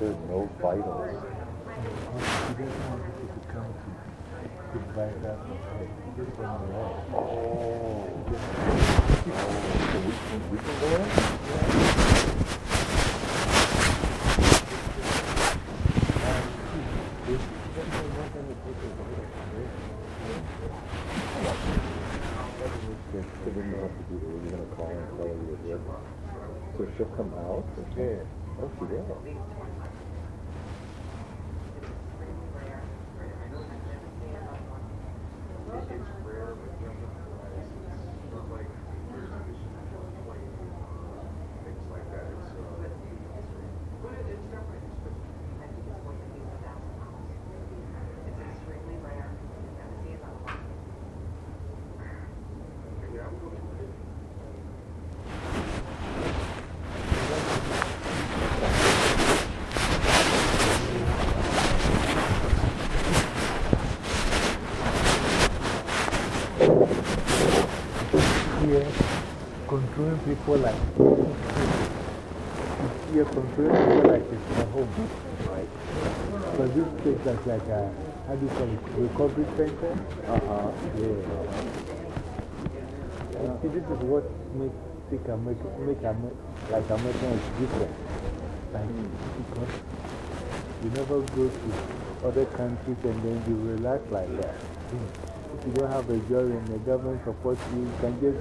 Disturbed, no vitals. Doesn't want people to come to. Oh. Oh, so we can, we can go in? Yeah, so then you have to do, you're gonna call and tell her you're here. So she'll come out? Yeah. Oh, she will. Here, people like here, controlling people like it's at home. Right. But this place is like a, how do you call it, recovery center? Uh huh. Yeah. And see, this is what makes think America, make America, like America is different. Like, because you never go to other countries and then you relax like that. If you don't have a job and the government supports you, you can just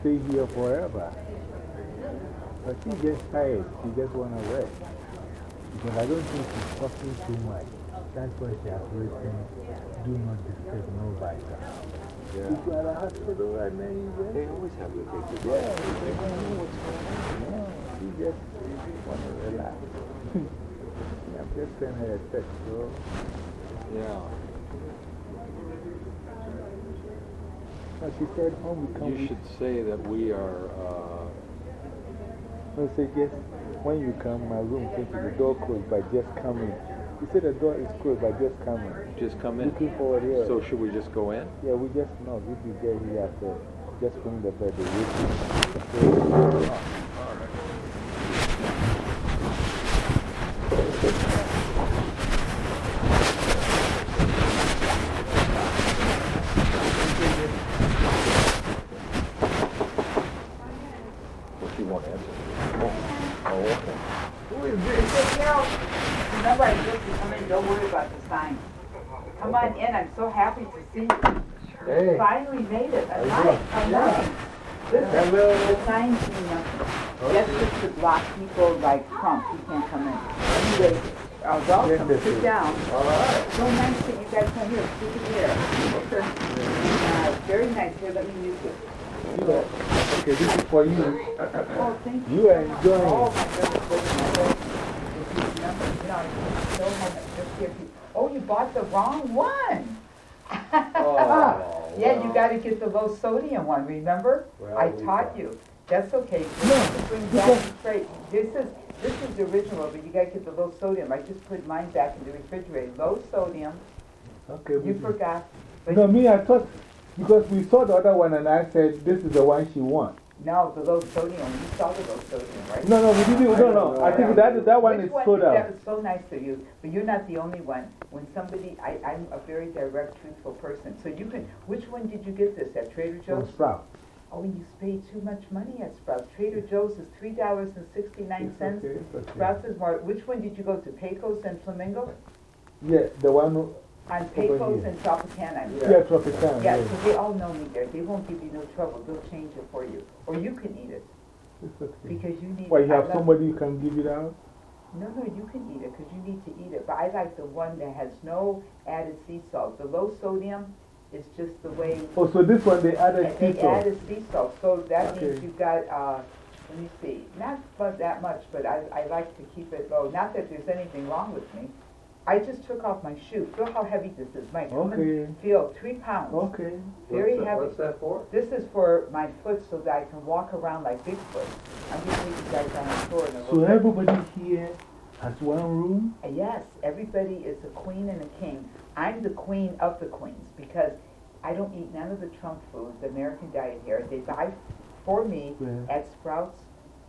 stay here forever. But she gets tired. She just want to rest. Because I don't think she's talking too much. That's why she has written, do not disturb nobody. Yeah. If you're at a hospital right now, you just, They always have the big yeah, you just don't know what's going on. Yeah, you just want to relax. I'm just sending her a text, bro. Yeah. No, she said, when You we should say that we are, uh, No, say yes, when you come, my room thinks the door closed, by just coming. in. You said the door is closed, by just coming. just come in. Looking forward here. So should we just go in? yeah, we just know. If you get here after, just bring the bed. The Well, she won't answer. Oh, oh, okay. Who is this? Hey, Carol, remember I told you to come in, don't worry about the sign. Come on in, I'm so happy to see you. Hey. Finally made it, How a you night, doing? a night. Listen, Hello. the sign's mean nothing. That's just to block people like Trump, he can't come in. Anyway, uh, welcome, Yes, sit down. All right. So nice that you guys come here, keep it here. Okay. Uh, very nice. Here, let me use it. Okay, this is for you. Oh, thank you. You are enjoying Oh, it. my goodness. wait a minute. If you remember, you know, don't have it. Just here. Oh, you bought the wrong one. Oh, Yeah, you gotta get the low sodium one, remember? Well, I taught you. That's okay. No, Just bring back the tray. This is, this is the original, but you gotta get the low sodium. I just put mine back in the refrigerator. Low sodium, Okay. you we- forgot. but- No, me, I thought, because we saw the other one and I said, this is the one she wants. No, the low sodium, you saw the low sodium, right? No, no, we didn't, no, no. I think that, that one Which is one sold did- out. That was so nice of you, but you're not the only one. When somebody, I, I'm a very direct, truthful person, so you can, which one did you get this at, Trader From Joe's? Oh, you paid too much money at Sprouts. Trader Joe's is three dollars and sixty-nine It's cents. okay, it's okay. Sprouts is more, which one did you go to, Pecos and Flamingo? Yeah, the one, who- On Pecos here. and Tropicana. yeah, Tropicana. Yeah, yeah. so they all know me there. They won't give you no trouble. They'll change it for you. Or you can eat it, It's okay. because you need. Why, you I have love- somebody you can give it out? No, no, you can eat it, because you need to eat it, but I like the one that has no added sea salt. The low sodium is just the way, Oh, so this one they added and they sea salt. added sea salt, so that means you've got, uh, let me see, not that much, but I, I like to keep it low. Not that there's anything wrong with me. I just took off my shoe. Feel how heavy this is, Mike. Come and Okay. Feel, three pounds. Okay. Very What's that- heavy. What's that for? This is for my foot so that I can walk around like Bigfoot. I'm gonna take you guys on a tour in a So little everybody here has one room? Yes, everybody is a queen and a king. I'm the queen of the queens because I don't eat none of the Trump food, the American diet here. They buy for me Yeah. at Sprouts,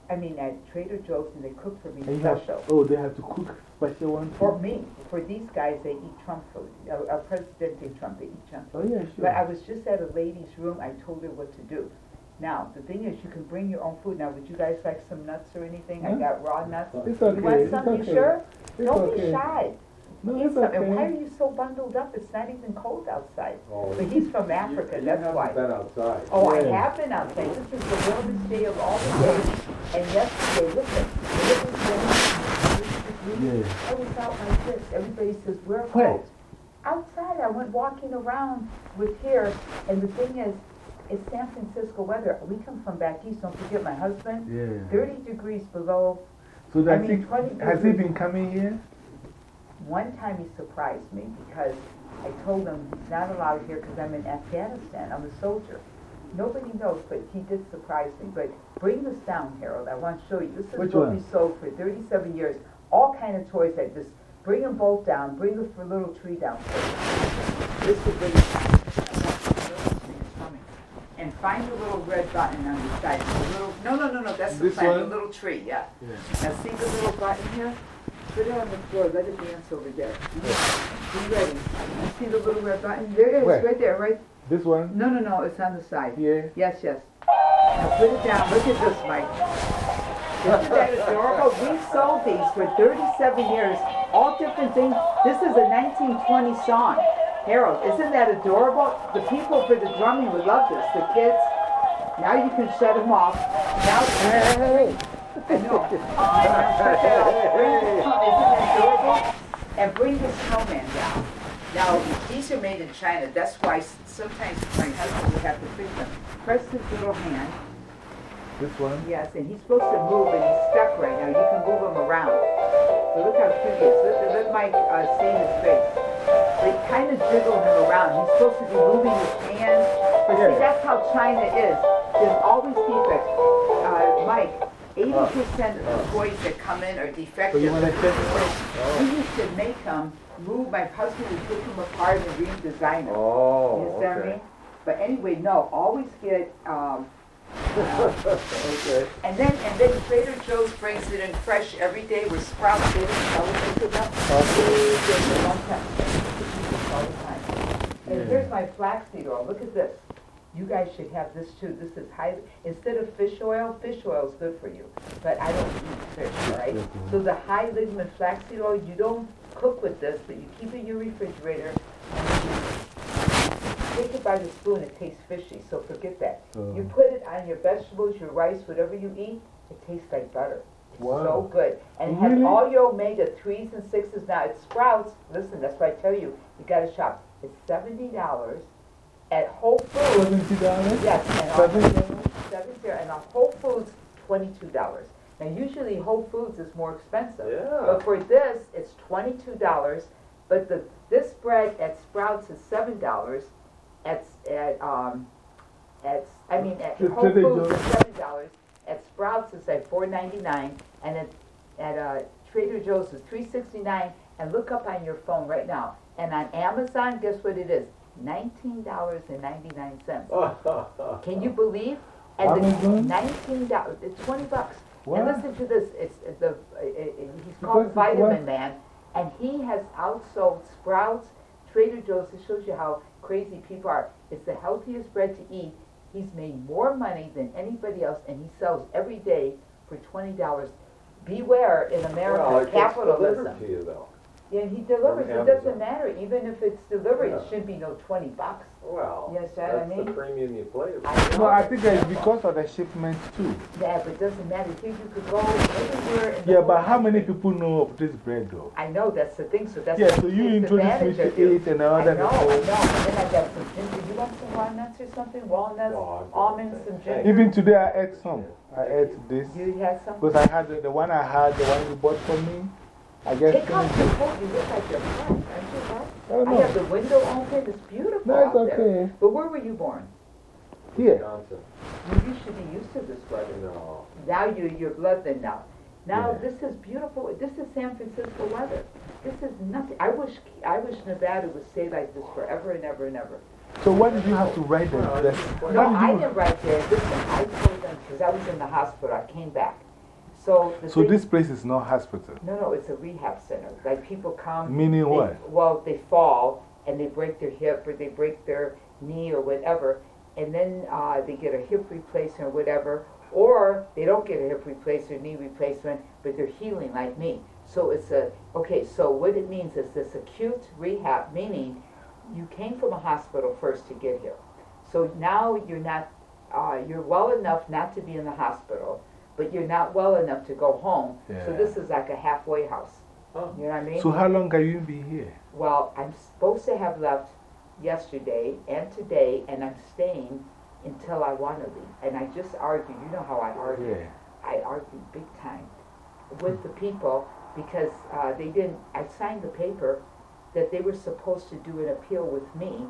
I mean at Trader Joe's, and they cook for me And you have, special. oh, they have to cook special one? For me, for these guys, they eat Trump food. Uh, uh, Presidente Trump, they eat Trump Oh, yeah, sure. but I was just at a lady's room, I told her what to do. Now, the thing is, you can bring your own food. Now, would you guys like some nuts or anything? I got raw nuts. It's okay. You okay, want it's some, you okay. sure? It's Don't be shy. No, Eat it's some. And why are okay. you so bundled up? It's not even cold outside. Oh, But he's from Africa, you- that's You why. haven't been outside. Oh, I Yeah. have been outside. This is the warmest day of all the days. And yesterday, look at, look at Yeah. I was out like this. Everybody says, we're Where? cold. Outside, I went walking around with here, and the thing is, it's San Francisco weather. We come from back east, don't forget my husband. Yeah. 30 degrees below. So I does mean, he, 20 has he degrees. been coming here? One time he surprised me because I told him he's not allowed here because I'm in Afghanistan. I'm a soldier. Nobody knows, but he did surprise me. But bring this down, Harold. I want to show you. This is Which what one? we sold for 37 years. All kind of toys like this. Bring them both down. Bring the little tree down. This will bring. And find the little red button on the side. The little, no, no, no, no. That's the This plant. The little tree, yeah. Yeah. Now see the little button here? Put it on the floor, let it dance over there. Be ready. You see the little red button? There it is, Where? right there, right? This one? No, no, no, it's on the side. Here? Yes, yes. Now put it down, look at this, Mike. Isn't that adorable? We sold these for 37 years, all different things. This is a 1920 song. Harold, isn't that adorable? The people for the drumming would love this, the kids. Now you can shut them off. Now, Hey! I know. Isn't that adorable? And bring the snowman down. Now, these are made in China. That's why sometimes my husband would have to fix them. Press his little hand. This one? Yes, and he's supposed to move, and he's stuck right now. You can move him around. But look how cute he is. Let, let Mike uh, see his face. They kind of jiggle him around. He's supposed to be moving his hands. But see, that's how China is. There's always defects. Uh, Mike, 80% of the toys that come in are So defective. you want to check it? We used to make them move. My husband would take them apart and redesign them. Oh, You understand okay. me? But anyway, no, always get, um, Okay. and then, and then Trader Joe's brings it in fresh every day with Sprouts, they didn't sell it, they could not. Time. All the time. And Yeah. here's my flaxseed oil, look at this. You guys should have this too, this is high, instead of fish oil, fish oil is good for you, but I don't eat fish, right? So the high lignan flaxseed oil, you don't cook with this, but you keep it in your refrigerator. Take it by the spoon, it tastes fishy, so forget that. Uh-huh. You Oh. put it on your vegetables, your rice, whatever you eat, it tastes like butter. Wow. so good. And has all your omega 3s and 6s now. It sprouts. Listen, that's why I tell you, you got to shop. It's $70 at Whole Foods. Seventy dollars? Yes, and on, Seven? seven zero, and on Whole Foods, twenty-two dollars. Now, usually Whole Foods is more expensive. Yeah. But for this, it's twenty-two dollars, but the, this bread at Sprouts is seven dollars, at, at, um, at, I mean, at Whole Foods is seven dollars, at Sprouts it's like four ninety-nine, and at, at, uh, Trader Joe's is three sixty-nine, and look up on your phone right now. And on Amazon, guess what it is? Nineteen dollars and ninety-nine cents. Can you believe? And the $19, it's twenty bucks. And listen to this, it's it's the, uh, uh, he's called Because Vitamin what? Man, and he has outsold Sprouts, Trader Joe's, it shows you how crazy people are. It's the healthiest bread to eat. He's made more money than anybody else, and he sells every day for twenty dollars. Beware in Well, America, it gets delivered capitalism. To you though. Yeah, he delivers, it doesn't Amazon. matter, even if it's delivered, it Yeah. shouldn't be no twenty bucks. Well, Yes, that I that's the mean. premium you play with. I know. No, I think it's because of the shipment too. Yeah, but it doesn't matter, here you could go everywhere in the Yeah, whole but how many people know of this bread though? I know, that's the thing, so that's. Yeah, so you takes introduced me to of you. it and I other know, I people. know, and then I got some ginger, you want some walnuts or something, walnuts, No, I'm- almonds, some ginger? Even today I ate some. I ate this. You had some? Because I had the, the one I had, the one you bought for me. I just Take off finished your it. coat, you look like your friend, aren't you, Bob? Oh, I have the window open, it's beautiful No, it's out there. okay. But where were you born? Here. Johnson. You should be used to this weather. No. Now you're, you're blood thin now. Now, Yeah. this is beautiful, this is San Francisco weather. This is nothing, I wish, I wish Nevada would stay like this forever and ever and ever. So why did you have to write them? This- No, I did you- didn't write there, listen, I told them, because I was in the hospital, I came back. So So this place is not hospital. No, no, it's a rehab center, like people come. Meaning they- what? Well, they fall and they break their hip or they break their knee or whatever, and then uh, they get a hip replacement or whatever, or they don't get a hip replacement, or knee replacement, but they're healing like me. So it's a, okay, so what it means is this acute rehab, meaning you came from a hospital first to get here. So now you're not, uh, you're well enough not to be in the hospital, but you're not well enough to go home. So this is like a halfway house. Oh. You know what I mean? So how long have you been here? Well, I'm supposed to have left yesterday and today, and I'm staying until I want to leave. And I just argue, you know how I argue. Yeah. I argued big time with the people because uh, they didn't, I signed the paper that they were supposed to do an appeal with me,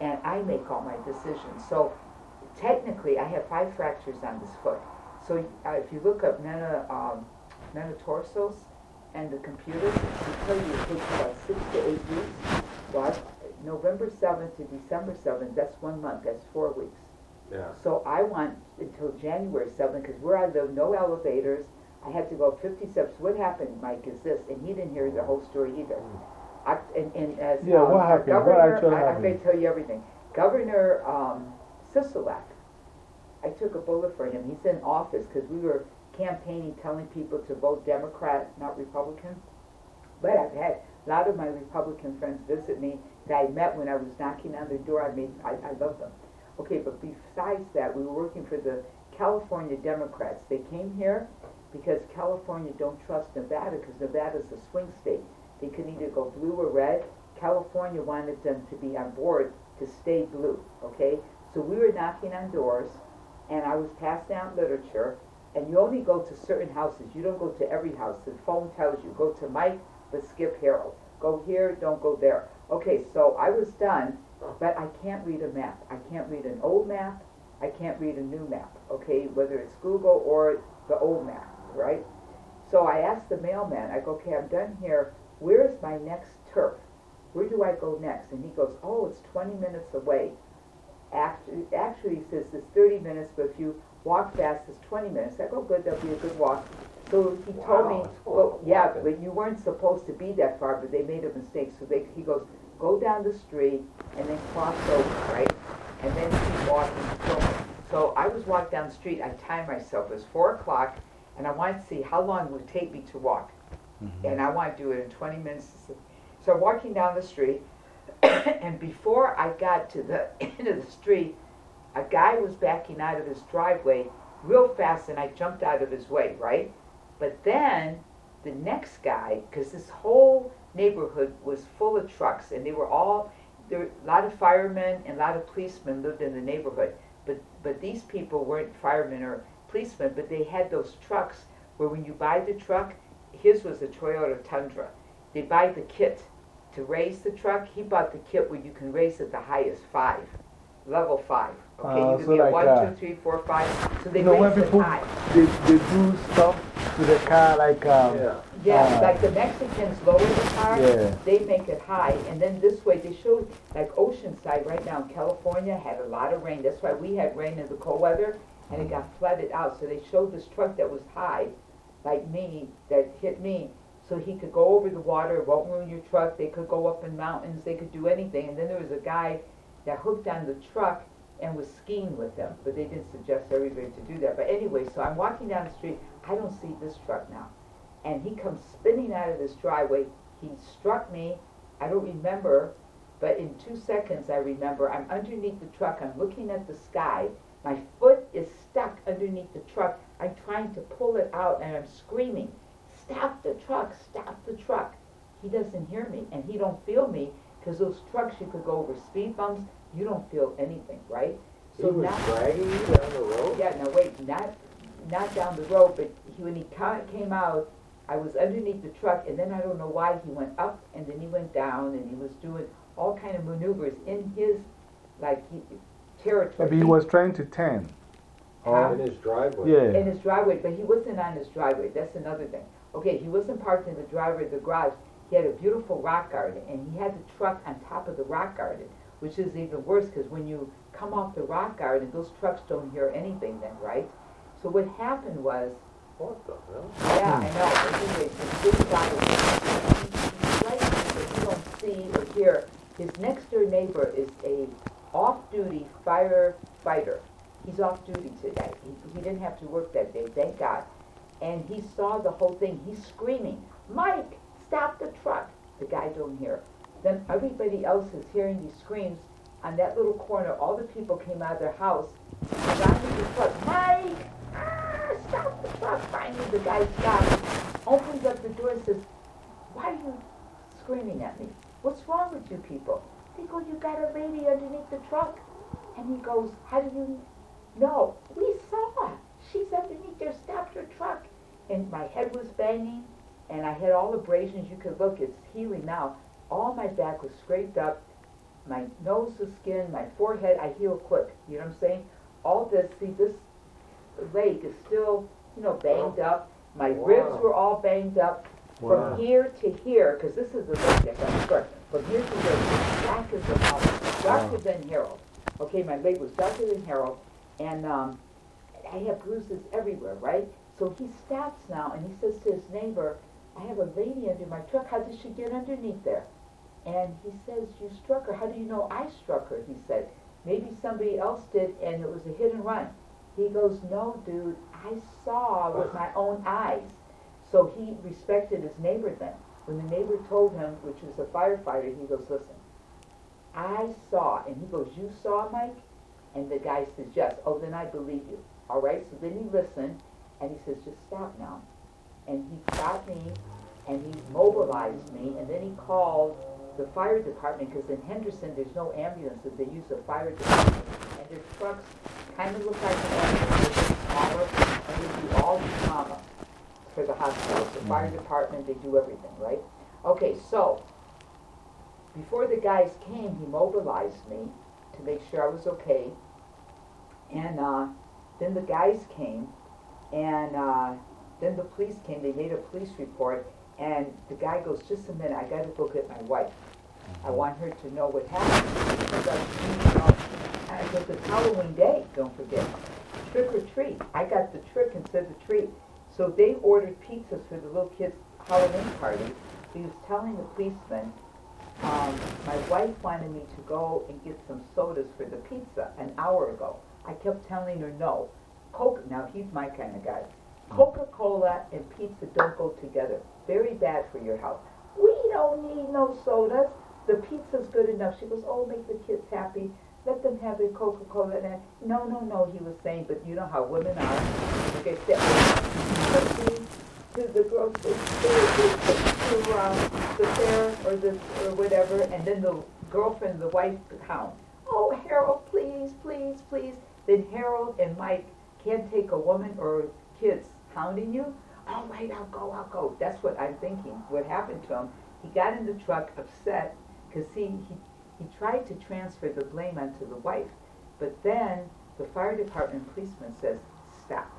and I make all my decisions. So technically, I have five fractures on this foot. So uh, if you look up meta, um, metatarsos and the computers, it tell you it takes about six to eight weeks. Well, November 7th to December 7th, that's one month, that's four weeks. Yeah. So I want until January 7th, because where I live, no elevators. I had to go 50 steps. What happened, Mike, is this, and he didn't hear the whole story either. I, and, and as Yeah, um, what our happened? What governor, actually I, I'm going to tell you everything. Governor um, Sisolak, I took a bullet for him. He's in office because we were campaigning, telling people to vote Democrat, not Republican. But I've had a lot of my Republican friends visit me that I met when I was knocking on their door. I made, I, I love them. Okay, but besides that, we were working for the California Democrats. They came here because California don't trust Nevada because Nevada's a swing state. They could either go blue or red. California wanted them to be on board to stay blue, okay? So we were knocking on doors, and I was passed down literature, and you only go to certain houses. You don't go to every house. The phone tells you, go to Mike, but skip Harold. Go here, don't go there. Okay, so I was done, but I can't read a map. I can't read an old map. I can't read a new map, okay, whether it's Google or the old map, right? So I asked the mailman, I go, okay, I'm done here. Where's my next turf? Where do I go next? And he goes, oh, it's 20 minutes away. Actually, actually, he says it's 30 minutes, but if you walk fast, it's 20 minutes. I go, good, that'll be a good walk. So he told me, that's a lot well, yeah, walking. but you weren't supposed to be that far, but they made a mistake. So they, he goes, go down the street and then cross over, right? And then keep walking. So, so I was walking down the street. I timed myself. It was 4 o'clock, and I wanted to see how long it would take me to walk. Mm-hmm. And I want to do it in 20 minutes. So I'm walking down the street, and before I got to the end of the street, a guy was backing out of his driveway real fast, and I jumped out of his way, right? But then the next guy, because this whole neighborhood was full of trucks, and they were all there. Were a lot of firemen and a lot of policemen lived in the neighborhood, but but these people weren't firemen or policemen, but they had those trucks where when you buy the truck, his was a Toyota Tundra. They buy the kit to raise the truck. He bought the kit where you can raise it the highest five, level five. Okay, Uh, you can so get like, one, uh, two, three, four, five. So they You know, when raise it people high. they, they do stuff to the car, like, um, Yeah. Yeah, Ah. like the Mexicans lower the car, Yeah. they make it high, and then this way, they show, like Oceanside right now in California had a lot of rain, that's why we had rain in the cold weather, and it got flooded out, so they showed this truck that was high, like me, that hit me, so he could go over the water, it won't ruin your truck, they could go up in mountains, they could do anything, and then there was a guy that hooked on the truck and was skiing with them, but they didn't suggest everybody to do that, but anyway, so I'm walking down the street, I don't see this truck now and he comes spinning out of this driveway. He struck me. I don't remember, but in two seconds I remember. I'm underneath the truck. I'm looking at the sky. My foot is stuck underneath the truck. I'm trying to pull it out and I'm screaming, "Stop the truck! Stop the truck!" He doesn't hear me and he don't feel me because those trucks you could go over speed bumps. You don't feel anything, right? He was now, dragging you down the road? yeah, no, wait, not, not down the road, but he, when he ca- came out, I was underneath the truck, and then I don't know why, he went up, and then he went down, and he was doing all kind of maneuvers in his, like, he, territory. maybe he was trying to turn. Oh, huh? In his driveway? Yeah. In his driveway, but he wasn't on his driveway, that's another thing. Okay, he wasn't parked in the driveway of the garage, he had a beautiful rock garden, and he had the truck on top of the rock garden, which is even worse, because when you come off the rock garden, those trucks don't hear anything then, right? So what happened was, What the hell? yeah, I know, anyway, this big guy, he's right that you don't see or hear, his next door neighbor is a off-duty firefighter. He's off duty today, he, he didn't have to work that day, thank God. And he saw the whole thing, he's screaming, Mike, stop the truck. The guy don't hear. Then everybody else is hearing these screams. On that little corner, all the people came out of their house, the truck, Mike, ah, stop the truck. Finally, the guy stops, opens up the door and says, why are you screaming at me? What's wrong with you people? They go, you got a lady underneath the truck. And he goes, how do you know? We saw. She's underneath there. Stop your truck. And my head was banging, and I had all abrasions. You could look, it's healing now. All my back was scraped up. My nose was skinned. My forehead, I heal quick. You know what I'm saying? All this, see, this leg is still, you know, banged up. My ribs were all banged up. Wow. From here to here, because this is the leg that got struck. From here to here, as a mountain, darker than Harold. Okay, my leg was darker than Harold, and um, I have bruises everywhere, right? So he stops now and he says to his neighbor, I have a lady under my truck. How did she get underneath there? And he says, You struck her. How do you know I struck her? He said, Maybe somebody else did and it was a hit and run. He goes, No, dude, I saw with my own eyes. So he respected his neighbor then. When the neighbor told him, which was a firefighter, he goes, Listen, I saw. And he goes, You saw, Mike? And the guy says, Yes. Oh, then I believe you. All right, so then he listened and he says, Just stop now. And he stopped me and he mobilized me and then he called the fire department because in Henderson there's no ambulances. They use the fire department and their trucks kind of look like an ambulance, smaller and they do all the trauma for the hospitals. The fire department, they do everything, right? Okay, so before the guys came, he mobilized me to make sure I was okay. And uh, then the guys came, and uh, then the police came. They made a police report, and the guy goes, "Just a minute, I got to go get my wife. I want her to know what happened." Because I, you said, "It's Halloween day. Don't forget, trick or treat." I got the trick instead of the treat. So they ordered pizzas for the little kids' Halloween party. He was telling the policeman, um, my wife wanted me to go and get some sodas for the pizza an hour ago. I kept telling her no. Coke, now he's my kind of guy. Coca-Cola and pizza don't go together. Very bad for your health. We don't need no sodas. The pizza's good enough. She goes, oh, make the kids happy. Let them have their Coca-Cola. And no, no, no, he was saying, but you know how women are. Said, pussy, to the grocery store, to the fair or the or whatever, and then the girlfriend, the wife, the hound. Oh, Harold, please, please, please. Then Harold and Mike can't take a woman or kids hounding you. Oh, All right, I'll go, I'll go. That's what I'm thinking. What happened to him? He got in the truck upset because he, he he tried to transfer the blame onto the wife, but then the fire department policeman says, stop.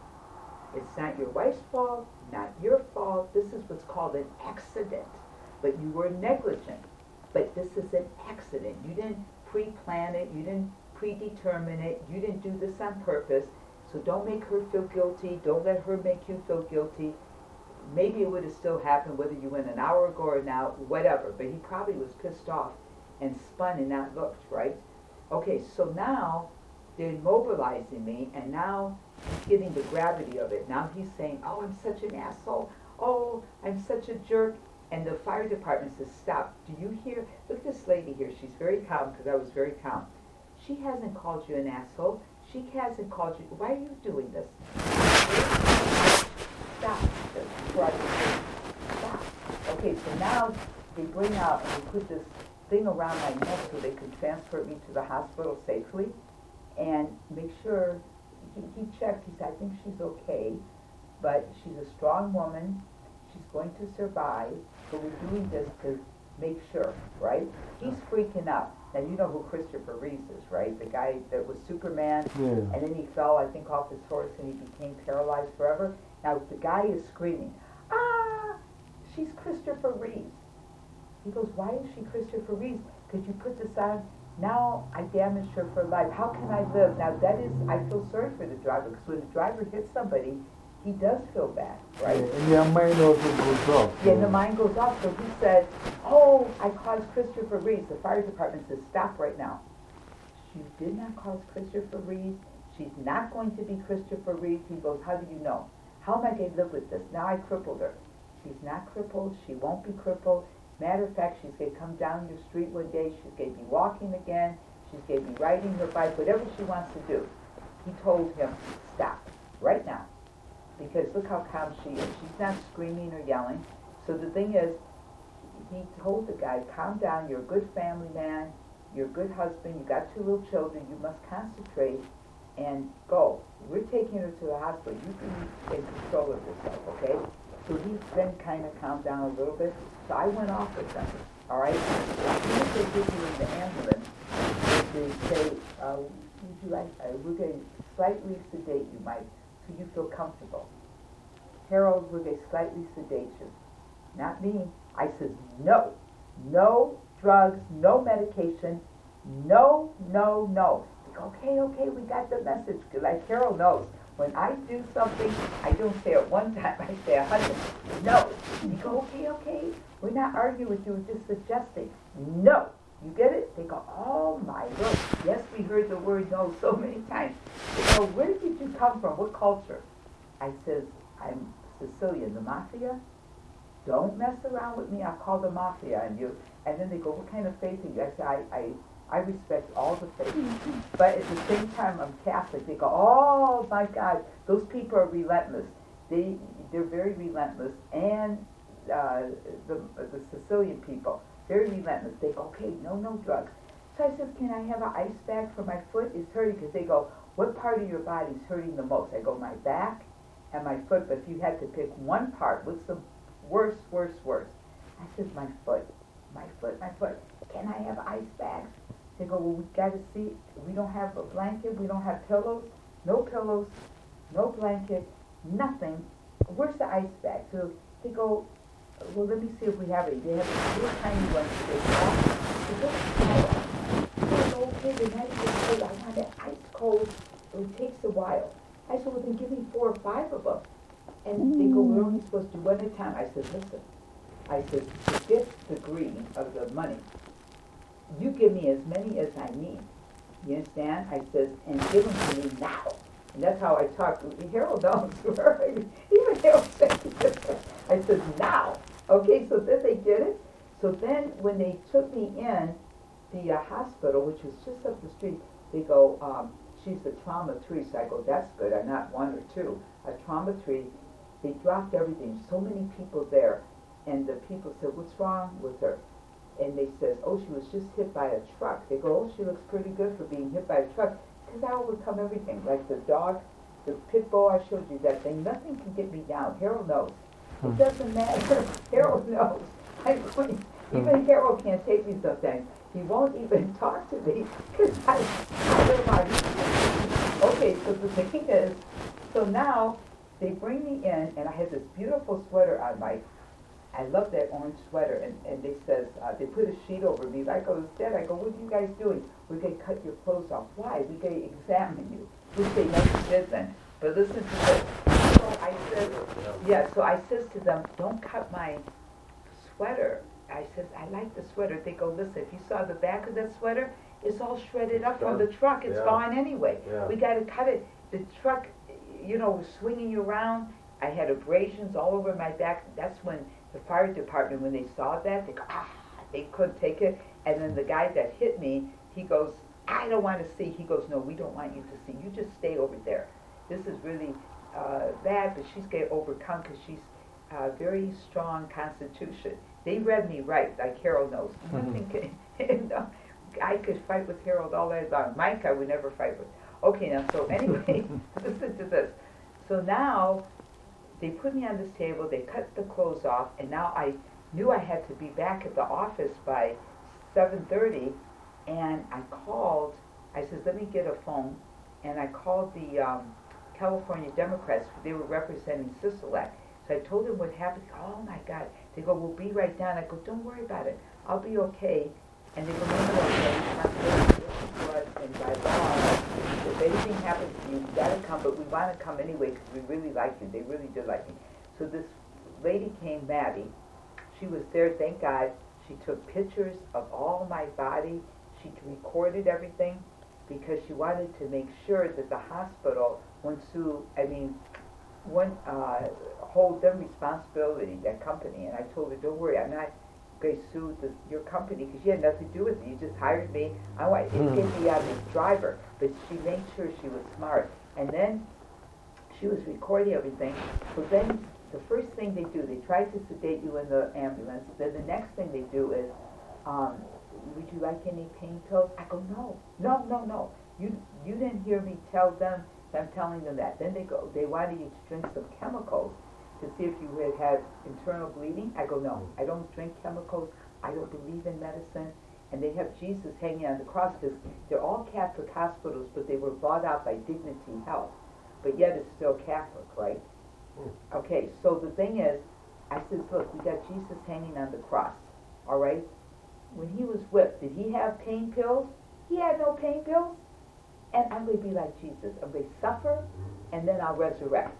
It's not your wife's fault, not your fault. This is what's called an accident. But you were negligent. But this is an accident. You didn't pre-plan it. You didn't predetermine it. You didn't do this on purpose. So don't make her feel guilty. Don't let her make you feel guilty. Maybe it would have still happened whether you went an hour ago or now, whatever. But he probably was pissed off and spun and not looked, right? Okay, so now they're immobilizing me, and now he's getting the gravity of it. Now he's saying, oh, I'm such an asshole. Oh, I'm such a jerk. And the fire department says, stop. Do you hear? Look at this lady here. She's very calm because I was very calm. She hasn't called you an asshole. She hasn't called you. Why are you doing this? Stop. Stop. Okay, so now they bring out and they put this thing around my neck so they could transfer me to the hospital safely and make sure he, he checked. He said, I think she's okay, but she's a strong woman. She's going to survive, but we're doing this to make sure, right? He's freaking out. Now, you know who Christopher Reeves is, right? The guy that was Superman, Yeah. and then he fell, I think, off his horse and he became paralyzed forever. Now, the guy is screaming, ah, she's Christopher Reeves. He goes, why is she Christopher Reeves? Because you put this on, now I damaged her for life. How can I live? Now that is, I feel sorry for the driver because when the driver hits somebody, he does feel bad, right? Yeah, and your mind also goes off. Yeah, the mind goes off. So he said, oh, I caused Christopher Reeves. The fire department says, stop right now. She did not cause Christopher Reeves. She's not going to be Christopher Reeves. He goes, how do you know? How am I going to live with this? Now I crippled her. She's not crippled. She won't be crippled. Matter of fact, she's going to come down your street one day. She's going to be walking again. She's going to be riding her bike, whatever she wants to do. He told him, stop, right now. Because look how calm she is. She's not screaming or yelling. So the thing is, he told the guy, calm down. You're a good family man. You're a good husband. You got two little children. You must concentrate and go. We're taking her to the hospital. You can in control of yourself, okay? So he's been kind of calmed down a little bit. So I went off with them, all right? As they get you in the ambulance, they say, uh, would you like, uh, we're going to slightly sedate you, Mike, so you feel comfortable. Harold, going to slightly sedate you. Not me. I says, no, no drugs, no medication, no, no, no. Okay, okay, we got the message. Like Harold knows, when I do something, I don't say it one time, I say a hundred. No. You go, okay, okay, we're not arguing with you, we're just suggesting. No. You get it? They go, oh my God. Yes, we heard the word no so many times. They go, where did you come from? What culture? I says, I'm Sicilian, the mafia. Don't mess around with me. I call the mafia on you. And then they go, what kind of faith are you? I say, I, I, I respect all the faiths. but at the same time, I'm Catholic. They go, oh my God, those people are relentless. They, they're very relentless. And uh, the, the Sicilian people, very relentless. They go, okay, no, no drugs. So I says, can I have an ice bag for my foot? It's hurting because they go, what part of your body is hurting the most? I go, my back and my foot. But if you had to pick one part, what's the worst, worst, worst? I says, my foot, my foot, my foot. Can I have ice bags? They go, well, we got to see. We don't have a blanket. We don't have pillows. No pillows, no blanket, nothing. Where's the ice bag? So they go, well, let me see if we have it. They have a little tiny one. They go, they go, okay, they're not even cold. I want it ice cold. It takes a while. I said, well, then give me four or five of them. And they go, we're only supposed to do one at a time. I said, listen. I said, forget the green of the money. You give me as many as I need. You understand? I says, and give them to me now. And that's how I talk. To Harold knows. Even Harold said, I said, now. Okay, so then they did it. So then when they took me in the uh, hospital, which was just up the street, they go, um, she's a trauma three. So I go, that's good. I'm not one or two. A trauma three. they dropped everything. So many people there. And the people said, what's wrong with her? And they says, oh, she was just hit by a truck. They go, oh, she looks pretty good for being hit by a truck. Because I overcome everything. Like the dog, the pit bull I showed you that thing, nothing can get me down. Harold knows. It hmm. doesn't matter. Harold knows. I mean, even Harold can't take me sometimes. He won't even talk to me because I, I don't know. Okay, so the thing is, so now they bring me in, and I had this beautiful sweater on my. I love that orange sweater, and, and they says uh, they put a sheet over me. I go, Dad, I go, what are you guys doing? We're gonna cut your clothes off. Why? We're gonna examine you. Which they never did then. But listen to this. So I said, yeah. So I says to them, don't cut my sweater. I says, I like the sweater. They go, listen, if you saw the back of that sweater, it's all shredded up from the truck. It's yeah. gone anyway. Yeah. We got to cut it. The truck you know, was swinging you around. I had abrasions all over my back. That's when the fire department, when they saw that, they go, ah, they couldn't take it. And then the guy that hit me, he goes, I don't want to see. He goes, no, we don't want you to see. You just stay over there. This is really uh, bad, but she's going to overcome because she's a very strong constitution. They read me right, like Harold knows. Mm-hmm. Nothing can, I could fight with Harold all day long. Mike, I would never fight with. Okay, now, so anyway, listen to this. So now they put me on this table, they cut the clothes off, and now I knew I had to be back at the office by 7.30, and I called, I said, let me get a phone, and I called the um, California Democrats, they were representing Sisolak. So I told them what happened. Oh my God. They go, we'll be right down. I go, don't worry about it. I'll be okay. And they go, no, no, no, and by law, if anything happens to you, you gotta come, but we wanna come anyway because we really like you. They really did like me. So this lady came, Maddie. She was there, thank God. She took pictures of all my body. She recorded everything because she wanted to make sure that the hospital wouldn't sue, I mean, wouldn't uh, hold them responsibility, that company. And I told her, don't worry, I'm not they sued the, your company because you had nothing to do with it. You just hired me. I want it mm. gave me out as driver, but she made sure she was smart. And then she was recording everything. So then the first thing they do, they try to sedate you in the ambulance. Then the next thing they do is, um, would you like any pain pills? I go, no, no, no, no. You you didn't hear me tell them. I'm telling them that. Then they go, they wanted you to drink some chemicals to see if you had had internal bleeding. I go, no, I don't drink chemicals. I don't believe in medicine. And they have Jesus hanging on the cross because they're all Catholic hospitals, but they were bought out by Dignity Health. But yet it's still Catholic, right? Hmm. Okay, so the thing is, I said, look, we got Jesus hanging on the cross, all right? When he was whipped, did he have pain pills? He had no pain pills. And I'm going to be like Jesus. I'm going to suffer, and then I'll resurrect.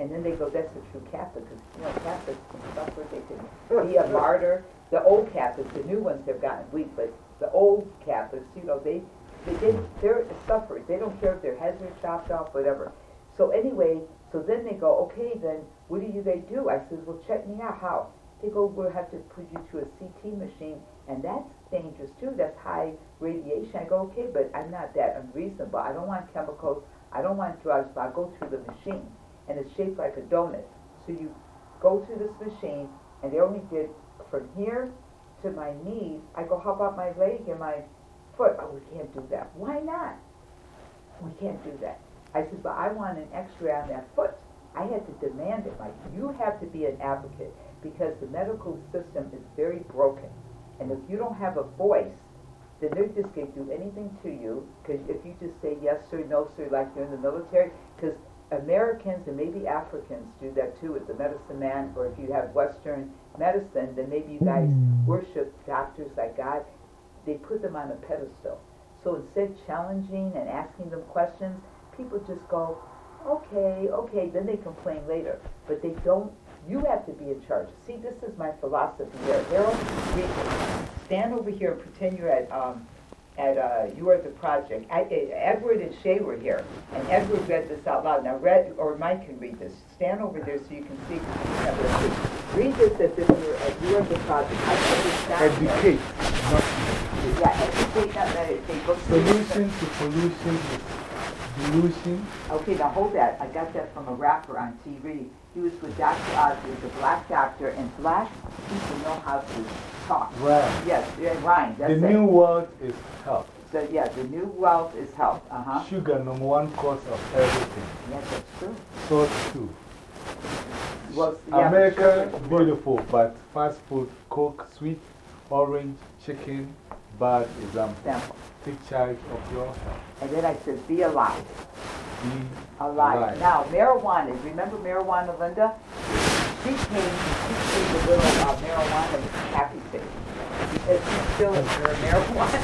And then they go, that's the true Catholic, because, you know, Catholics can suffer, they can be a martyr. The old Catholics, the new ones have gotten weak, but the old Catholics, you know, they, they, they they're sufferers. They don't care if their heads are chopped off, whatever. So anyway, so then they go, okay, then what do you they do? I said, well, check me out. How? They go, we'll have to put you through a CT machine, and that's dangerous too. That's high radiation. I go, okay, but I'm not that unreasonable. I don't want chemicals. I don't want drugs, but I'll go through the machine and it's shaped like a donut. So you go to this machine, and they only did from here to my knees. I go, how about my leg and my foot? Oh, we can't do that. Why not? We can't do that. I said, but I want an X-ray on that foot. I had to demand it. Like, you have to be an advocate because the medical system is very broken. And if you don't have a voice, then they're just to do anything to you. Because if you just say yes sir, no sir, like you're in the military, because Americans and maybe Africans do that too with the medicine man, or if you have Western medicine, then maybe you guys mm. worship doctors like God. They put them on a pedestal. So instead challenging and asking them questions, people just go, okay, okay, then they complain later. But they don't, you have to be in charge. See, this is my philosophy here. Harold, stand over here and pretend you're at um, at uh, You Are the Project. I, Edward and Shay were here, and Edward read this out loud. Now, Red or Mike can read this. Stand over there so you can see. Read this as if you're at You Are the Project. I Educate, not Yeah, educate, not meditate. Solution to pollution Delusion. Okay, now hold that. I got that from a rapper on TV. He was with Dr. Oz, he was a black doctor, and black people know how to talk. Right. Yes, yeah, rhyme, that's The it. new world is health. So, yeah, the new wealth is health. Uh huh. Sugar, number one cause of everything. Yes, that's true. Salt, too. Well, yeah, America, beautiful, but fast food, Coke, sweet, orange, chicken, bad example. Example. Take charge of your health. And then I said, be alive. Be Alive. alive. Now, marijuana. Remember marijuana, Linda? She came, she came a little uh, marijuana happy face. Because she's still in her marijuana.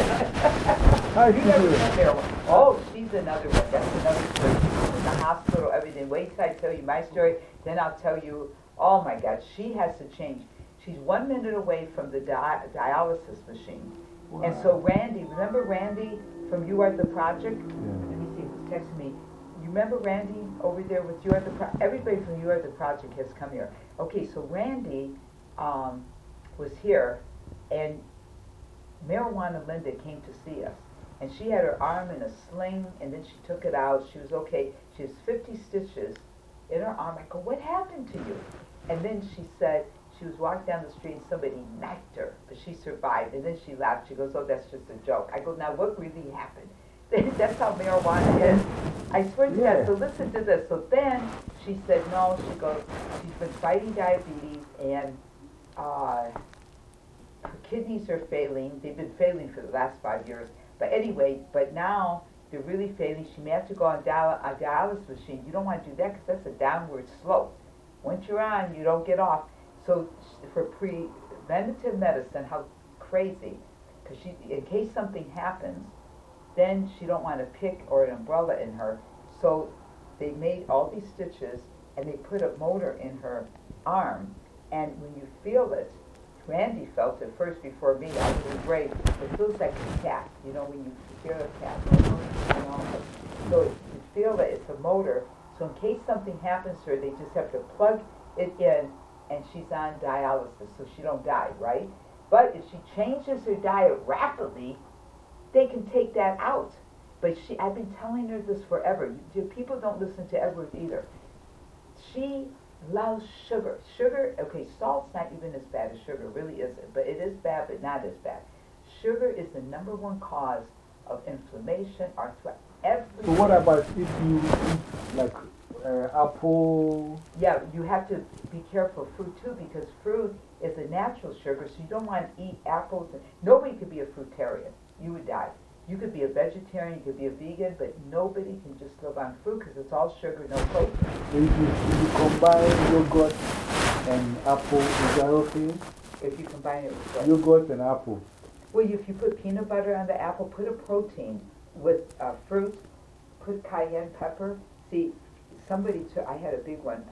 How You you never doing? marijuana. Oh, she's another one. That's another story. She's in the hospital, everything. Wait till I tell you my story, then I'll tell you, oh my God, she has to change. She's one minute away from the di dialysis machine. And so Randy, remember Randy from You Are the Project? Let me see who's texting me. You remember Randy over there with You Are the Project? Everybody from You Are the Project has come here. Okay, so Randy um, was here, and Marijuana Linda came to see us. And she had her arm in a sling, and then she took it out. She was okay. She has 50 stitches in her arm. I go, what happened to you? And then she said, she was walking down the street and somebody knocked her, but she survived. And then she laughed. She goes, oh, that's just a joke. I go, now what really happened? that's how marijuana is. I swear to Yeah. God. So listen to this. So then she said, no, she goes, she's been fighting diabetes and uh, her kidneys are failing. They've been failing for the last five years. But anyway, but now they're really failing. She may have to go on dial- a dialysis machine. You don't want to do that because that's a downward slope. Once you're on, you don't get off. So for preventative medicine, how crazy? Because she, in case something happens, then she don't want to pick or an umbrella in her. So they made all these stitches and they put a motor in her arm. And when you feel it, Randy felt it first before me. I was brave. It feels like a cat. You know, when you hear a know, so you feel that It's a motor. So in case something happens to her, they just have to plug it in, and she's on dialysis, so she don't die, right? But if she changes her diet rapidly, they can take that out. But she, I've been telling her this forever. You, people don't listen to Edward either. She loves sugar. Sugar, okay, salt's not even as bad as sugar, really isn't. But it is bad, but not as bad. Sugar is the number one cause of inflammation, arthritis. So, what about if you eat like uh, apple? Yeah, you have to be careful of fruit too because fruit is a natural sugar, so you don't want to eat apples. Nobody could be a fruitarian. You would die. You could be a vegetarian, you could be a vegan, but nobody can just live on fruit because it's all sugar, no protein. If you, if you combine yogurt and apple, is that okay? If you combine it with what? Yogurt and apple. Well, if you put peanut butter on the apple, put a protein with uh, fruit, put cayenne pepper. See, somebody took, I had a big one.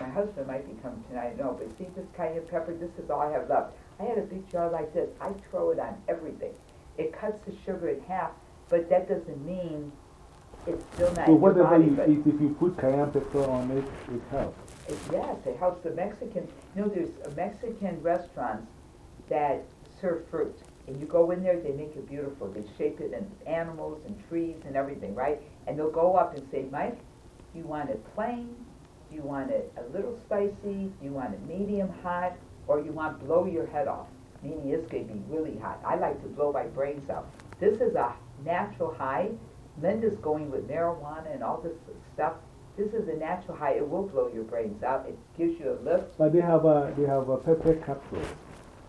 My husband might be coming tonight, no, but see this cayenne pepper, this is all I have left. I had a big jar like this. I throw it on everything. It cuts the sugar in half, but that doesn't mean it's still not So, in your whatever body. you but eat, if you put cayenne pepper on it, it helps. it, yes, it helps the Mexican. You know, there's a Mexican restaurants that serve fruit. And you go in there, they make it beautiful. They shape it in animals and trees and everything, right? And they'll go up and say, Mike, you want it plain? Do you want it a little spicy? Do you want it medium hot? Or you want blow your head off? Meaning it's going to be really hot. I like to blow my brains out. This is a natural high. Linda's going with marijuana and all this stuff. This is a natural high. It will blow your brains out. It gives you a lift. But they have a, they have a pepper capsule.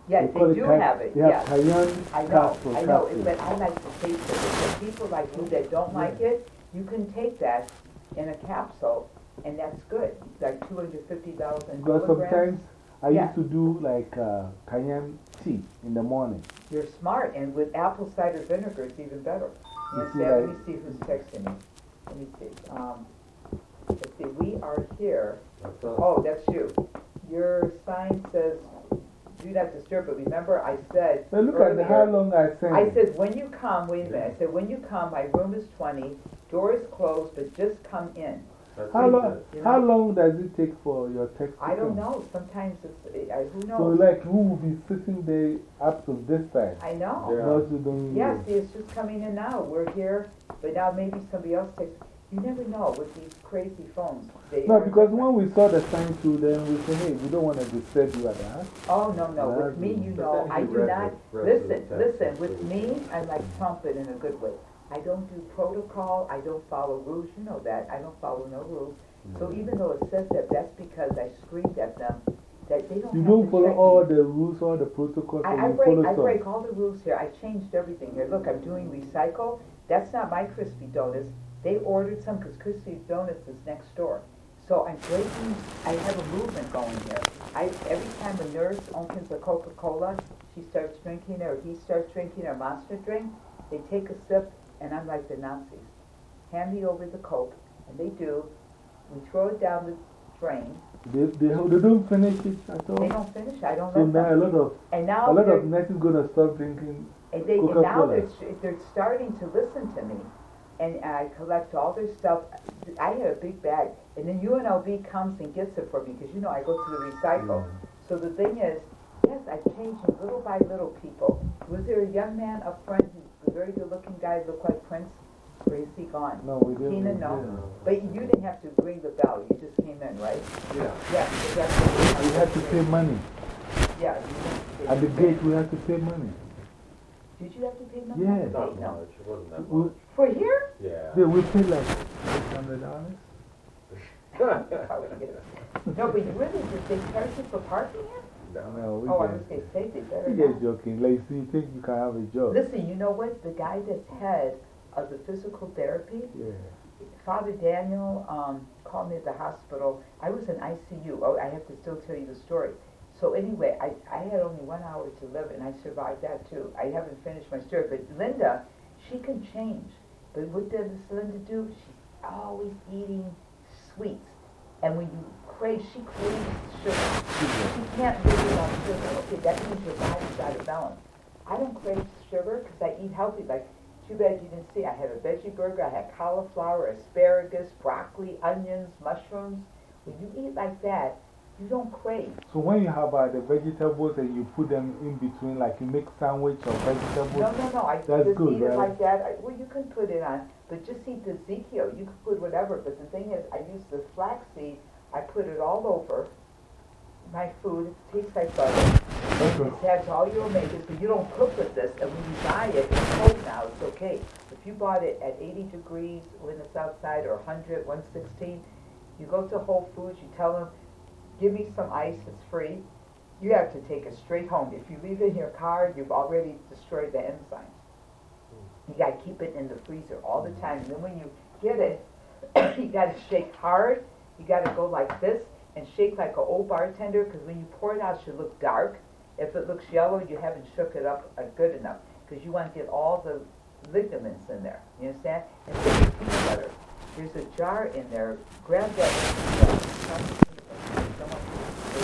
Yes, call they do have it, They have yes. cayenne I know, capsule. I know, capsule. but I like to taste it. For people like you that don't like it, you can take that in a capsule, and that's good. Like two hundred fifty thousand Because milligrams. sometimes I Yeah. used to do like uh, cayenne tea in the morning. You're smart, and with apple cider vinegar, it's even better. You You see understand? Let me see who's texting me. Let me see. Um, let's see, we are here. Oh, that's you. Your sign says, do not disturb, but remember I said But look at how long I said. I said, when you come, wait a minute, I said, when you come, my room is twenty, door is closed, but just come in. how, long, you how long does it take for your text to I don't come? know, sometimes it's, uh, who So, like, who will be sitting there up to this time? I know. Most you don't Yeah, see, it's just coming in now, we're here, but now maybe somebody else takes, You never know with these crazy phones. No, because when we saw the sign too, then we said, hey, we don't want to disturb you at the house. Oh, no, no, with me, you but know, I do not, the- read the listen, listen, with me, I like trumpet in a good way. I don't do protocol, I don't follow rules, you know that, I don't follow no rules. So Mm. even though it says that, that's because I screamed at them, that they don't You don't follow check all me. the rules, all the protocols, I, and I break, I break all the rules here, I changed everything here, look, I'm doing recycle, that's not my crispy donuts, they ordered some, cause crispy donuts is next door. So I'm breaking, I have a movement going here. I, every time a nurse opens a Coca-Cola, she starts drinking or he starts drinking a monster drink, they take a sip, and I'm like the Nazis. Hand me over the Coke, and they do, we throw it down the drain, They, they, they don't finish it at all. they don't finish, I don't So let now a lot of, And now a lot of nurses gonna stop drinking. And they, and now they're, they're starting to listen to me. And I collect all their stuff. I had a big bag. And then UNLV comes and gets it for me because, you know, I go to the recycle. Mm. So the thing is, yes, I changed them little by little, people. Was there a young man up front, who's a very good looking guy, looked like Prince? Or is he gone? No, we didn't. Tina, no. didn't. But you didn't have to ring the bell. You just came in, right? Yeah. Yeah. what We had to pay money. Yeah. you didn't pay. At the gate, we had to pay money. Did you have to pay money? Yeah. Not No. much, it wasn't that We, much. For here? Yeah. yeah, we paid like $600. No, but you really, did they charge you for parking here? No, we Oh, I just, was gonna say, they better we not. joking. Like, so you think you can have a job? Listen, you know what, the guy that's head of the physical therapy, Yeah. Father Daniel, um, called me at the hospital, I was in ICU, oh, I have to still tell you the story. So anyway, I, I had only one hour to live and I survived that too. I haven't finished my story, but Linda, she can change. But what does Linda do? She's always eating sweets. And when you crave, she craves sugar. She can't live without sugar. Okay, that means your body's out of balance. I don't crave sugar because I eat healthy. Like, too bad you didn't see. I had a veggie burger. I had cauliflower, asparagus, broccoli, onions, mushrooms. When you eat like that, you don't crave. So when you have uh, the vegetables and you put them in between, like you make sandwich of vegetables, No, no, no. I That's just good, eat it like that. I, well, you can put it on, but just eat the Ezekiel. You can put whatever. But the thing is, I use the flaxseed. I put it all over my food. It tastes like butter. Okay. It has all your omegas, but you don't cook with this. And when you buy it, it's cold now. It's okay. If you bought it at 80 degrees when it's outside, or 100, 116, you go to Whole Foods. You tell them, "Give me some ice. It's free." You have to take it straight home. If you leave it in your car, you've already destroyed the enzymes. You gotta keep it in the freezer all the time. And then when you get it, you gotta shake hard. You gotta go like this and shake like an old bartender, because when you pour it out, it should look dark. If it looks yellow, you haven't shook it up uh, good enough, because you want to get all the lignans in there. You understand? And peanut butter. There's a jar in there. Grab that.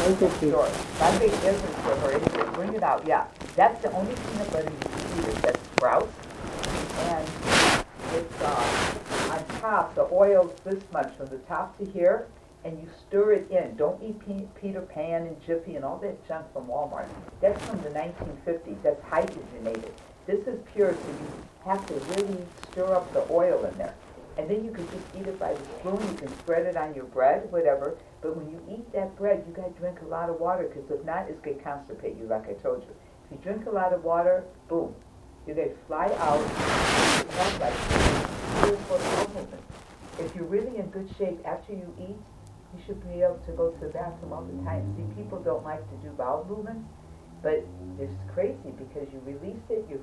That's okay. Sure. My big difference for her is, bring it out, yeah. That's the only peanut butter you can eat is that sprouts. And it's, uh, on top, the oil's this much from the top to here, and you stir it in. Don't eat Pe- Peter Pan and Jiffy and all that junk from Walmart. That's from the 1950s. That's hydrogenated. This is pure, so you have to really stir up the oil in there. And then you can just eat it by the spoon. You can spread it on your bread, whatever. But when you eat that bread, you gotta drink a lot of water, because if not, it's gonna constipate you, like I told you. If you drink a lot of water, boom, you're gonna fly out. If you're really in good shape after you eat, you should be able to go to the bathroom all the time. See, people don't like to do bowel movements, but it's crazy because you release it, you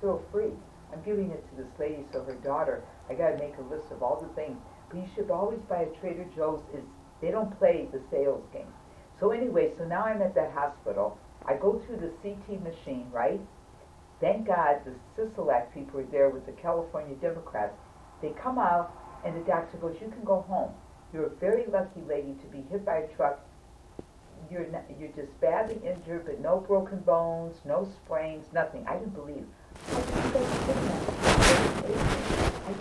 feel free. I'm giving it to this lady, so her daughter, I gotta make a list of all the things. But you should always buy a Trader Joe's, is, they don't play the sales game. So anyway, so now I'm at that hospital. I go through the CT machine, right? Thank God the Sisolak people are there with the California Democrats. They come out and the doctor goes, you can go home. You're a very lucky lady to be hit by a truck. You're, not, you're just badly injured, but no broken bones, no sprains, nothing. I didn't believe. I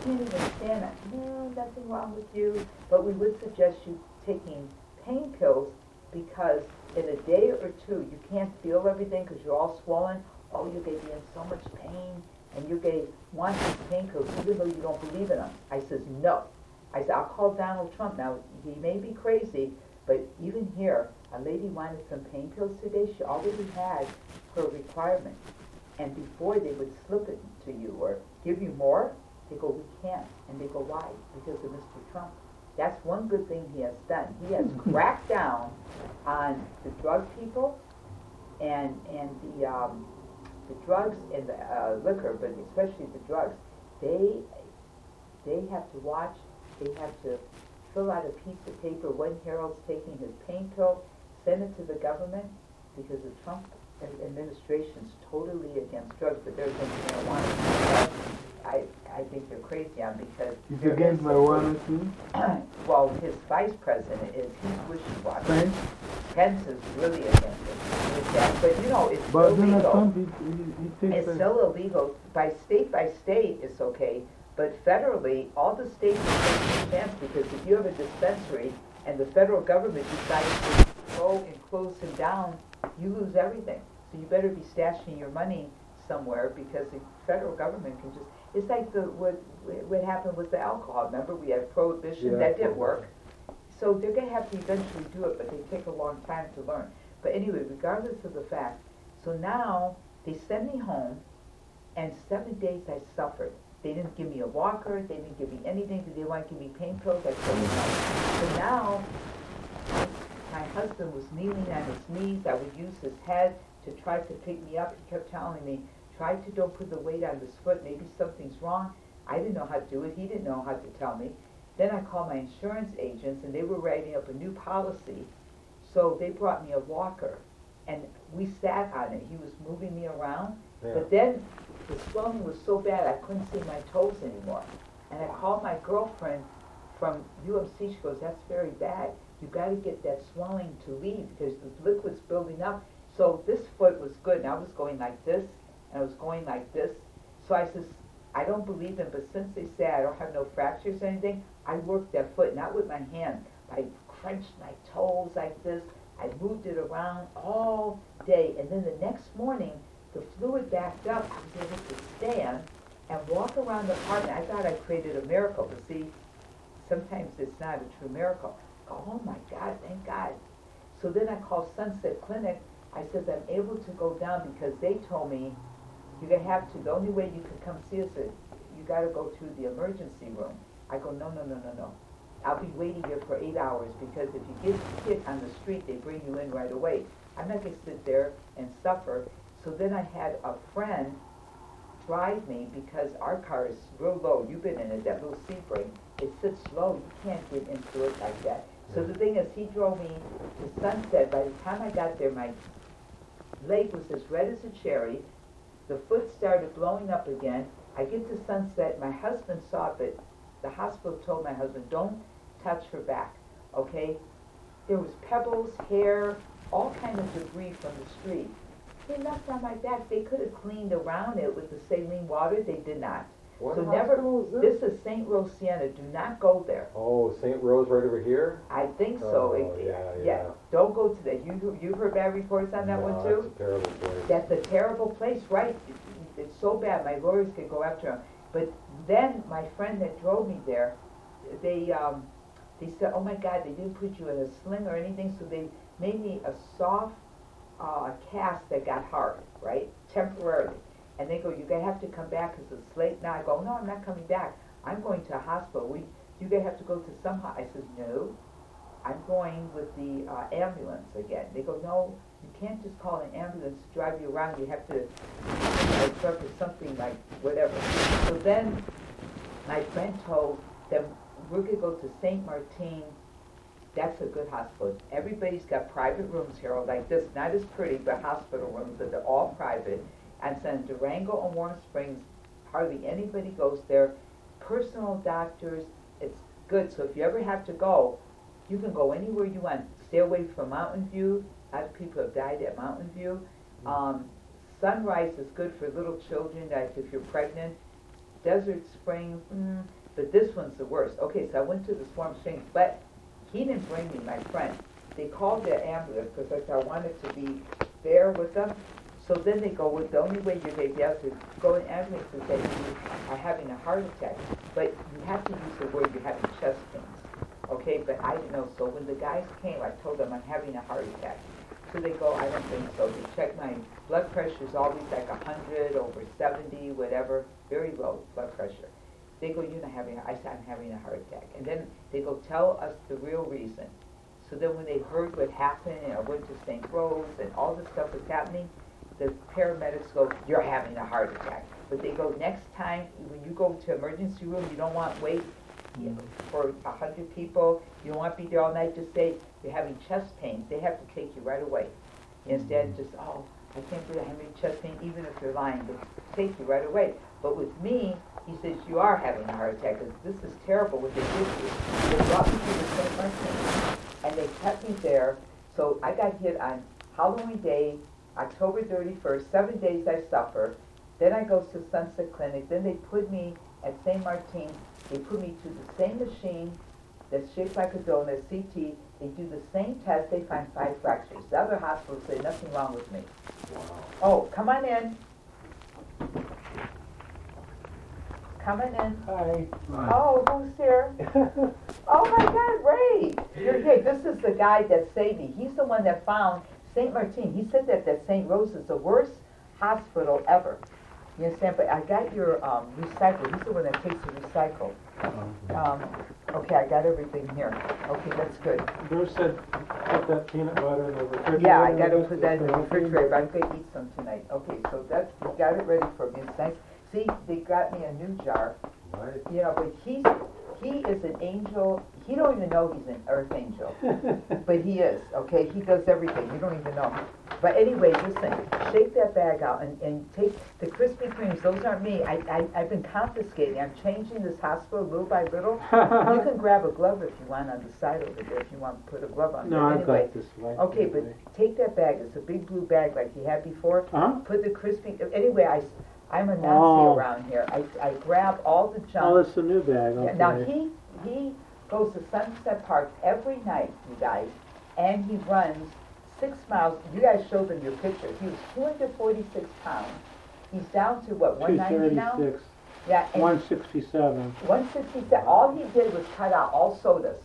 can't even stand it. No, nothing wrong with you, but we would suggest you taking pain pills because in a day or two you can't feel everything because you're all swollen. Oh, you're going to be in so much pain and to want these pain pills even though you don't believe in them. I says, no. I said, I'll call Donald Trump. Now, he may be crazy, but even here, a lady wanted some pain pills today. She already had her requirement. And before they would slip it to you or give you more, they go, we can't. And they go, why? Because of Mr. Trump. That's one good thing he has done. He has cracked down on the drug people and, and the, um, the drugs and the uh, liquor, but especially the drugs. They, they have to watch, they have to fill out a piece of paper when Harold's taking his pain pill, send it to the government, because the Trump ad- administration's totally against drugs, but they're against marijuana. I, I think they're crazy on because. There against marijuana too? Well, his vice president is, he's wishy-washy. French? Pence is really against it. But, you know, it's But still Donald legal. Trump, he, he, It's still illegal. By state by state, it's okay. But federally, all the states are taking a chance because if you have a dispensary and the federal government decides to go and close him down, you lose everything. So you better be stashing your money somewhere because the federal government can just, it's like the, what, what happened with the alcohol. Remember, we had prohibition, Yeah. that didn't work. So they're gonna have to eventually do it, but they take a long time to learn. But anyway, regardless of the fact, so now they send me home, and seven days I suffered. They didn't give me a walker, they didn't give me anything, They did they want to give me pain pills? I told them no. So now, my husband was kneeling on his knees, I would use his head to try to pick me up, he kept telling me, try to don't put the weight on this foot, maybe something's wrong. I didn't know how to do it, he didn't know how to tell me. Then I called my insurance agents, and they were writing up a new policy, so they brought me a walker, and we sat on it, he was moving me around, Yeah. but then the swelling was so bad I couldn't see my toes anymore. And I called my girlfriend from UMC. She goes, "That's very bad. You got to get that swelling to leave because the liquid's building up." So this foot was good, and I was going like this, and I was going like this. So I says, "I don't believe them, but since they say I don't have no fractures or anything, I worked that foot not with my hand. I crunched my toes like this. I moved it around all day, and then the next morning." the fluid backed up, I was able to stand and walk around the apartment. I thought I created a miracle, but see, sometimes it's not a true miracle. Oh my God, thank God. So then I called Sunset Clinic. I said, I'm able to go down because they told me you're gonna have to, the only way you can come see us is you gotta go to the emergency room. I go, no, no, no, no, no. I'll be waiting here for eight hours because if you get hit on the street, they bring you in right away. I'm not gonna sit there and suffer. So then I had a friend drive me because our car is real low. You've been in it, that little Sebring. It sits low. You can't get into it like that. So the thing is, he drove me to Sunset. By the time I got there, my leg was as red as a cherry. The foot started blowing up again. I get to Sunset. My husband saw it, but the hospital told my husband, don't touch her back, okay? There was pebbles, hair, all kind of debris from the street. They left on my back. They could have cleaned around it with the saline water. They did not. What so never. is this? This is St. Rose Siena. Do not go there. Oh, St. Rose right over here? I think so. Oh, It- yeah, yeah. Don't go to that. You you heard bad reports on that one too. That's a terrible place. That's a terrible place, right? It's so bad, my lawyers could go after him. But then, my friend that drove me there, they, um, they said, oh my God, they didn't put you in a sling or anything, so they made me a soft, uh, cast that got hard, right, temporarily. And they go, you're gonna have to come back because it's late now. I go, no, I'm not coming back. I'm going to a hospital. We, you're gonna have to go to some, ho-" I says, no, I'm going with the uh, ambulance again. They go, no, you can't just call an ambulance to drive you around. You have to, a truck or something like whatever. So then, my friend told them we're gonna go to Saint Martin. That's a good hospital. Everybody's got private rooms here, like this, not as pretty, but hospital rooms, but they're all private. And so in Durango and Warm Springs, hardly anybody goes there. Personal doctors, it's good. So if you ever have to go, you can go anywhere you want. Stay away from Mountain View. A lot of people have died at Mountain View. Um, Sunrise is good for little children, like if you're pregnant. Desert Springs, mm, but this one's the worst. Okay, so I went to the Warm Springs, but he didn't bring me, my friend. They called the ambulance because I wanted to be there with them. So then they go, well, the only way you're going to be able to go in ambulance is that you are having a heart attack. But you have to use the word you're having chest pains. Okay, but I didn't know. So when the guys came, I told them I'm having a heart attack. So they go, I don't think so. They check my blood pressure is always like 100 over 70, whatever, very low blood pressure. They go, you're not having, I said, I'm having a heart attack. And then they go, tell us the real reason. So then when they heard what happened, and I went to St. Rose and all this stuff was happening, the paramedics go, you're having a heart attack. But they go, next time, when you go to emergency room, you don't want wait you know, for a hundred people, you don't want to be there all night, just say you're having chest pains. They have to take you right away. Instead, mm-hmm. just, oh, I can't believe I'm having chest pain, even if you're lying, they take you right away. But with me, he says, you are having a heart attack because this is terrible what they did to you. They brought me to the St. Martin, and they kept me there. So I got hit on Halloween Day, October 31st, seven days I suffer. Then I go to Sunset Clinic, then they put me at St. Martin, they put me to the same machine that's shaped like a donut, CT. They do the same test, they find five fractures. The other hospitals say nothing wrong with me. Oh, come on in. Come on in. Hi. Oh, who's here? Oh my God, Ray! You're here. This is the guy that saved me. He's the one that found St. Martin. He said that that St. Rose is the worst hospital ever. You understand? But I got your um, recycle. He's the one that takes the recycle. Um, okay, I got everything here. Okay, that's good. Bruce said, put that peanut butter in the refrigerator. Yeah, I gotta put that in the refrigerator, but I'm gonna eat some tonight. Okay, so that's, you got it ready for me, it's nice. See, they got me a new jar, Right. you know, but he's, he is an angel, he don't even know he's an earth angel. But he is, okay, he does everything, you don't even know. But anyway, listen, shake that bag out and, and take the Krispy Kremes, those aren't me, I, I, I've been confiscating, I'm changing this hospital little by little. You can grab a glove if you want on the side over there, if you want to put a glove on. No, I've anyway, got this right. Okay, but take that bag, it's a big blue bag like you had before. Uh-huh. Put the crispy, anyway, I, I'm a Oh. Nazi around here. I, I grab all the junk. Oh, that's a new bag, Yeah, Now, okay. he, he goes to Sunset Park every night, you guys, and he runs six miles. You guys showed them your pictures. He was two hundred forty-six pounds. He's down to what, one ninety now? Yeah, and one sixty-seven. one sixty-seven, all he did was cut out all sodas.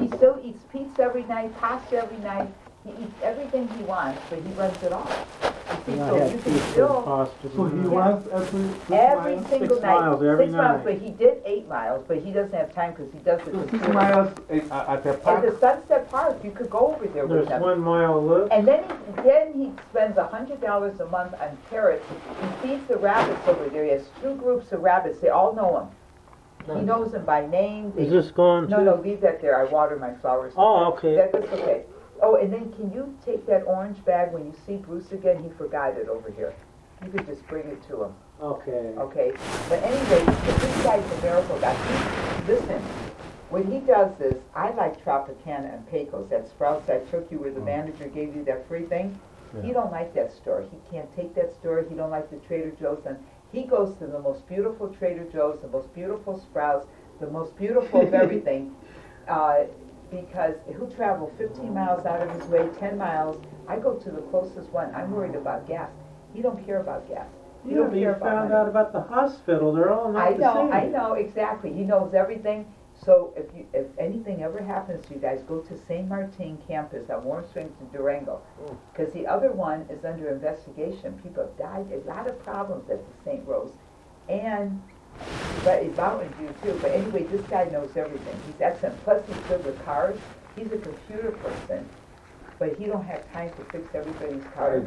He still eats pizza every night, pasta every night, he eats everything he wants, but he runs it all. You see, And I so had can pizza still, pasta. So he runs every six every miles? single Six night, miles every six miles, night. but he did eight miles, but he doesn't have time because he does the So six computer. miles eh, at at the At park? the Sunset Park, you could go over there with There's him. one mile left. And then he, then he spends a hundred dollars a month on carrots. He feeds the rabbits over there. He has two groups of rabbits. They all know him. He knows them by name. They- Is this going to? No, no, leave that there. I water my flowers. Oh, okay. That, that's okay. Oh, and then can you take that orange bag when you see Bruce again? He forgot it over here. You could just bring it to him, Okay. okay? But anyway, this guy's a miracle guy. He, listen, when he does this, I like Tropicana and Pecos, that Sprouts I took you where the manager gave you that free thing. He don't like that store. He can't take that store. He don't like the Trader Joe's. And he goes to the most beautiful Trader Joe's, the most beautiful Sprouts, the most beautiful of everything. Uh, because he'll travel 15 miles out of his way, 10 miles. I go to the closest one. I'm worried about gas. He don't care about gas. He You don't care about found money. out about the hospital. They're all I not the know, same. I know, exactly. He knows everything. So if you, if anything ever happens to you guys, go to St. Martin campus on Warm Springs in Durango. Mm. Because the other one is under investigation. People have died, a lot of problems at the St. Rose. And, but it's Mountain View too. But anyway, this guy knows everything. He's excellent. Plus he's good with cars. He's a computer person. But he don't have time to fix everybody's cars.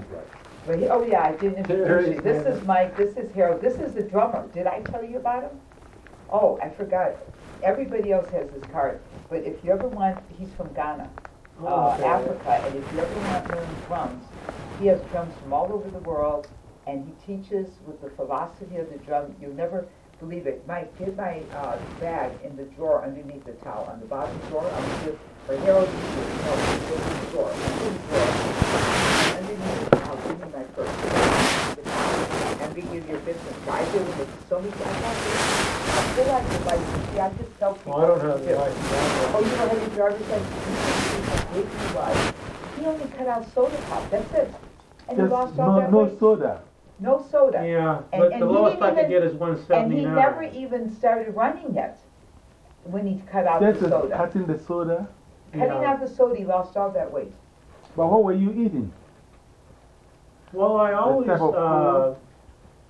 But he, oh yeah, I didn't introduce you. This is. Mike, this is Harold, this is the drummer. Did I tell you about him? Oh, I forgot. Everybody else has his card. But if you ever want, he's from Ghana, uh, Oh, Okay. Africa, and if you ever want to learn drums, he has drums from all over the world, and he teaches with the philosophy of the drum. You'll never believe it. Mike, get my uh, bag in the drawer underneath the towel, on the bottom drawer. I'm gonna give, or Harold, you no, to the drawer, the drawer. Underneath the towel, give me my purse. And we give your business. Why do it? So many, I this. I feel like the license. See, I just tell people. Well, I don't have to the license. Oh, you don't have your driver's license? Wait till you buy. He only cut out soda pop, that's it. And he lost all no, that no weight. soda. No soda. Yeah, And- but and the he lowest didn't I could even- get is one And he seventy-nine. never even started running yet, when he cut out the Just soda. cutting the soda. Cutting Yeah. out the soda, he lost all that weight. But what were you eating? Well, I always, type of uh,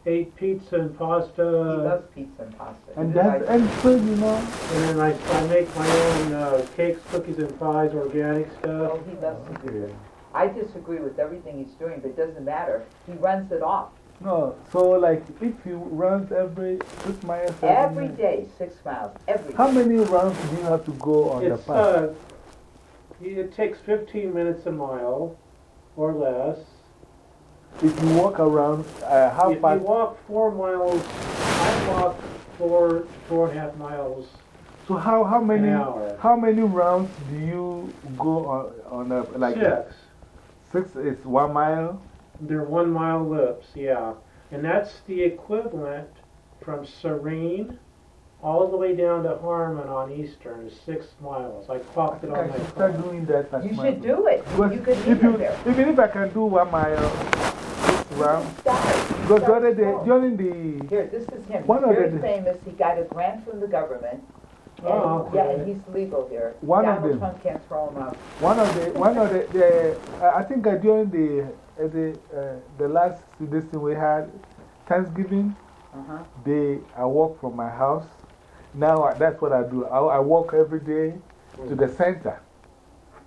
ate pizza and He pasta, loves pizza and pasta. And He that's, likes- and food, you know. and then I, I make my own, uh, cakes, cookies and pies, organic stuff. Oh, he loves to do it. I disagree with everything he's doing, but it doesn't matter. He runs it off. No, so like if you run every six miles Every night, day, six miles, every How day. many rounds do you have to go on the It's, path? uh, it takes fifteen minutes a mile or less. if you walk around, uh, how If you walk four miles, I walk four, four and a half miles So how, how many, how many rounds do you go on, on a, like Six. six is one mile? They're one mile loops, yeah. And that's the equivalent from Serene all the way down to Harmon on Eastern is six miles. I clocked it on I my should start doing that at You my- should do it. Because You could if you, it there. even if I can do one mile, six rounds, Start. because the Start other day, during the, Here, this is him. One He's of the- famous. He got a grant from the government. And, Oh, Yeah, and he's legal here. One of Donald them. Trump can't throw him out. one of the, one of the, the uh, I think uh, during the, the, uh, the last this thing we had, Thanksgiving, Uh-huh. day I walk from my house. Now I, that's what I do. I, I walk every day to the center.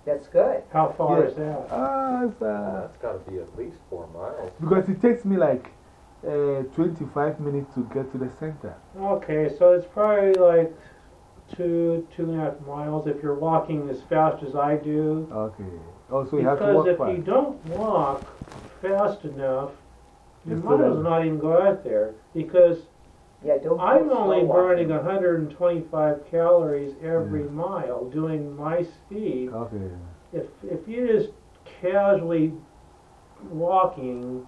That's good. How far Yeah. is that? Ah, it's, Well, uh, that's gotta be at least four miles. because it takes me like uh, 25 minutes to get to the center. Okay, so it's probably like two, two and a half miles if you're walking as fast as I do. Okay. Also, you have to Because walk if fast. you don't walk fast enough, you Yes, might as well not even go out there. Because Yeah, don't I'm only burning 125 calories every Yeah. mile doing my speed. Okay. If, if you're just casually walking,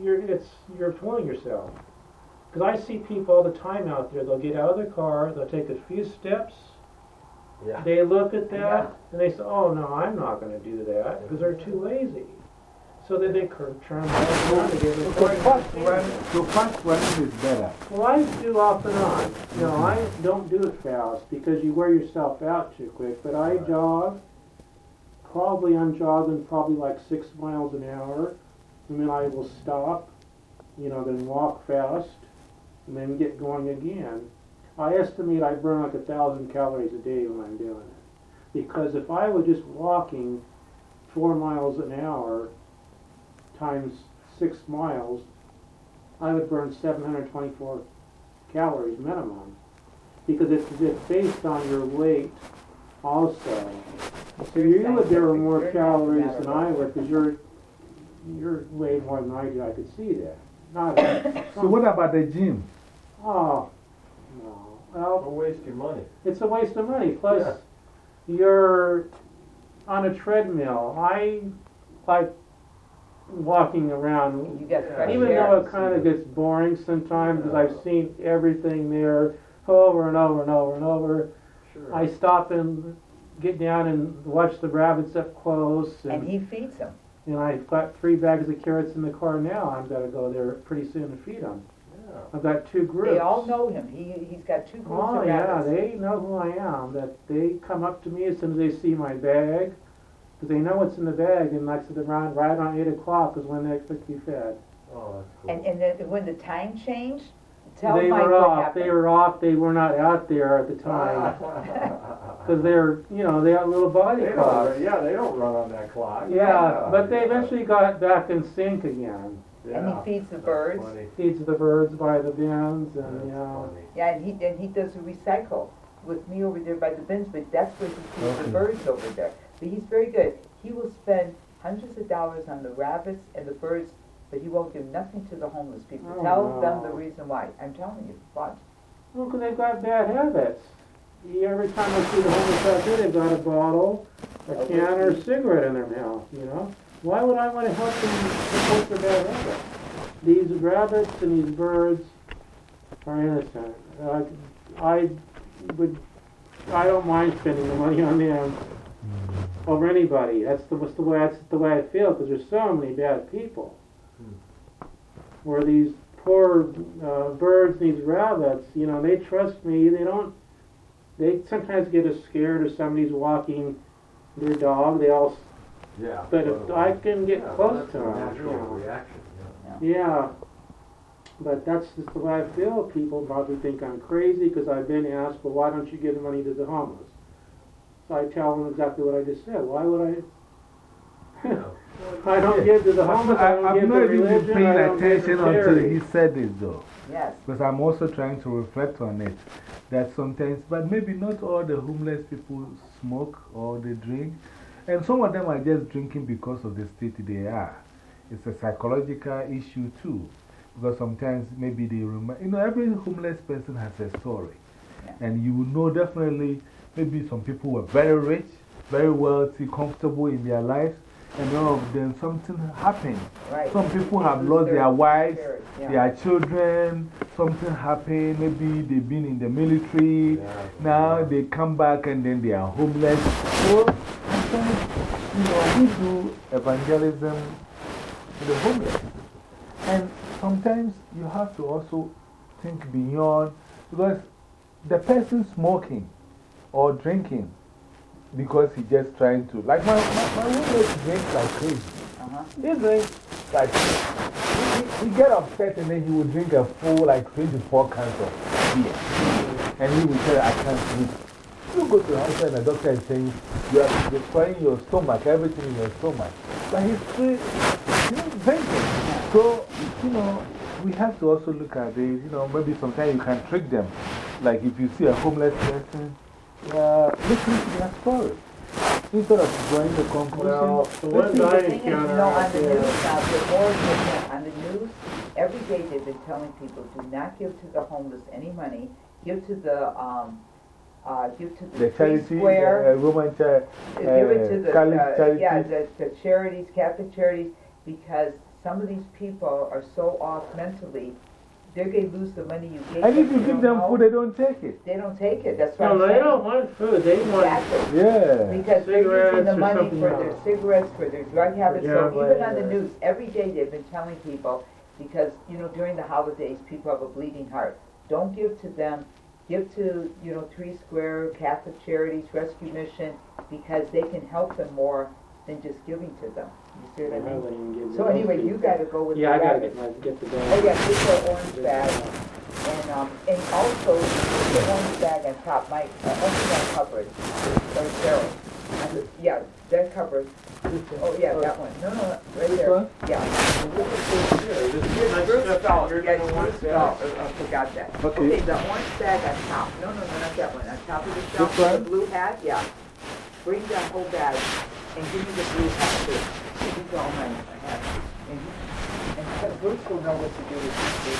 you're, it's, you're fooling yourself. Because I see people all the time out there, they'll get out of their car, they'll take a few steps, Yeah. they look at Yeah. that, and they say, oh no, I'm not going to do that, because they're too lazy. So then they cur- turn back around again. So before fast they- running, so is better. Well, I do off and on. You know, I don't do it fast because you wear yourself out too quick. But I jog. Probably I'm jogging probably like six miles an hour, and then I will stop. You know, then walk fast, and then get going again. I estimate I burn like a thousand calories a day when I'm doing it. Because if I were just walking four miles an hour times six miles, I would burn 724 calories minimum because it's, it's based on your weight also. So you would burn more calories than I would because you're, you're way more than I do. I could see that. Not, So what about the gym? oh, no. Well, Don't waste your money. it's a waste of money. Plus, you're on a treadmill. I like walking around You fresh even air. though it kind of gets boring sometimes because I've oh. seen everything there over and over and over and over, Sure. I stop and get down and watch the rabbits up close. And And, he feeds them. and I've got three bags of carrots in the car now. I've got to go there pretty soon to feed them. Yeah. I've got two groups. They all know him. He, he's got two groups Oh of yeah, rabbits. they know who I am. That they come up to me as soon as they see my bag, because they know what's in the bag. And like I said, around right around eight o'clock is when they expect to be fed. Oh, that's cool. And, and then when the time changed, tell they Mike were what off. happened. They were off. They were not out there at the time because they're you know they have little body They clocks. don't, yeah, they don't run on that clock. Yeah, but they yeah. eventually got back in sync again. And Yeah. he feeds the birds. funny. Feeds the birds by the bins, That's and you know. funny. Yeah, and he, and he does a recycle with me over there by the bins, but that's where he feeds Okay. the birds over there. But he's very good. He will spend hundreds of dollars on the rabbits and the birds, but he won't give nothing to the homeless people. Oh, Tell them the reason why. I'm telling you, watch. Well, because they've got bad habits. Every time I see the homeless out there, they've got a bottle, a Oh, can, or a cigarette in their mouth. You know, why would I want to help them support their bad habits? These rabbits and these birds are innocent. Uh, I would, I don't mind spending the money on them. Over anybody. That's the, what's the way, that's the way I feel, because there's so many bad people. Where these poor uh, birds, these rabbits, you know, they trust me, they don't, they sometimes get as scared if somebody's walking their dog, they all, Yeah. but if I can get Yeah, close to a them, you natural know. reaction, yeah. Yeah, but that's just the way I feel. People probably think I'm crazy because I've been asked, well, why don't you give money to the homeless? So I tell them exactly what I just said. Why would I? I don't give to the homeless, I I, don't I'm give to not even religion, paying I don't give attention until he said this, though. Yes. Because I'm also trying to reflect on it. That sometimes, but maybe not all the homeless people smoke or they drink. And some of them are just drinking because of the state they are. It's a psychological issue too. Because sometimes maybe they remember, you know, every homeless person has a story. And you will know definitely, maybe some people were very rich, very wealthy, comfortable in their lives, and all of them something happened. Right. Some people have lost their their wives, yeah. their children, something happened, maybe they've been in the military, Yeah. now they come back and then they are homeless. So, sometimes, you know, we do evangelism to the homeless. And sometimes you have to also think beyond, because the person smoking or drinking, because he's just trying to, like my, my, my roommate drinks like crazy. Uh-huh. He drinks like, he, he, he get upset and then he would drink a full, like 24 cans of beer. And he would say, I can't sleep. You go to the hospital and the doctor is saying, you are destroying your stomach, everything in your stomach. But he's still he's drinking. So, you know, we have to also look at this. You know, maybe sometimes you can trick them. Like if you see a homeless person, uh, listen to their story. Instead of drawing the conclusion. Well, the listen ones to I The thing is, you encounter know, on the news now, the more than on the news, every day they've been telling people, do not give to the homeless any money. Give to the, um, uh, give to the The charity, Square. uh, Roman charity, Uh, give it to the, Catholic uh, charities. yeah, the, the charities, Catholic charities, because some of these people are so off mentally, they're gonna lose the money you gave them. and if you give them know. food, they don't take it. They don't take it, that's what I'm No, they don't want food, they want, Exactly. Yeah. Because they're using Cigarettes the or money something for their cigarettes, for their drug habits, so gambling even on the uh, news, every day they've been telling people, because, you know, during the holidays, people have a bleeding heart. Don't give to them, give to, you know, Three Square, Catholic Charities, Rescue Mission, because they can help them more than just giving to them. You see what I mean? So anyway, you gotta go with the Yeah, I gotta rabbit. get my, get the Oh, bag. yeah, get the orange bag, and, um, and also, the orange bag on top, my, uh, only that covered, or Cheryl. And the- Yeah, that covered, oh, yeah, that one, no, no, no, right there, yeah. Here, this is my Bruce stuff, Bell, you're yeah, gonna it's want Bruce that. Bell, I I forgot that. Okay. Okay, the orange bag on top, no, no, no, not that one, on top of the shelf, This one? the blue hat, yeah. Bring that whole bag, and give me the blue hat too. All my hats. And, Bruce will know what to do with these.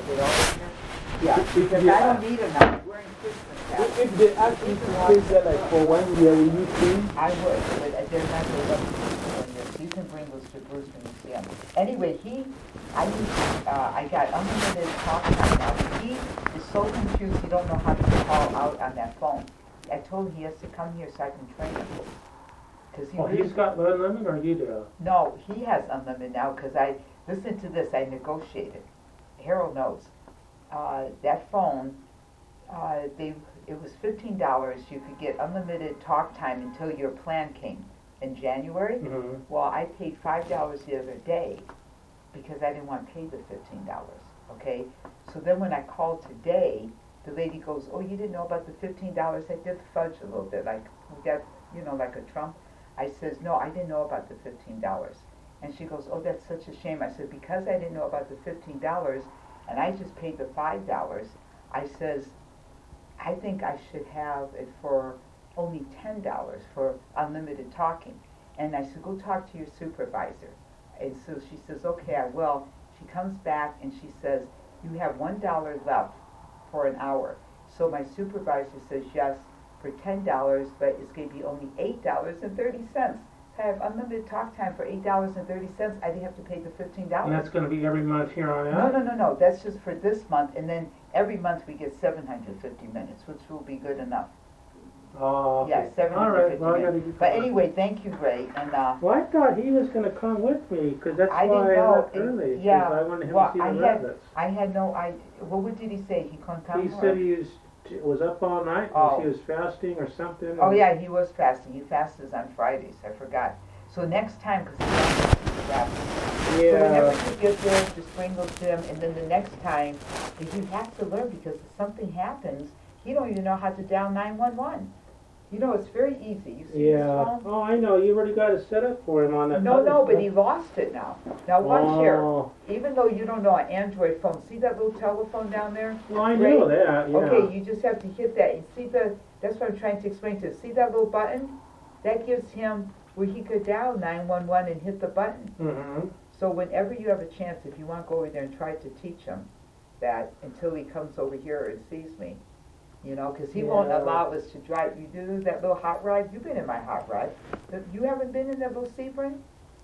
Is it all in there? Yeah, because I don't need them now, I'm wearing Christmas. If they ask me to stay there like for one year, will you stay? I would, but they're not going to You can bring those to Bruce when you see him. Anyway, he, I used, uh, I got unlimited talk time now. He is so confused, he don't know how to call out on that phone. I told him he has to come here so I can train him. Cause he. Oh, he's got unlimited or you do? no, he has unlimited now because I, listen to this, I negotiated. Harold knows. Uh, that phone, uh, they, it was fifteen dollars. You could get unlimited talk time until your plan came in January. Mm-hmm. Well, I paid five dollars the other day because I didn't want to pay the fifteen dollars, okay? So then when I called today, the lady goes, oh, you didn't know about the fifteen dollars? I did fudge a little bit, like, we got, you know, like a Trump. I says, no, I didn't know about the fifteen dollars. And she goes, oh, that's such a shame. I said, because I didn't know about the fifteen dollars and I just paid the five dollars, I says, I think I should have it for only ten dollars for unlimited talking. And I said, go talk to your supervisor. And so she says, okay, I will. She comes back and she says, you have one dollar left for an hour. So my supervisor says, yes, for ten dollars, but it's gonna be only eight dollars and thirty cents. I have unlimited talk time for eight dollars and thirty cents. I didn't have to pay the fifteen dollars. And that's gonna be every month here on No, out? no, no, no, no. that's just for this month, and then every month we get seven hundred fifty minutes, which will be good enough. Oh, Yeah, seven All right, well, I gotta minutes. get But anyway, thank you, Ray, and, uh, Well, I thought he was gonna come with me, cause that's I why didn't I know. left It- early, yeah, I wanted him well, to see I the had- rabbits. I had no I, well, what did he say? He couldn't come? He said he was, was up all night, Oh. because he was fasting or something. Oh, yeah, he was fasting. He fasts on Fridays. I forgot. So next time, because he to see the. So whenever Yeah, you get there, just to him, and then the next time, you have to learn, because if something happens, he don't even know how to dial nine-one-one. You know, it's very easy. You see his yeah, phone? oh, I know, you already got it set up for him on that. No, other no, but stuff. he lost it now. Now watch here. Oh, Even though you don't know an Android phone, see that little telephone down there? well, I know that, yeah. Okay, you just have to hit that and see the, that's what I'm trying to explain to you. See that little button? That gives him where he could dial nine-one-one and hit the button. Mm-hmm, So whenever you have a chance, if you want to go over there and try to teach him that until he comes over here and sees me, you know, because he won't allow us to drive. You do that little hot ride. You've been in my hot ride. You haven't been in that little Sebring?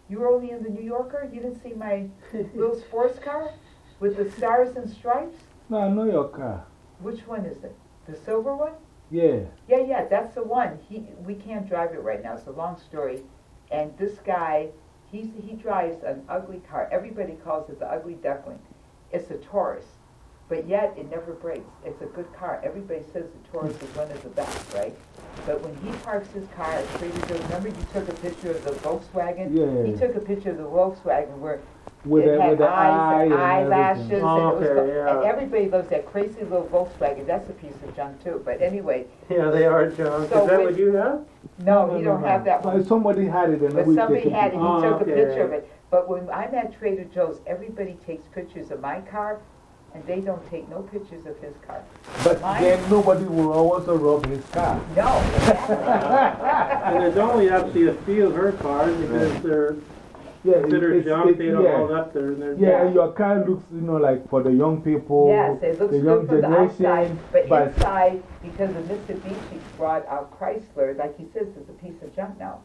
You were only in the New Yorker. You didn't see my little sports car with the stars and stripes. No, your car. Which one is it? The silver one? Yeah. Yeah, yeah, that's the one. He, we can't drive it right now. It's a long story. And this guy, he's, he drives an ugly car. Everybody calls it the ugly duckling. It's a Taurus, but yet it never breaks. It's a good car. Everybody says the Taurus is one of the best, right? But when he parks his car at Trader Joe's, remember you took a picture of the Volkswagen? Yeah. He took a picture of the Volkswagen where With it the, had with the eye eyes and eyelashes, and, Oh, it was okay, yeah. and everybody loves that crazy little Volkswagen. That's a piece of junk too. But anyway, yeah, they are junk, is So that when- what you have? no, he don't have that one. But somebody had it and But somebody had it, he Oh, took a picture of it. But when I'm at Trader Joe's, everybody takes pictures of my car, and they don't take no pictures of his car. But Mine- then nobody will also rob his car. No. And there's only actually a few of her cars, because they're Yeah, considered it's- junk, it's- they don't yeah. hold up there, and they're. Yeah, your car looks, you know, like for the young people, Yes, it looks the young good from the outside, but but inside, because the Mitsubishi brought out Chrysler, like he says, it's a piece of junk now.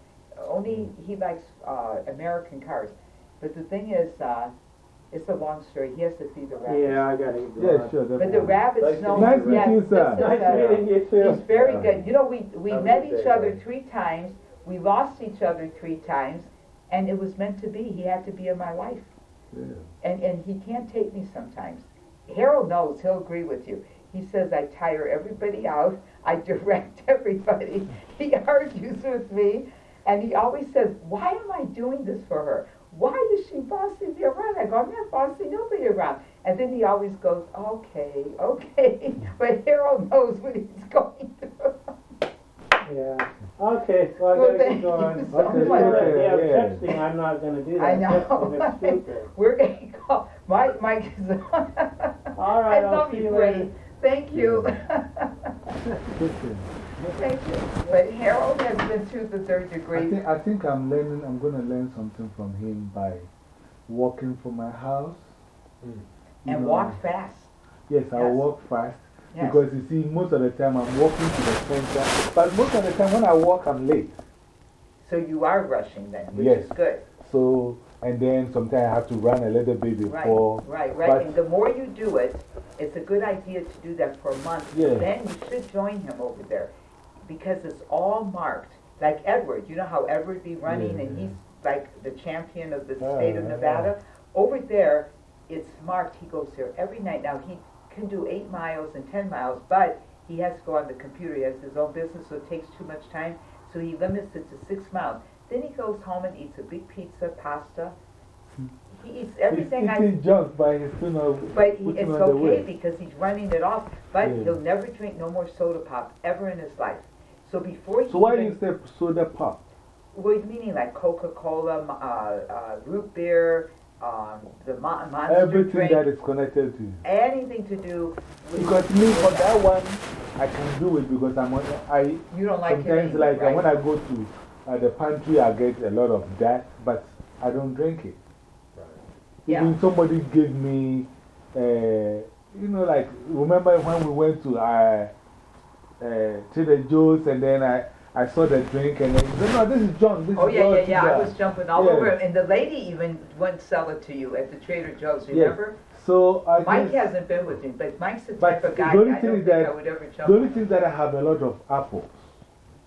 Only he likes, uh, American cars. But the thing is, uh, it's a long story, he has to see the rabbit. Yeah, I gotta get yeah, going. sure. But the definitely. rabbits Nice to know. meet Nice to meet you, this sir. is Nice meeting you too. He's very Yeah. good. You know, we, we Have a met good each day, other guys. three times, we lost each other three times, and it was meant to be. He had to be in my life. Yeah. And, and he can't take me sometimes. Harold knows, he'll agree with you. He says I tire everybody out, I direct everybody. He argues with me, and he always says, why am I doing this for her? Why is she bossing me around? I go, I'm not bossing nobody around. And then he always goes, okay, okay. But Harold knows what he's going through. Yeah, okay, well, I Well, gotta thank get going. so Okay, much. okay. Yeah, yeah. texting, I'm not gonna do that. I know. Texting is stupid. We're gonna go, Mike, Mike is All right, I I'll love see you, you Ray. later. Thank you. Listen, Thank you. But Harold has been to the third I degree. think, I think I'm learning, I'm going to learn something from him by walking from my house. Mm. And know, walk fast. Yes, I walk fast. Yes. Because you see, most of the time I'm walking to the center. But most of the time when I walk, I'm late. So you are rushing then, which Yes. is good. So, and then sometimes I have to run a little bit before. right, but- right. And the more you do it, it's a good idea to do that for a month. Yeah. Then you should join him over there because it's all marked. Like Edward, you know how Edward be running Yeah, and he's like the champion of the state of. Nevada? Over there, it's marked. He goes there every night. Now he can do eight miles and ten miles, but he has to go on the computer. He has his own business, so it takes too much time. So he limits it to six miles. Then he goes home and eats a big pizza, pasta. He eats everything He's I eating junk, but he's still not but he, it's okay because he's running it off. But Yeah. he'll never drink no more soda pop ever in his life. So before he So why do even, you say soda pop? Well, meaning like Coca Cola, uh, uh, root beer, um, the Mon- Monster Everything drink, that is connected to anything to do with Because me, for that one, I can do it because I'm on, I you don't like it sometimes like right? when I go to uh, the pantry, I get a lot of that, but I don't drink it. Yeah. Even somebody gave me, uh, you know, like, remember when we went to uh, uh, Trader Joe's and then I, I saw the drink and then he said, no, this is junk. This Oh is yeah, yeah, yeah. I was jumping all Yeah. over and the lady even wouldn't sell it to you at the Trader Joe's. Yes. Remember? So I Mike just, hasn't been with me, but Mike's the But type of guy the only I thing think I that- would ever jump. the only thing that I have a lot of apples.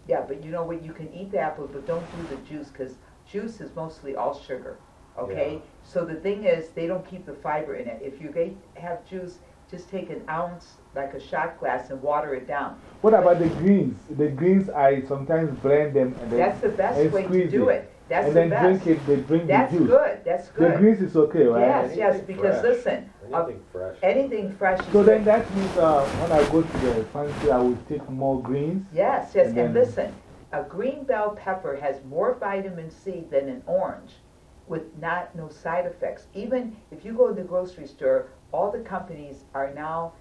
Yeah, but you know what, you can eat the apple, but don't do the juice, because juice is mostly all sugar, okay? So the thing is, they don't keep the fiber in it. If you have juice, just take an ounce, like a shot glass, and water it down. What about the greens? The greens, I sometimes blend them and then. That's the best way to do it. it. That's and the then best. drink it, they drink That's the juice. good, that's good. The greens is okay, right? Yes, yes, because fresh. listen, uh, Anything fresh. anything fresh is So then that means uh, when I go to the fancy, I will take more greens. Yes, yes, And and listen, a green bell pepper has more vitamin C than an orange with not, no side effects. Even if you go to the grocery store, all the companies are now,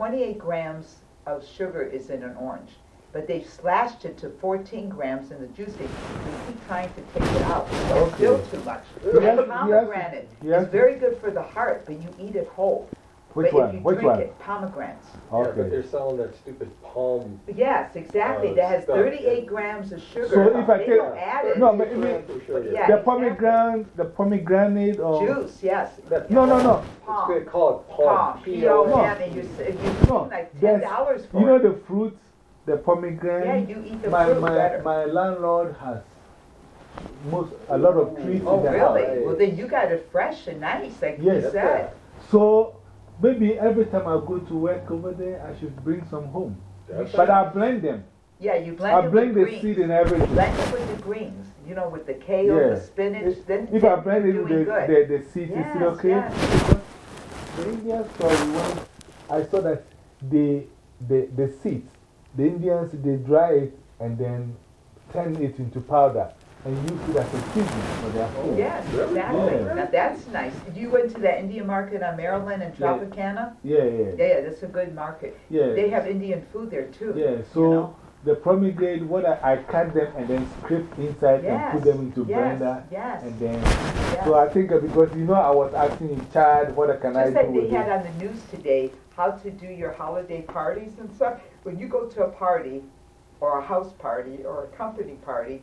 twenty-eight grams of sugar is in an orange. But they've slashed it to fourteen grams in the juice. They they keep trying to take it out. It's still too much. He has- he has- Pomegranate he has- is very good for the heart, but you eat it whole. Which But if one? you Which drink one? it, pomegranates. Yeah, but they're selling that stupid palm. Yes, exactly. Uh, that has stuff. thirty-eight grams of sugar. So if I They take- add it. No, but I mean- sugar. Yeah, The pomegranate, the pomegranate or. Juice, yes. That's No, no, no. It's Palm. they call it palm. Palm, P O No. M, and you, s- you No, like ten dollars for You know the fruits, the pomegranate. Yeah, you eat the my, fruit my, better. my landlord has most, a lot of trees Oh, in the house. really? Well, then you got it fresh and nice, like you Yes. said. So maybe every time I go to work over there, I should bring some home. That's But I blend them. Yeah, you I blend I blend with the greens. seed and everything. Blend it with the greens, you know, with the kale, Yeah. the spinach, then If I then blend it with doing the, the, the seeds, is it Yes, okay? yes. The Indian story, when I saw that the, the, the seeds, the Indians, they dry it and then turn it into powder and use it as a seasoning for their food. Yes, Really? exactly. Yeah. Now, that's nice. You went to the Indian market on Maryland and Tropicana? Yeah, yeah, Yeah, yeah, that's a good market. yeah. They have Indian food there too. Yeah, you so know? the pomegranate, what I, I cut them and then scrape inside and put them into yes, blender. yes, And then, yes. so I think uh, because you know I was asking in Chad, what can I Just do they with had it? on the news today, how to do your holiday parties and stuff. When you go to a party, or a house party, or a company party,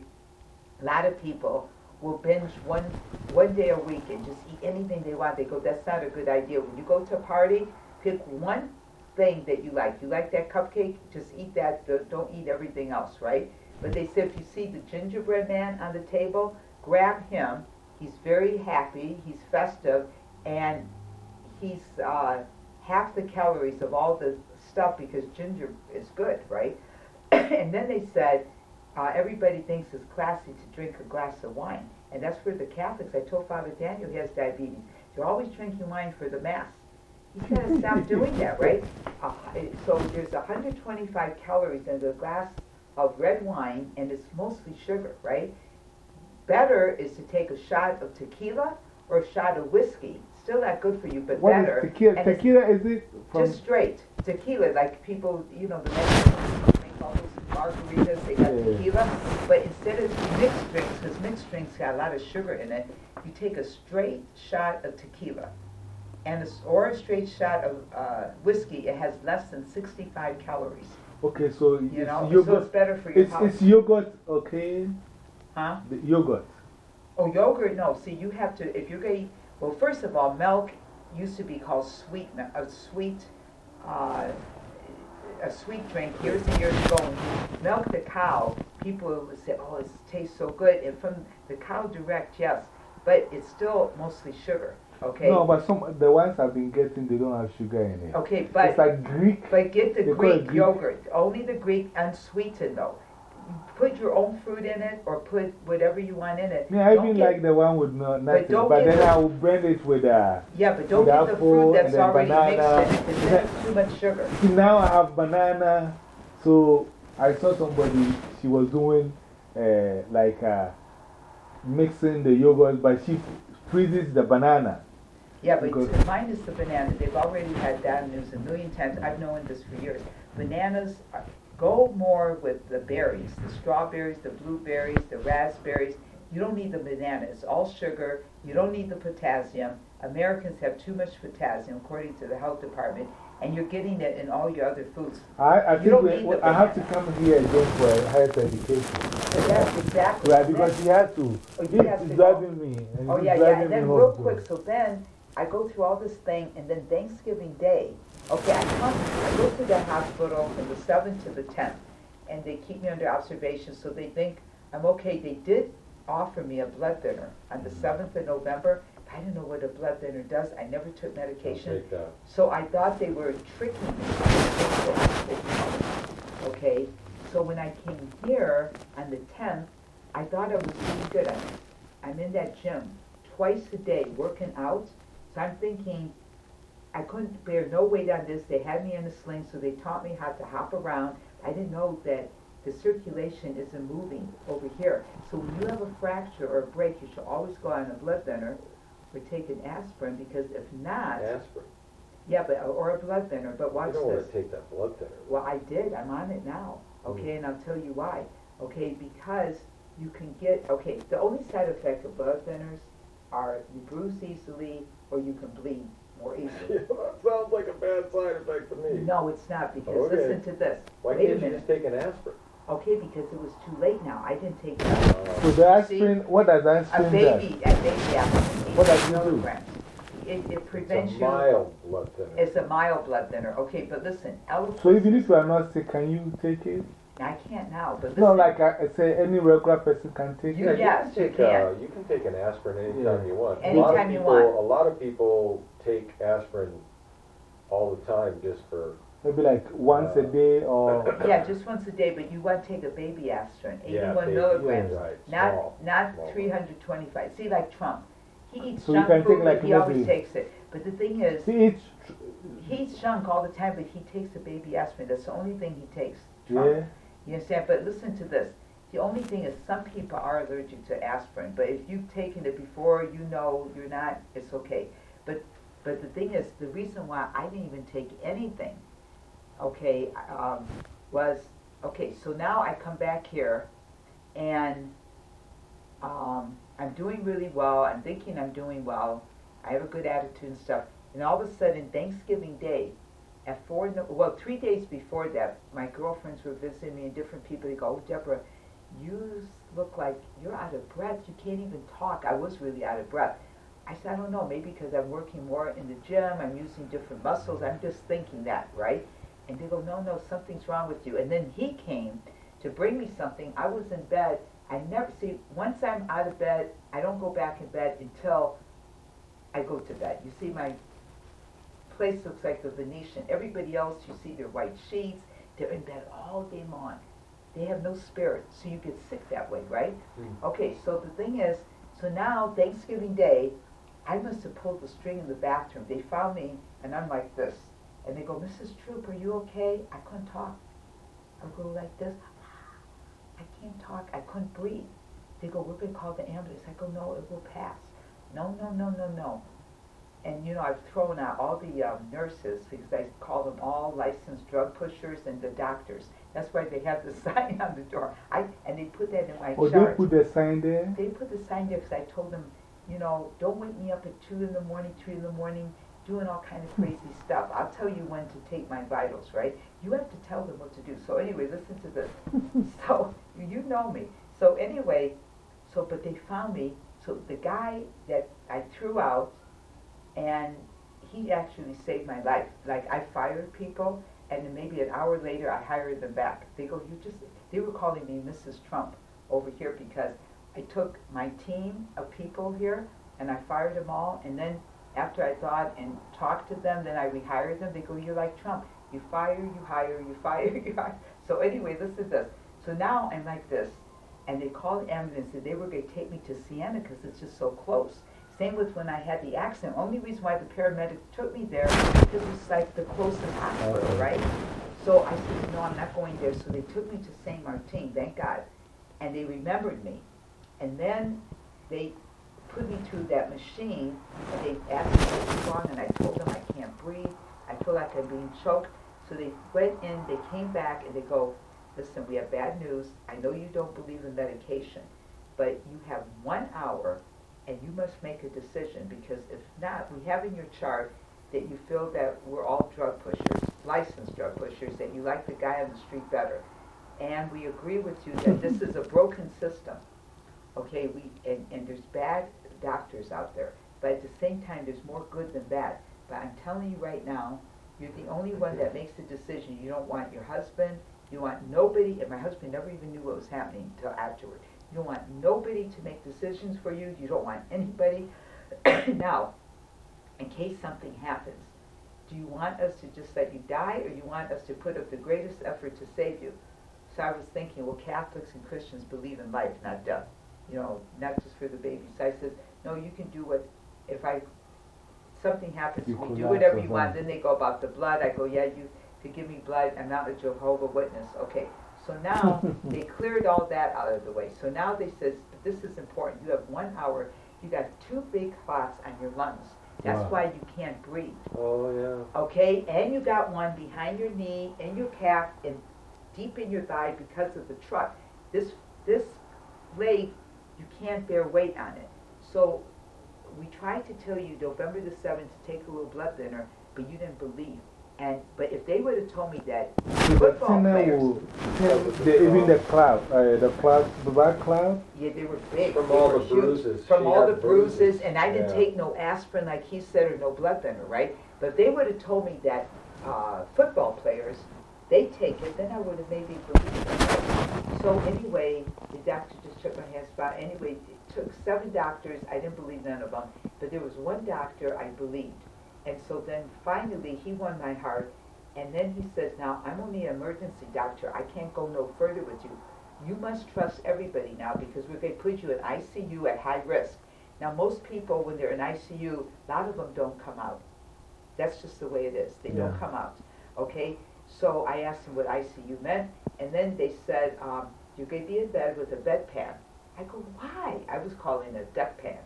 a lot of people will binge one, one day a week and just eat anything they want. They go, that's not a good idea. When you go to a party, pick one thing that you like. You like that cupcake, just eat that, don't- eat everything else, right? But they said if you see the gingerbread man on the table, grab him. He's very happy, he's festive, and he's uh, half the calories of all the stuff because ginger is good, right? and then they said uh, everybody thinks it's classy to drink a glass of wine, and that's where the Catholics. I told Father Daniel he has diabetes. You're always drinking wine for the mass. He's got to stop doing that, right? Uh, so there's 125 calories in a glass of red wine, and it's mostly sugar, right? Better is to take a shot of tequila or a shot of whiskey. Still not good for you, but What better. is tequila? And Tequila, is it from? just straight tequila, like people, you know, the Mexicans make all those margaritas, they got tequila. But instead of mixed drinks, because mixed drinks got a lot of sugar in it, you take a straight shot of tequila. And a or a straight shot of uh, whiskey, it has less than 65 calories. Okay, so You it's know, so it's better for your It's, health. it's yogurt, okay? Huh? The yogurt. Oh, yogurt, no. See, you have to, if you're going to, well, first of all, milk used to be called sweet, a sweet, uh, a sweet drink years and years ago. You milk the cow, people would say, oh, it tastes so good. And from the cow direct, yes, but it's still mostly sugar, okay? No, but some, the ones I've been getting, they don't have sugar in it. Okay, but, it's like Greek. but get the they call it Greek Greek. yogurt, only the Greek unsweetened though. Put your own fruit in it or put whatever you want in it. Yeah, I Don't get- like the one with no, nothing. don't But then the- I will blend it with uh, Yeah, but don't get the fruit that's already banana. mixed in it, because then too much sugar. Now I have banana. So I saw somebody, she was doing uh, like uh, mixing the yogurt, but she freezes the banana. Yeah, but Because- to minus the banana, they've already had that news a million times, I've known this for years. Bananas, are- go more with the berries, the strawberries, the blueberries, the raspberries. You don't need the banana, it's all sugar, you don't need the potassium. Americans have too much potassium, according to the health department, and you're getting it in all your other foods. I, I You we, I have to come here again for a higher education. That's exactly. Right, because she has to. Oh, you This have is to driving me. Oh, yeah, yeah, and then real quick, so then I go through all this thing, and then Thanksgiving Day, okay, I come, I go to the hospital from the seventh to the tenth. and they keep me under observation, so they think I'm okay. They did offer me a blood thinner on the 7th of November. I didn't know what a blood thinner does. I never took medication. So I thought they were tricking me. Okay, so when I came here on the tenth, I thought I was doing good. I'm, I'm in that gym twice a day working out. So I'm thinking, I couldn't bear no weight on this. They had me in a sling, so they taught me how to hop around. I didn't know that the circulation isn't moving over here. So when you have a fracture or a break, you should always go on a blood thinner or take an aspirin because if not, Aspirin. yeah, but or a blood thinner. But watch You watch don't wanna take that blood thinner. Well, I did. I'm on it now. Mm-hmm. Okay, and I'll tell you why. Okay, because you can get. Okay, the only side effect of blood thinners are you bruise easily or you can bleed more easily. That sounds like a bad side effect to me. No, it's not because Okay. listen to this. Why Wait a can't you minute. just take an aspirin? Okay, because it was too late now. I didn't take that. Uh, So the aspirin, what does A aspirin do? baby, a baby aspirin, What does 80 it do? milligrams. It, it It's prevents a you. mild blood thinner. It's a mild blood thinner. Okay, but listen, Eliquis. So even if you are not sick, can you take it? I can't now, but listen. No, like I, I say, any regular person can take You- it. yes, can you take, can. uh, you can take an aspirin anytime Yeah. you want. A lot of Anytime you people- want. A lot of people take aspirin all the time just for, Maybe like once a Uh, day or. Yeah, just once a day, but you want to take a baby aspirin, eighty-one baby, milligrams, right, not, small. not small. three hundred twenty-five. See, like Trump, he eats So you junk can take food, like but he always takes it. But the thing is, See, it's. he eats junk all the time, but he takes a baby aspirin. That's the only thing he takes. Trump. Yeah. You understand? But listen to this. The only thing is, some people are allergic to aspirin, but if you've taken it before, you know you're not. It's okay. But but the thing is, the reason why I didn't even take anything, okay, um, was okay. So now I come back here, and um, I'm doing really well. I'm thinking I'm doing well. I have a good attitude and stuff. And all of a sudden, Thanksgiving Day, at four, the- well, three days before that, my girlfriends were visiting me and different people. They go, oh, Deborah, you look like you're out of breath. You can't even talk. I was really out of breath. I said, I don't know, maybe because I'm working more in the gym, I'm using different muscles. I'm just thinking that, right? And they go, no, no, something's wrong with you. And then he came to bring me something. I was in bed. I never see. Once I'm out of bed, I don't go back in bed until I go to bed. You see, my place looks like the Venetian. Everybody else, you see their white sheets. They're in bed all day long. They have no spirit, so you get sick that way, right? Hmm. Okay, so the thing is, so now Thanksgiving Day, I must have pulled the string in the bathroom. They found me, and I'm like this, and they go, Mrs. Troop, are you okay? I couldn't talk. I go like this. I can't talk. I couldn't breathe. They go, we're going to call the ambulance. I go, no, it will pass. No, no, no, no, no. And, you know, I've thrown out all the um, nurses because I call them all licensed drug pushers and the doctors. That's why they have the sign on the door. I And they put that in my Or chart. they put the sign there. They put the sign there because I told them, you know, don't wake me up at two in the morning, three in the morning, doing all kind of crazy stuff. I'll tell you when to take my vitals, right? You have to tell them what to do. So anyway, listen to this. so you know me. So anyway, so but they found me. So the guy that I threw out, and he actually saved my life. Like I fired people, and then maybe an hour later I hired them back. They go, you just. They were calling me Mrs. Trump over here because I took my team of people here and I fired them all. And then after I thought and talked to them, then I rehired them. They go, you're like Trump. You fire, you hire, you fire, you hire. So anyway, listen to this. So now I'm like this. And they called the ambulance and they were going to take me to Siena because it's just so close. Same with when I had the accident. Only reason why the paramedics took me there because it's like the closest hospital, right? So I said, no, I'm not going there. So they took me to St. Martin, thank God. And they remembered me. And then they put me through that machine and they asked me what's wrong and I told them I can't breathe. I feel like I'm being choked. So they went in, they came back and they go, listen, we have bad news. I know you don't believe in medication, but you have one hour and you must make a decision because if not, we have in your chart that you feel that we're all drug pushers, licensed drug pushers, that you like the guy on the street better. And we agree with you that this is a broken system. Okay, we and, and there's bad doctors out there, but at the same time there's more good than bad. But I'm telling you right now, You're the only one that makes the decision. You don't want your husband, you want nobody, and my husband never even knew what was happening until afterward. You don't want nobody to make decisions for you. You don't want anybody. now, in case something happens, do you want us to just let you die, or you want us to put up the greatest effort to save you? So I was thinking, well, Catholics and Christians believe in life, not death. You know, not just for the baby. So I says, no, you can do what, if I, something happens to You me, do whatever you want. Then they go about the blood. I go, yeah, you could give me blood. I'm not a Jehovah Witness. Okay. So now they cleared all that out of the way. So now they says, this is important. You have one hour. You got two big clots on your lungs. That's Wow. why you can't breathe. Oh, yeah. Okay, and you got one behind your knee, in your calf, and deep in your thigh because of the truck. This this leg, you can't bear weight on it. So we tried to tell you November the seventh to take a little blood thinner, but you didn't believe. And but if they would have told me that So football thinner players, will, the, even the cloud, uh, the cloud, the black cloud, yeah, they were big. From they all the huge. bruises. From She all the bruises, bruises. and I didn't Yeah. take no aspirin like he said or no blood thinner, right? But they would have told me that uh, football players, they take it, then I would have maybe believed it. So anyway, the doctor just took my hand spot. Anyway, it took seven doctors. I didn't believe none of them, but there was one doctor I believed. And so then finally he won my heart. And then he says, now I'm only an emergency doctor. I can't go no further with you. You must trust everybody now because we're going to put you in ICU at high risk. Now most people, when they're in ICU, a lot of them don't come out. That's just the way it is. They don't come out. Okay? So I asked him what ICU meant, and then they said, um, you're going to be in bed with a bedpan. I go, why? I was calling it a duck pan.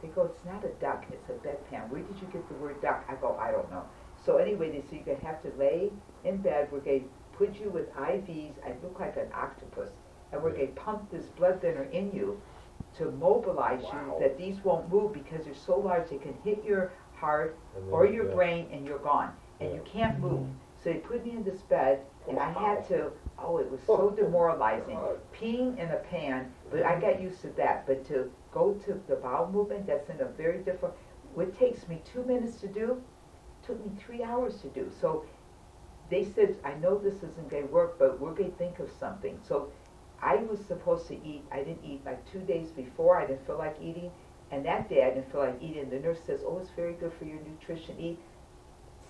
They go, it's not a duck, it's a bedpan. Where did you get the word duck? I go, I don't know. So anyway, they said you're going to have to lay in bed. We're going to put you with IVs. I look like an octopus. And we're going to pump this blood thinner in you to mobilize you that these won't move because they're so large they can hit your heart or your yeah. brain and you're gone. And you can't move. So they put me in this bed and I had to, oh, it was oh. so demoralizing. Peeing in a pan, but I got used to that. But to go to the bowel movement, that's in a very different, what takes me two minutes to do, took me three hours to do. So they said, I know this isn't going to work, but we're going to think of something. So I was supposed to eat, I didn't eat like two days before, I didn't feel like eating. And that day I didn't feel like eating. The nurse says, oh, it's very good for your nutrition, eat.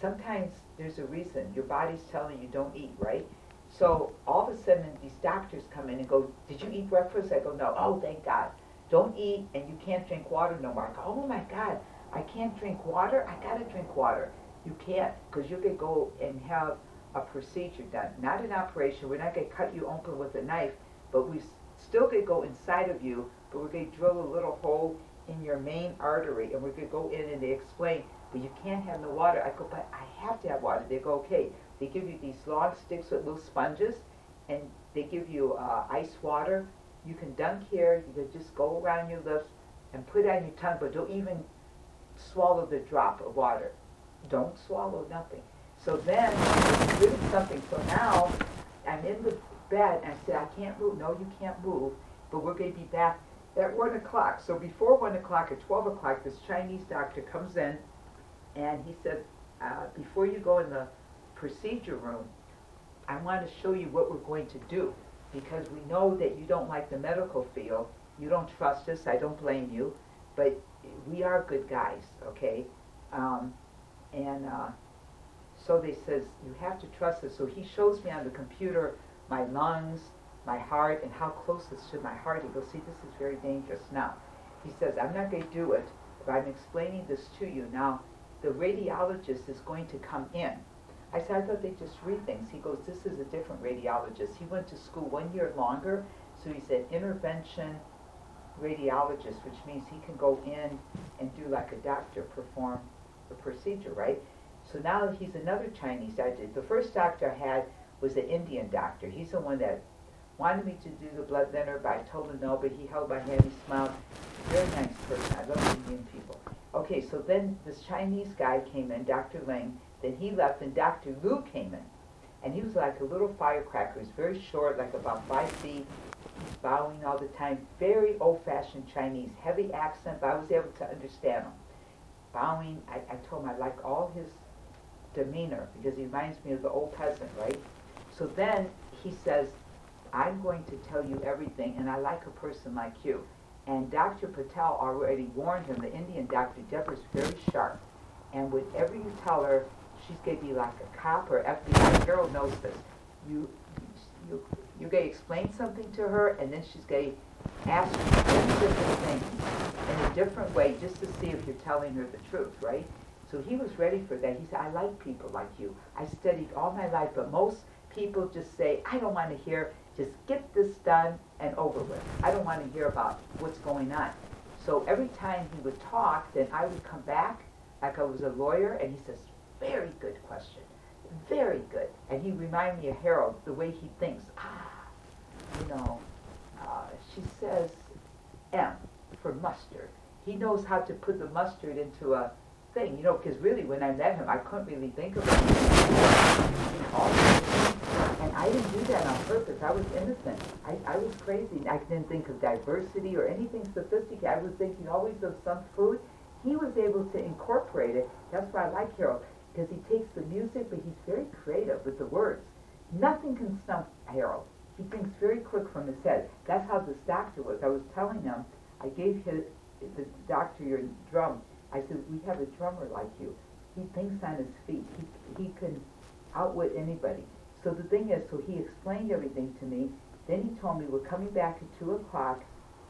Sometimes there's a reason. Your body's telling you don't eat, right? So all of a sudden these doctors come in and go, did you eat breakfast? I go, no. Oh, thank God. Don't eat and you can't drink water no more. I go, oh my God, I can't drink water? I gotta drink water. You can't, because you're gonna go and have a procedure done. Not an operation. We're not gonna cut you open with a knife, but we still gonna go inside of you, but we're gonna drill a little hole in your main artery, and we're gonna go in and they explain, but you can't have no water. I go, but I have to have water. They go, okay. They give you these long sticks with little sponges, and they give you uh, ice water. You can dunk here. You can just go around your lips and put it on your tongue, but don't even swallow the drop of water. Don't swallow nothing. So then, did something. So now, I'm in the bed, and I said, I can't move. No, you can't move, but we're going to be back at 1 o'clock. So before 1 o'clock, at 12 o'clock, this Chinese doctor comes in, and he said, uh, before you go in the procedure room, I want to show you what we're going to do, because we know that you don't like the medical field. You don't trust us. I don't blame you, but we are good guys, okay? Um, and uh, so they says you have to trust us. So he shows me on the computer my lungs, my heart, and how close it's to my heart. He goes, see, this is very dangerous. Now, he says, I'm not going to do it, but I'm explaining this to you. Now, the radiologist is going to come in. I said, I thought they just read things. He goes, this is a different radiologist. He went to school one year longer, so he's an intervention radiologist, which means he can go in and do like a doctor perform the procedure, right? So now he's another Chinese doctor. The first doctor I had was an Indian doctor. He's the one that wanted me to do the blood thinner, but I told him no, but he held my hand, he smiled. Very nice person. I love Indian people. Okay, so then this Chinese guy came in, Dr. Ling, then he left and Dr. Lu came in. And he was like a little firecracker. He was very short, like about five feet, bowing all the time. Very old-fashioned Chinese, heavy accent, but I was able to understand him. Bowing, I, I told him I like all his demeanor because he reminds me of the old peasant, right? So then he says, I'm going to tell you everything, and I like a person like you. And Dr. Patel already warned him, the Indian doctor, Deborah's very sharp. And whatever you tell her, she's going to be like a cop or FBI. Harold knows this. You, you, you're going to explain something to her, and then she's going to ask you different things in a different way just to see if you're telling her the truth, right? So he was ready for that. He said, I like people like you. I studied all my life, but most people just say, I don't want to hear, just get this done and over with. I don't want to hear about what's going on. So every time he would talk, then I would come back like I was a lawyer, and he says, very good question, very good. And he reminded me of Harold, the way he thinks. Ah, you know, uh, she says M for mustard. He knows how to put the mustard into a thing, you know, because really when I met him, I couldn't really think of it. And I didn't do that on purpose. I was innocent. I, I was crazy. I didn't think of diversity or anything sophisticated. I was thinking always of some food. He was able to incorporate it. That's why I like Harold, because he takes the music, but he's very creative with the words. Nothing can stump Harold. He thinks very quick from his head. That's how this doctor was. I was telling him, I gave his, the doctor your drum. I said, we have a drummer like you. He thinks on his feet. He, he can outwit anybody. So the thing is, so he explained everything to me. Then he told me we're coming back at 2 o'clock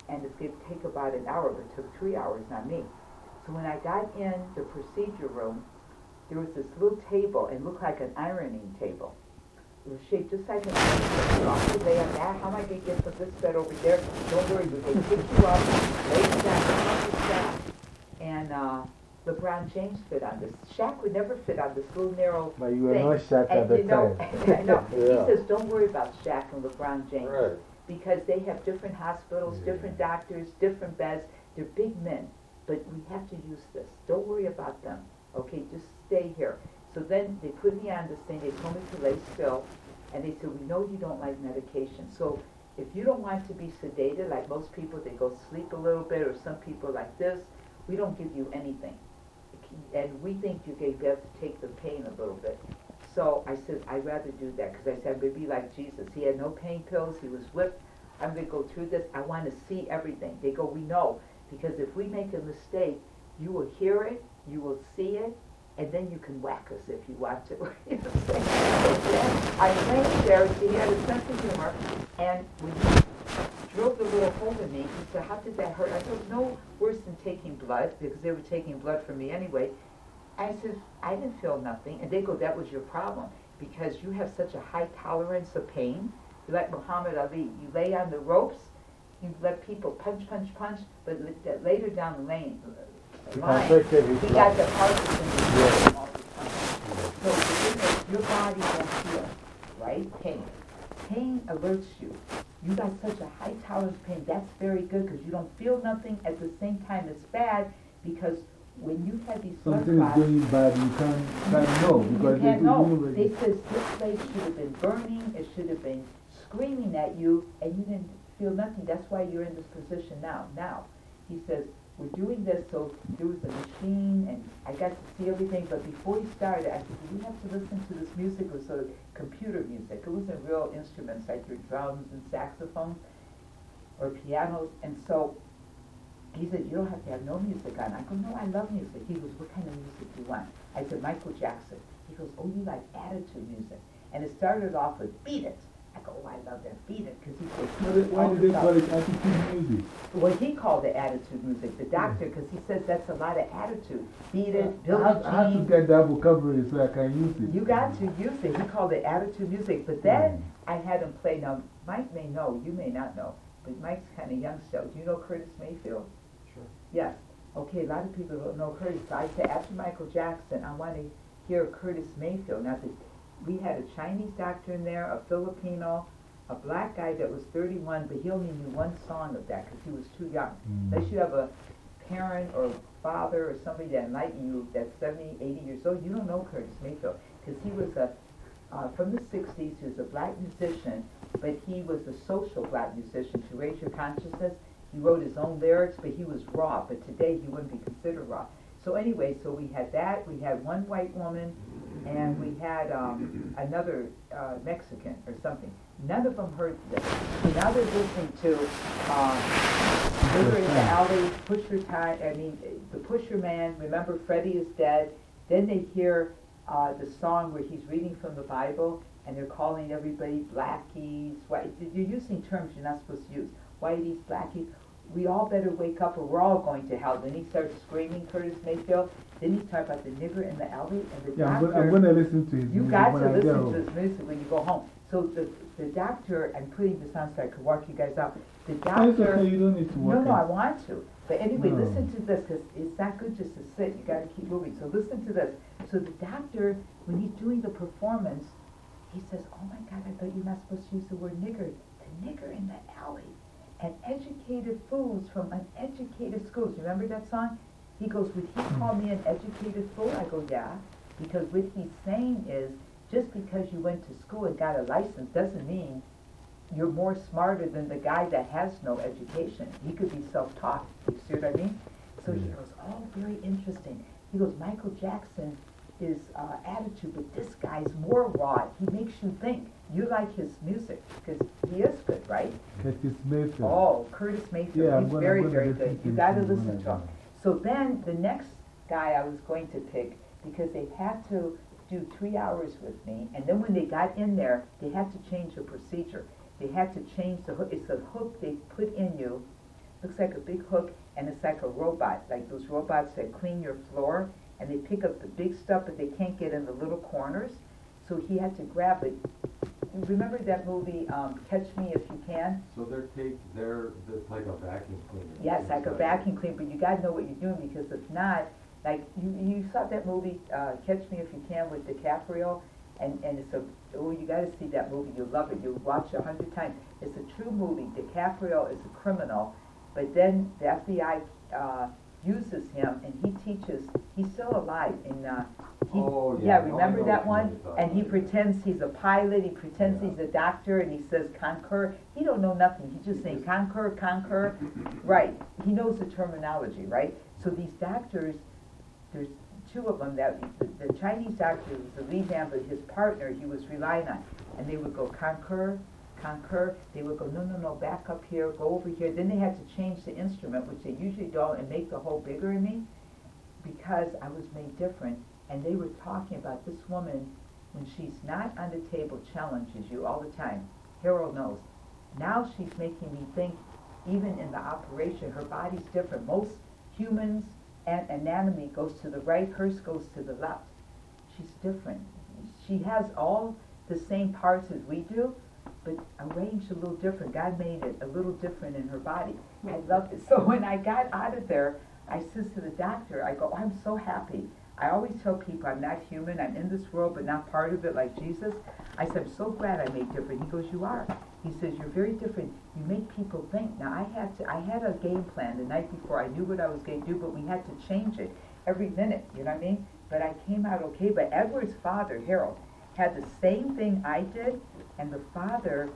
and it's going to take about an hour, but it took three hours not me. So when I got in the procedure room, there was this little table, and looked like an ironing table. It was shaped just like an ironing table. That. How am I going to get from this bed over there? Don't worry, to pick you up, lay you down, and uh, LeBron James fit on this. Shaq would never fit on this little narrow But you were thing. not Shaq at And the you know, time. no, Yeah. he says, don't worry about Shaq and LeBron James. Right. Because they have different hospitals, Yeah. different doctors, different beds. They're big men. But we have to use this. Don't worry about them. Okay, just stay here. So then they put me on this thing. They told me to lay still. And they said, we know you don't like medication. So if you don't want to be sedated, like most people, they go sleep a little bit, or some people like this, we don't give you anything and we think you birth to take the pain a little bit. So I said, I'd rather do that, because I said, I'm going to be like Jesus. He had no pain pills, he was whipped. I'm going to go through this. I want to see everything. They go, we know, because if we make a mistake, you will hear it, you will see it, and then you can whack us if you want to. I laid there, he had a sense of humor, and he drilled the little hole in me. He said, how did that hurt? I said, no worse than taking blood, because they were taking blood from me anyway. I said, I didn't feel nothing. And they go, that was your problem, because you have such a high tolerance of pain. You're like Muhammad Ali. You lay on the ropes, you let people punch, punch, punch, but later down the lane, uh, line, affected his he got the Parkinson's disease all the time. So your body won't feel, right? Pain. Pain alerts you. You got such a high tolerance pain. That's very good because you don't feel nothing at the same time. It's bad because when you have these Something is clots, going bad, you can't, can't know you because can't they know. They says this place should have been burning. It should have been screaming at you, and you didn't feel nothing. That's why you're in this position now. Now, he says we're doing this. So there was a machine, and I got to see everything. But before he started, I said, "Do we have to listen to this music?" It was sort of computer music. It wasn't real instruments like your drums and saxophones or pianos. And so he said, you don't have to have no music on. I go, no, I love music. He goes, what kind of music do you want? I said, Michael Jackson. He goes, oh, you like attitude music. And it started off with Beat It. I oh, I love that Beat It, because he said, Why did- Why did they call it attitude music? well, he called it attitude music, the doctor, because he says that's a lot of attitude. Beat It, I Billie have, I have to Jean. get that vocabulary so I can use it. You got to use it. He called it attitude music. But mm. then I had him play. Now, Mike may know, you may not know, but Mike's kind of young still. Do you know Curtis Mayfield? Sure. Yes. Okay, a lot of people don't know Curtis. So I said, after Michael Jackson, I want to hear Curtis Mayfield. Now, the, we had a Chinese doctor in there, a Filipino, a black guy that was 31, but he only knew one song of that because he was too young. Mm. Unless you have a parent or father or somebody that enlightened you that's 70, 80 years old, you don't know Curtis Mayfield because he was a uh, from the 60s. He was a black musician, but he was a social black musician to raise your consciousness. He wrote his own lyrics, but he was raw. But today he wouldn't be considered raw. So anyway, so we had that, we had one white woman, and we had um, another uh, Mexican or something. None of them heard this. Now they're listening to um, River in the Alley, Pusher Time, I mean, the Pusher Man, Remember Freddie is Dead. Then they hear uh, the song where he's reading from the Bible, and they're calling everybody blackies, white. You're using terms you're not supposed to use. Whiteies, blackies. We all better wake up or we're all going to hell. Then he starts screaming, Curtis Mayfield. Then he's talking about the nigger in the alley and the Yeah, doctor. go- I'm going to listen to his You music got to I listen get to this music when you go home. So the, the doctor, I'm putting this on so I could walk you guys out. The doctor. okay, you don't need to No, work no, I want to. But anyway, No. listen to this because it's not good just to sit. You got to keep moving. So listen to this. So the doctor, when he's doing the performance, he says, "Oh my God, I thought you're not supposed to use the word nigger. The nigger in the alley, and educated fools from uneducated schools. Remember that song? He goes, "Would he call me an educated fool?" I go, "Yeah," because what he's saying is, just because you went to school and got a license doesn't mean you're more smarter than the guy that has no education. He could be self-taught. You see what I mean? So he goes, oh, very interesting. He goes, Michael Jackson is uh, attitude, but this guy's more raw. He makes you think. You like his music because he is good, right? Curtis Mayfield. Oh, Curtis Mayfield. Yeah, He's gonna- very, very good. You got to listen to him. So then the next guy I was going to pick because they had to do three hours with me, and then when they got in there, they had to change the procedure. They had to change the hook. It's a hook they put in you. Looks like a big hook, and it's like a robot, like those robots that clean your floor, and they pick up the big stuff, but they can't get in the little corners. So he had to grab it. Remember that movie, um, Catch Me If You Can? So they're take, they're, it's like a vacuum cleaner. Yes, like a vacuum cleaner, but you gotta know what you're doing, because if not, like, you, you saw that movie, uh, Catch Me If You Can with DiCaprio, and, and it's a, oh, you gotta see that movie, you'll love it, you'll watch it a hundred times. It's a true movie, DiCaprio is a criminal, but then the FBI, uh, uses him, and he teaches, he's still alive, and, uh, he, Oh, yeah, yeah. Remember that one one? you're talking And he pretends he's a pilot, he pretends Yeah. he's a doctor, and he says conquer. He don't know nothing, he's just saying conquer, conquer. Right, he knows the terminology, right? So these doctors, there's two of them that, the, the Chinese doctor was the lead man, but his partner, he was relying on. And they would go concur, concur, they would go, no, no, no, back up here, go over here. Then they had to change the instrument, which they usually don't, and make the hole bigger in me, because I was made different. And they were talking about this woman, when she's not on the table, challenges you all the time. Harold knows. Now she's making me think, even in the operation, her body's different. Most humans' an- anatomy goes to the right, hers goes to the left. She's different. She has all the same parts as we do, but arranged a little different. God made it a little different in her body. I loved it. So when I got out of there, I says to the doctor, I go, I'm so happy. I always tell people I'm not human. I'm in this world, but not part of it like Jesus. I said, I'm so glad I made different. He goes, you are. He says, you're very different. You make people think. Now, I had to, I had a game plan the night before. I knew what I was going to do, but we had to change it every minute. You know what I mean? But I came out okay. But Edward's father, Harold, had the same thing I did, and the father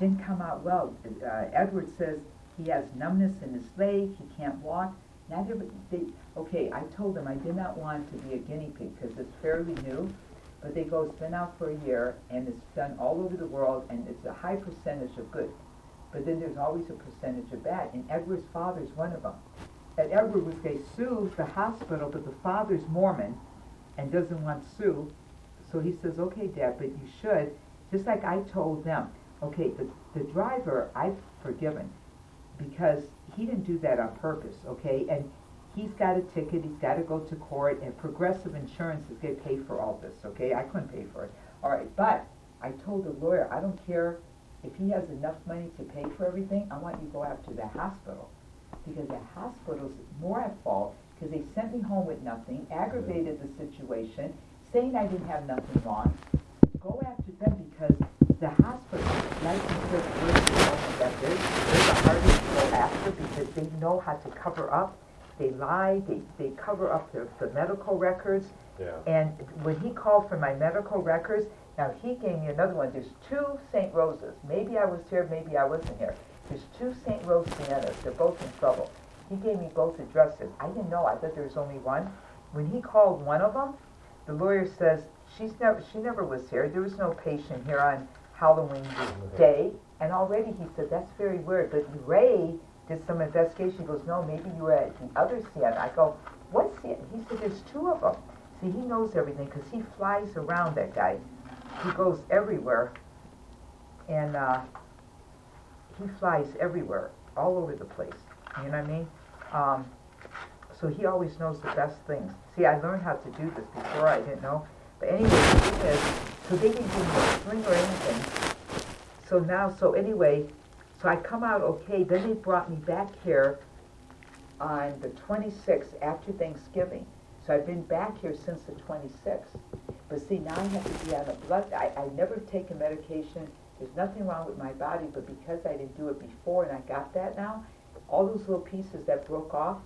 didn't come out well. Uh, Edward says he has numbness in his leg, he can't walk. Every, they, okay, I told them I did not want to be a guinea pig because it's fairly new, but they go, it's been out for a year and it's done all over the world and it's a high percentage of good. But then there's always a percentage of bad, and Edward's father's one of them. And Edward was going to sue the hospital, but the father's Mormon and doesn't want to sue. So he says, okay, Dad, but you should, just like I told them, okay, the, the driver I've forgiven because he didn't do that on purpose, okay? And he's got a ticket, he's got to go to court, and Progressive Insurance is going to pay for all this, okay? I couldn't pay for it. All right, but I told the lawyer, I don't care if he has enough money to pay for everything, I want you to go after the hospital. Because the hospital's more at fault, because they sent me home with nothing, aggravated the situation, saying I didn't have nothing wrong. Go after them because the hospital, like you said, first, you know, that they're, they're the hardest to go after because they know how to cover up. They lie, they, they cover up the, the medical records. Yeah. And when he called for my medical records, now he gave me another one. There's two St. Roses. Maybe I was here, maybe I wasn't here. There's two St. Rose Sienas. They're both in trouble. he gave me both addresses. I didn't know, I thought there was only one. When he called one of them, the lawyer says, she's never, she never was here, there was no patient here on Halloween day. And already he said, that's very weird, but Ray did some investigation, he goes, no, maybe you were at the other Siena. I go, what Siena? He said, there's two of them. See, he knows everything, because he flies around, that guy. He goes everywhere, and, uh, he flies everywhere, all over the place, you know what I mean? Um, so he always knows the best things. See, I learned how to do this before, I didn't know. But anyway, so they didn't give me a string or anything. So now, so anyway, so I come out okay, then they brought me back here on the twenty-sixth after Thanksgiving. So I've been back here since the twenty-sixth. But see, now I have to be on a blood, I, I never taken medication, there's nothing wrong with my body, but because I didn't do it before and I got that now, all those little pieces that broke off,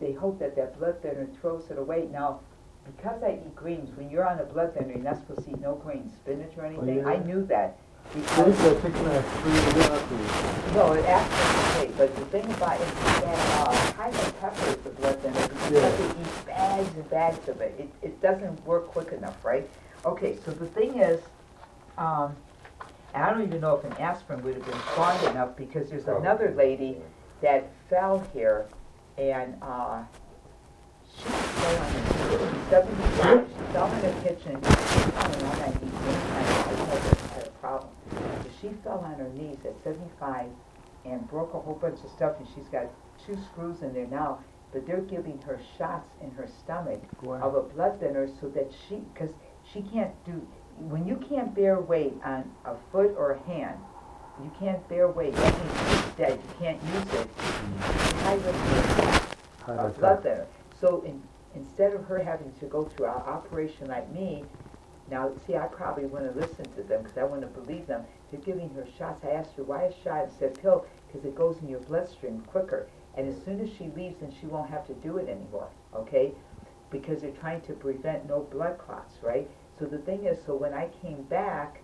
they hope that that blood thinner throws it away. Now, because I eat greens, when you're on a blood thinner, you're not supposed to eat no greens, spinach or anything. I yeah? knew that. Because, if you're taking a spree, you don't have to. no, it actually, okay, but the thing about it is that, uh, cayenne pepper is the blood thinner, because you have to eat bags and bags of it. It, it doesn't work quick enough, right? Okay, so the thing is, um, I don't even know if an aspirin would have been strong enough, because there's another lady that fell here, and, uh, she fell on her, she's she fell in the kitchen, she fell on one night, I told her I had a problem. So she fell on her knees at seventy-five and broke a whole bunch of stuff, and she's got two screws in there now, but they're giving her shots in her stomach of Wow. a blood thinner so that she, because she can't do, when you can't bear weight on a foot or a hand, you can't bear weight, that means it's dead, you can't use it. High risk of a blood thinner. So in, instead of her having to go through an operation like me, now, see, I probably wouldn't listen to them because I wouldn't believe them. They're giving her shots. I asked her, why a shot instead of pill? Because it goes in your bloodstream quicker. And as soon as she leaves, then she won't have to do it anymore, okay? Because they're trying to prevent no blood clots, right? So the thing is, so when I came back,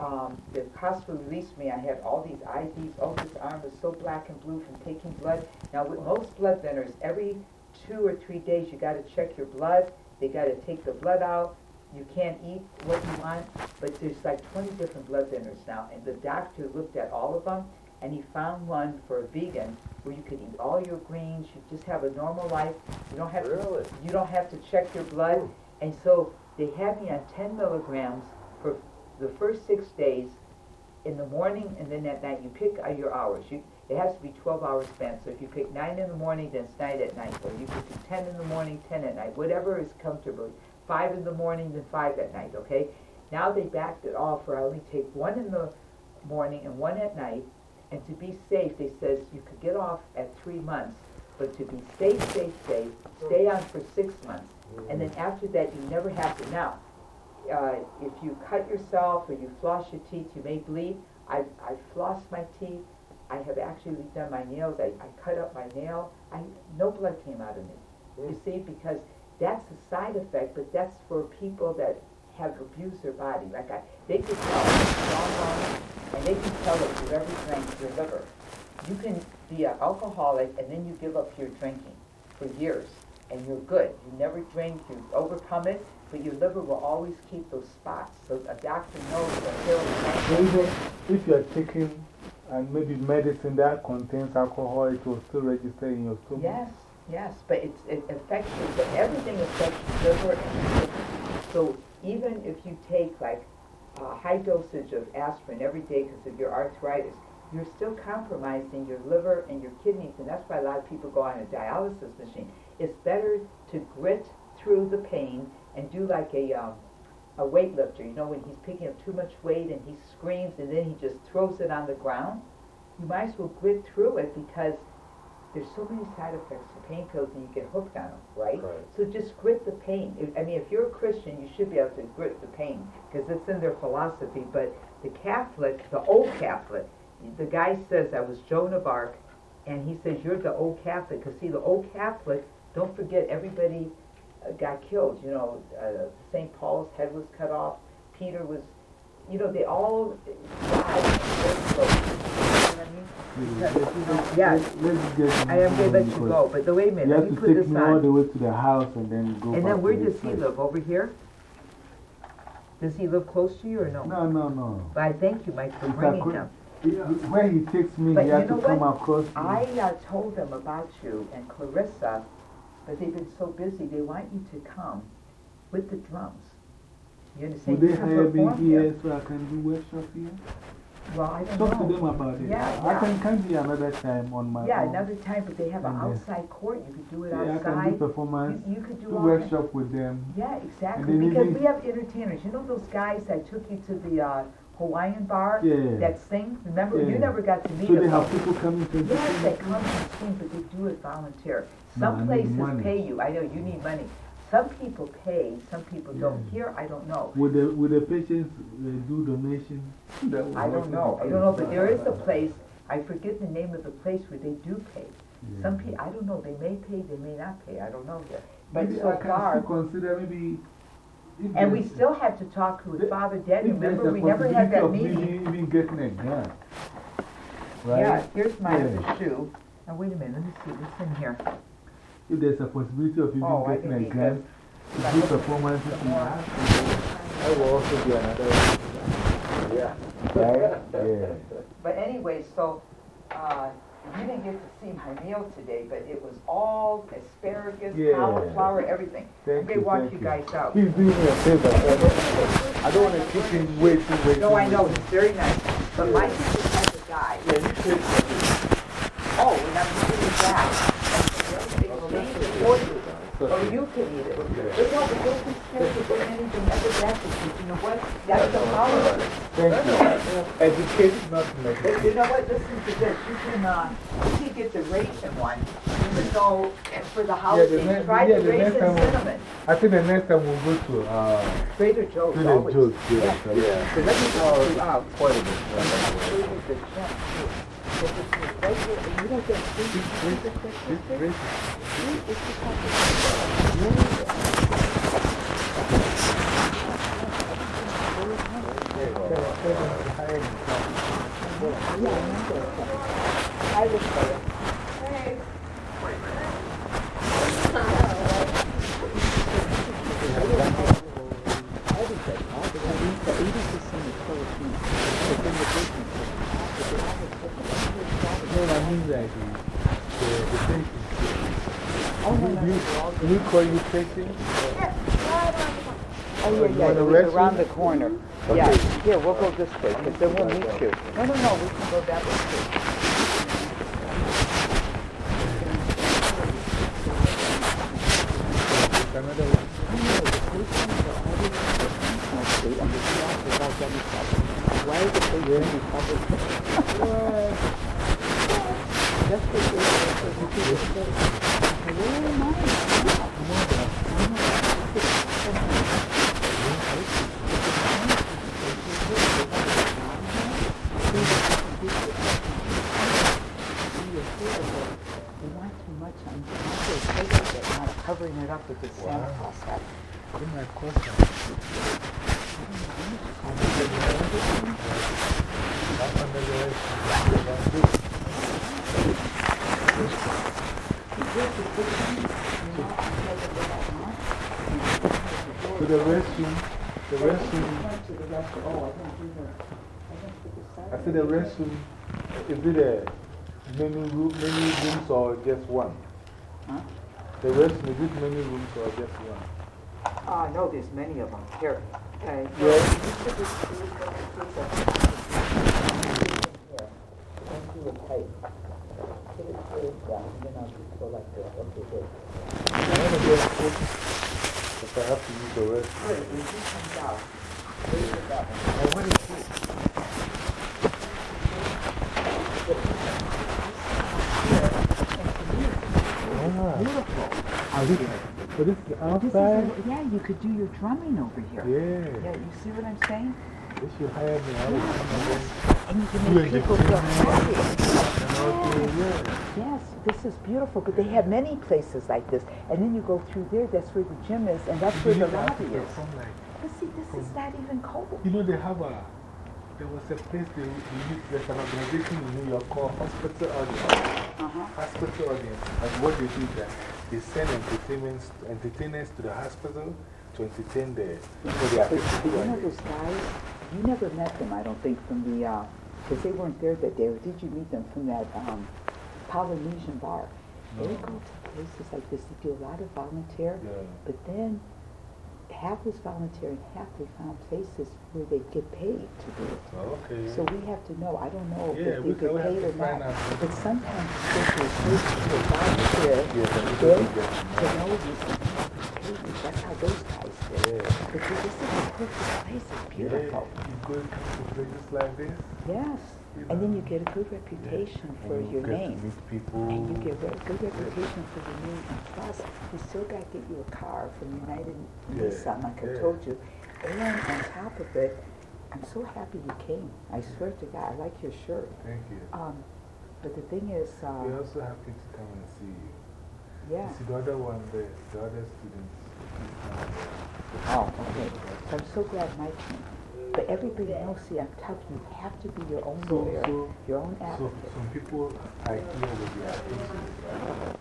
um, the hospital released me. I had all these IVs. Oh, this arm was so black and blue from taking blood. Now, with most blood thinners, every two or three days you got to check your blood. They got to take the blood out. You can't eat what you want, but there's like 20 different blood thinners now. And the doctor looked at all of them, and he found one for a vegan where you could eat all your greens. You just have a normal life. You don't have Really? to. You don't have to check your blood. And so they had me on 10 milligrams for the first six days in the morning and then at night. You pick uh, your hours. You, it has to be 12 hours spent. So if you pick 9 in the morning, then it's 9 at night. Or you could do 10 in the morning, 10 at night. Whatever is comfortable. 5 in the morning, then 5 at night, okay? Now they backed it off where I only take 1 in the morning and 1 at night. And to be safe, they says you could get off at 3 months. But to be safe, safe, safe, stay on for 6 months. And then after that, you never have to. Now, uh, if you cut yourself or you floss your teeth, you may bleed. I, I flossed my teeth. I have actually done my nails. I, I cut up my nail. I, no blood came out of me. You mm. see, because that's a side effect, but that's for people that have abused their body. Like I, they can tell strong and they can tell if you've ever drank your liver. You can be an alcoholic and then you give up your drinking for years, and you're good. You never drink, you overcome it, but your liver will always keep those spots. So a doctor knows that he'll even if you're taking and maybe medicine that contains alcohol, it will still register in your stomach? Yes, yes, but it's, it affects you, but everything affects your liver. So even if you take like a high dosage of aspirin every day because of your arthritis, you're still compromising your liver and your kidneys, and that's why a lot of people go on a dialysis machine. It's better to grit through the pain and do like a, um, a weightlifter, you know, when he's picking up too much weight and he screams and then he just throws it on the ground. You might as well grit through it because there's so many side effects to pain pills and you get hooked on them, right? Right. So just grit the pain. If, I mean, if you're a Christian, you should be able to grit the pain because it's in their philosophy. But the Catholic, the old Catholic, the guy says, I was Joan of Arc, and he says, You're the old Catholic. Because, see, the old Catholic, don't forget, everybody got killed. You know, uh, St. Paul's head was cut off, Peter was, you know, they all died. You know what I mean? Let's- let's- Yeah. I am going to let you go, but the, wait a You minute, let have to put take this me all the way to the house and then go And then where does he live? Over here? Does he live close to you or no? No, no, no. But I thank you, Mike, for bringing him. He- Where he takes me, But he has to come what? across. I uh, told them about you and Clarissa, but they've been so busy, they want you to come with the drums. You understand? they You hire me here. so I can do workshop here? Well, I don't Talk to know. them about it. Yeah, I yeah. can come here another time on my Yeah, own. another time, but they have an And then- outside court, you could do it Yeah, I can do outside. performance, You, you could do do that. workshop with them. Yeah, exactly, because we have entertainers, you know those guys that took you to the uh, Hawaiian bar? Yeah. That sing, remember, you never got to meet So they them. have people coming to Yes, they come and sing, but they do it volunteer. Some need places pay you, I know, you need money. Some people pay, some people don't. Yeah. Here, I don't know. Would the, would the patients uh, do donation? That I don't know, I don't know, but there is a place, I forget the name of the place where they do pay. Yeah. Some people, I don't know, they may pay, they may not pay, I don't know. But Maybe so I can far, consider maybe. If and we still had to talk with There- Father Dead, remember, we never had that possibility of meeting. maybe Even getting a gun. Right? Yeah, here's my Yeah. other shoe. Now, wait a minute, let me see, what's in here? If there's a possibility of even Oh, getting a gun, grant to do performances in more. that will also be another. Yeah. Right? Yeah. But anyway, so, uh, you didn't get to see my meal today, but it was all asparagus, Yeah. cauliflower, everything. Thank Okay, you. watch thank you guys out. He's doing me a favor. I don't want to keep him waiting, waiting. No, I know, he's very nice, but Mike is the type of guy. Yeah, you should. Oh, and I'm eating that. Or you, can eat it. But no, but don't be scared to bring anything ever back to you. You know what? That's the power. Thank you. Educated, not But medicated. you know what, listen to this, you can, uh, you can get the raisin one, even though for the holidays, next- try yeah, the the next raisin time cinnamon. I think the next time we'll go to uh, Trader Joe's Trader. Joe's. Yeah. Yeah. yeah. So let me go, uh, Quite a bit. I was No, like the, the, the patient. Oh. Do you call you patient? Oh, yeah, You yeah, around the corner. Yeah, here, we'll go this way, because then we'll meet you. No, no, no, we can go that way too. Another one. Why is it they should be covering it up with the Santa Claus hat. In my question. So the restroom, the restroom, Went to the rest, I didn't do the, I didn't put the side. I said the restroom, is it a many, room, many rooms or just one? Huh? The restroom, is it many rooms or just one? Ah, no, there's many of them. Here, okay. Yeah. If I have to use the restroom. Good, when he comes out, leave it that way. And what is it? Ah, Beautiful. so this is This is, outside? a- yeah, you could do your drumming over here. Yeah, Yeah, you see what I'm saying? they should hire me. I come and you can make people feel happy. and also, yeah. Yes, this is beautiful, but they have many places like this. And then you go through there, that's where the gym is, and that's where the You have to lobby is. perform But see, this is not even cold. You know, they have a, there was a place they, they used, there's an organization in New York called Hospital Audience. Uh-huh. Hospital Audience. And what they do is that they send entertainments, entertainers to the hospital to entertain the. So they are But, but people you know like- those guys, you never met them, I don't think, from the, uh 'cause they weren't there that day, or did you meet them from that, um, Polynesian bar? They go to places like this, they do a lot of volunteer, Yeah. but then half was volunteer and half they found places where they get paid to do it. Okay. So we have to know, I don't know Yeah, if we they get paid or not. But sometimes, especially places volunteer, Yeah, they, can get to know that's how those guys did. Yeah. Because this is a perfect place, it's Yeah, beautiful. you go to places like this. Yes, and then you get a good reputation for you your get name. To meet people. And you get a good reputation for your name, and plus, you still got to get you a car from United Yeah, Nissan, like I told you. And on top of it, I'm so happy you came. I swear to God, I like your shirt. Thank you. Um, but the thing is, uh, We're also happy to come and see you. yeah. You see, the other one, the, the other students. He's not there. Oh, okay. So I'm so glad Mike came. But everybody knows, see, I'm telling you, you have to be your own So, lawyer, so, your own so advocate. some people are here with their issues.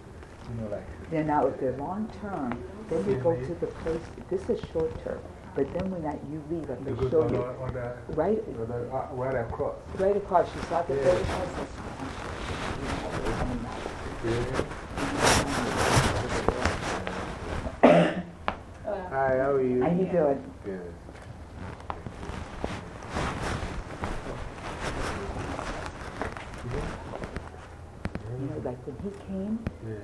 You know, like. Then now, if they're long-term, then you go to the place, this is short-term. But then when that you leave, I'm going to show you. other, Right, other, uh, right across. right across, you saw the Yeah. photo house? Yeah. Hi, how are you? How you doing? Good. You know, like when he came, Yeah.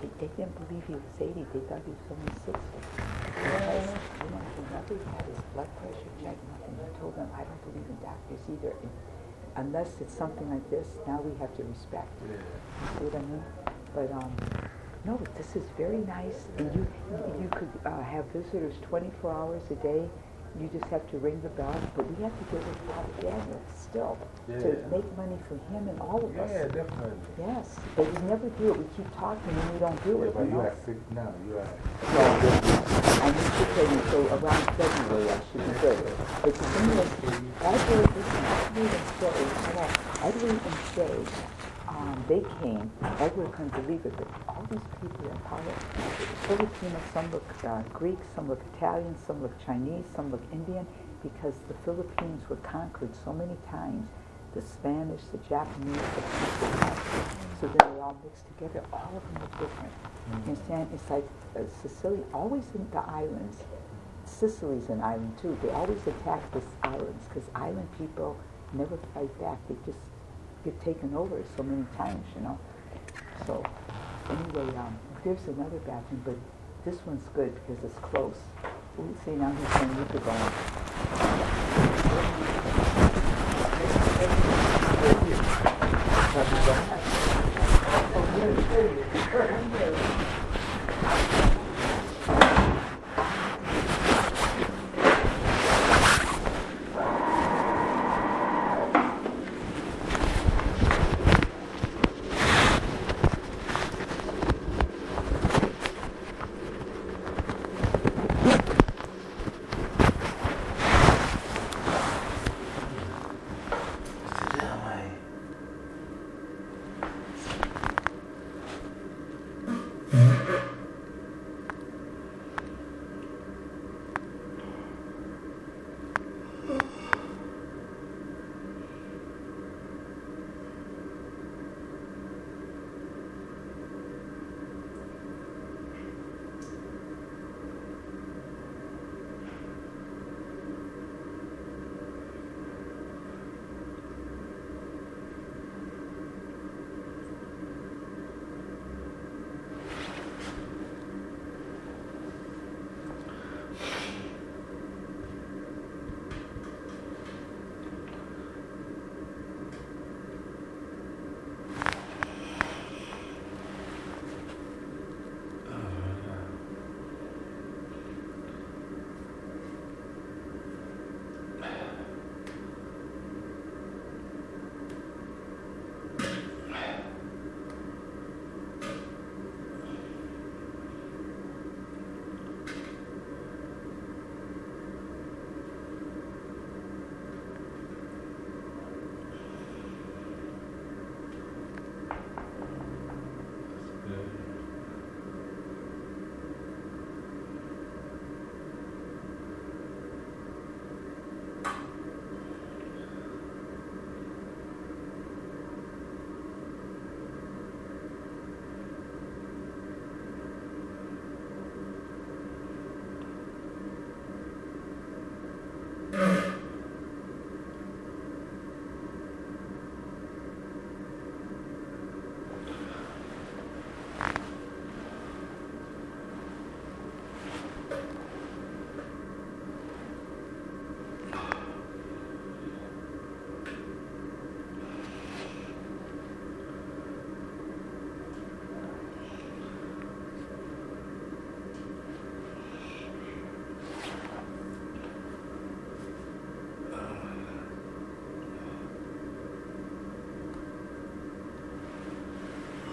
they, they didn't believe he was 80, they thought he was only 60. Because, you know, he never had his blood pressure checked, nothing. I told him, I don't believe in doctors either. And unless it's something like this, now we have to respect. Yeah. You see what I mean? But, um, no, this is very nice. And you, you could uh, have visitors 24 hours a day. You just have to ring the bell. But we have to give it Daniel still to make money for him and all of us. Yeah, definitely. Yes, but we never do it. We keep talking and we don't do Yeah, it. but you know? are sick. You are. No, I need to tell you, so around February I should be good. But the thing is, Edward and Shay, hold on, Edward and Shay, um, they came, Edward couldn't believe it, but these people are part of Filipino, some look uh, Greek, some look Italian, some look Chinese, some look Indian, because the Philippines were conquered so many times. The Spanish, the Japanese, the Portuguese. So then they all mixed together. All of them are different. You understand? It's like uh, Sicily, always in the islands. Sicily's an island too. They always attack the islands because island people never fight back. They just get taken over so many times, you know. So anyway, um, there's another bathroom, but this one's good because it's close. Ooh, see, now he's saying you could go in. Thank you. Oh,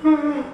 Mm-hmm.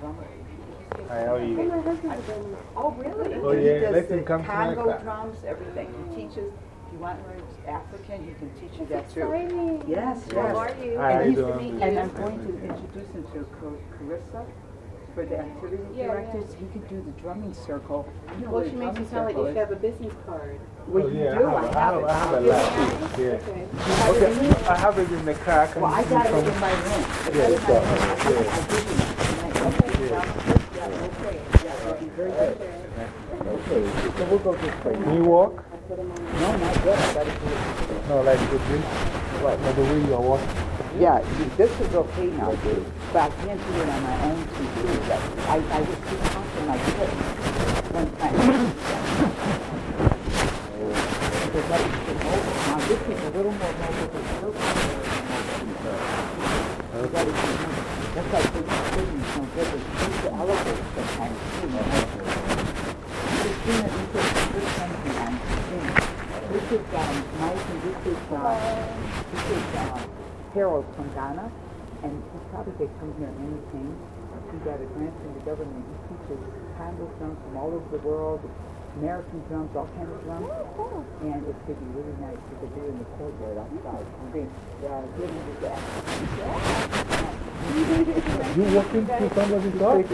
Card, he's a drummer. Hi, how are you? Oh, oh, really? Oh, He yeah, does let him the come Congo class. drums, everything. He teaches, if you want to learn African, he can teach you that That's too. exciting. Yes, How yes. are you? Hi, how And he's, doing? and I'm going to introduce him to Car- Carissa for the activity Yeah, yeah. directors. He could do the drumming circle. You know Well, she makes you sound like circle you should have a business card. Well, Oh, you do, I I have, have I it. have a Really lot. Yeah. Okay. Okay, I have it in the car. I can Well, I got it some- in my room. It's Yeah, in it's my all- yeah. think I'll give you one. And I- okay, yeah, yeah, okay, yeah, that'd be very good. Okay, so we'll go this way. Can you walk? No, not yet, I gotta do it. No, like with this, like by the way you are walking. Yeah, this is okay now, but I can't do it on my own TV. I, I was too in my foot one time. Because that was. Now this is a little more mobile, but still. You gotta be more- That's why big cities don't get the elevator sometimes you know. Christina, this is this on Christina. This is um, Mike and this is uh, this is uh, Harold from Ghana, and he probably could come here anytime. He got a grant from the government. He teaches conga drums from all over the world, American drums, all kinds of drums, and it's gonna be really nice. You could do in the courtyard outside. I'm going to uh, get into that. You walking to somebody's office.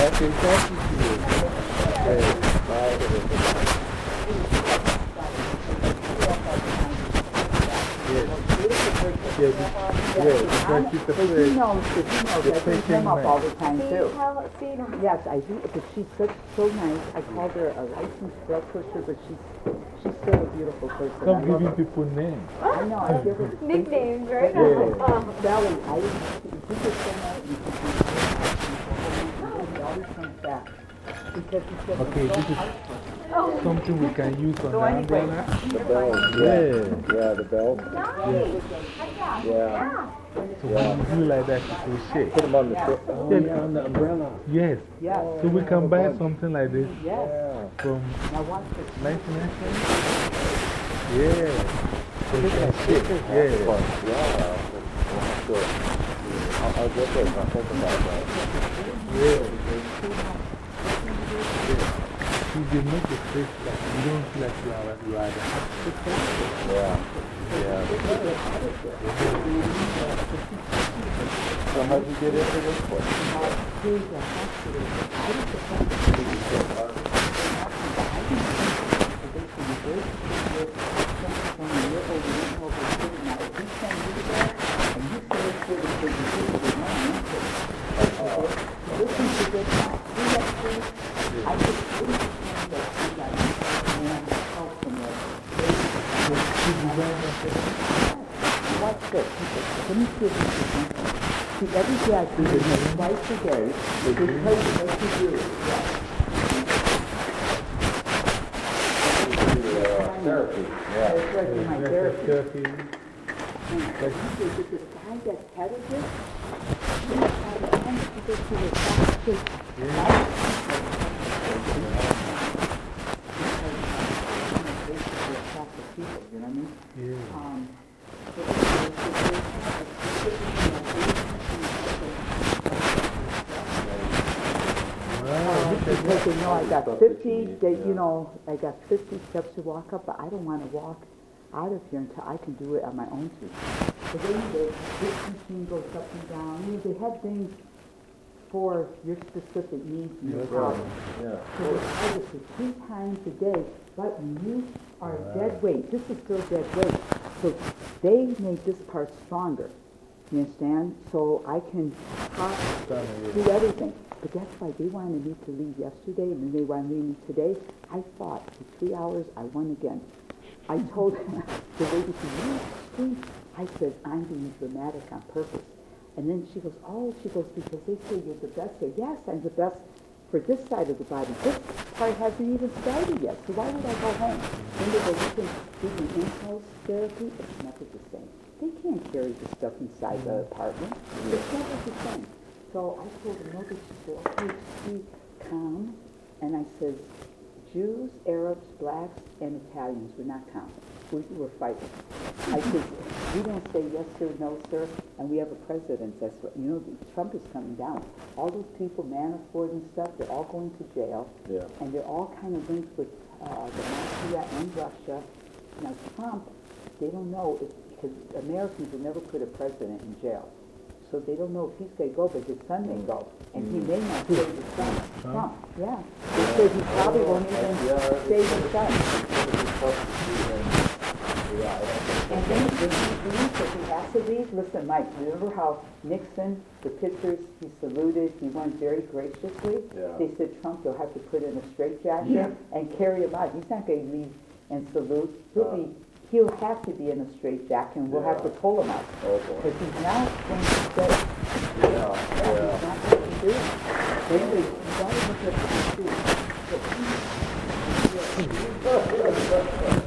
Okay, thank you. Yeah, yeah, because she's But he afraid. knows, but he knows, I bring him up all the time too. How. Yes, I do, but she's such, so nice. I called her a licensed drug pusher, but she's, she's still a beautiful person. I Stop love giving people names. I know, I give her. nicknames, right? Yeah. Oh. Sally, I, she just so nice. and She always comes back. Because she said, Okay, it's so this is- hard for her. Something we can use on the umbrella. The bells, Yeah. yeah, the bells, Nice. yeah. So when you do like that, it will shake. Put them on the, tr- Oh, yeah, on the umbrella. Yes. yes, So we can buy something like this yes. Yeah. from Now 1990. Yeah. So it can shake. Yeah. Yeah. We'll have to- I'll, I'll get those, I'll think about that. Yeah. See, they make the face you don't feel like you are, you are the Yeah, yeah. So how'd you get into this one? Hospital. You you you you to? I just really understand that tree got and help from there. Watch this. Let me see if you can. See, every day I do this twice a day because makes you do. Yeah. Therapy, yeah. It's like in my therapy. therapy. That this guy that peddled this, he had a to go to the top to people, you know what I mean? Yeah. Um, so it was- Wow, look. Because they know I got fifty, they, you know, I got fifty steps to walk up, but I don't wanna walk out of here until I can do it on my own too. But then the, this machine goes up and down, you know, they have things for your specific needs and your problems. Yeah. So they try this three times a day, but you are dead weight, this is still dead weight. So they made this part stronger, you understand? So I can do everything. But that's why they wanted me to leave yesterday, and they wanted me today. I fought for three hours, I won again. I told the lady, to leave. I said, I'm being dramatic on purpose. And then she goes, oh, she goes, because they say you're the best. I say, yes, I'm the best for this side of the body. This part hasn't even started yet, so why would I go home? Then they can do the impulse therapy. It's never the same. They can't carry the stuff inside the apartment. It's never the same. So I told she said, okay, be calm. And I said, Jews, Arabs, blacks, and Italians, we're not calm. We, we're fighting. I said, we don't say yes sir, no sir, and we have a president that's, what- you know, Trump is coming down. All those people, Manafort and stuff, they're all going to jail. Yeah. And they're all kind of linked with uh, the mafia and Russia. Now, Trump, they don't know if, because Americans will never put a president in jail. So they don't know if he's going to go, but his son may go. And he mm. may not save his son. Trump, yeah. They said he probably oh, won't even save his son. And then when he leaves, if he has to leave, listen, Mike, remember how Nixon, the pictures, he saluted, he went very graciously? Yeah. They said Trump, they'll have to put in a straitjacket and carry him out. He's not going to leave and salute. He'll be, uh, he'll have to be in a straitjacket and we'll have to pull him out. Oh, boy. Because he's not going to stay. Yeah, Yeah, he's not going to do it. You gotta look at the.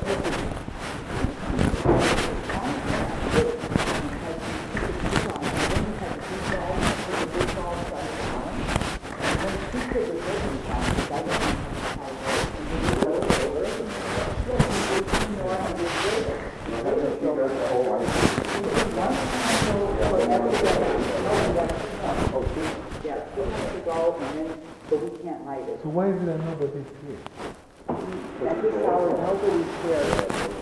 But he- Yeah, we have to go and then, but we can't light it. So why is there nobody here? At this hour, nobody's here,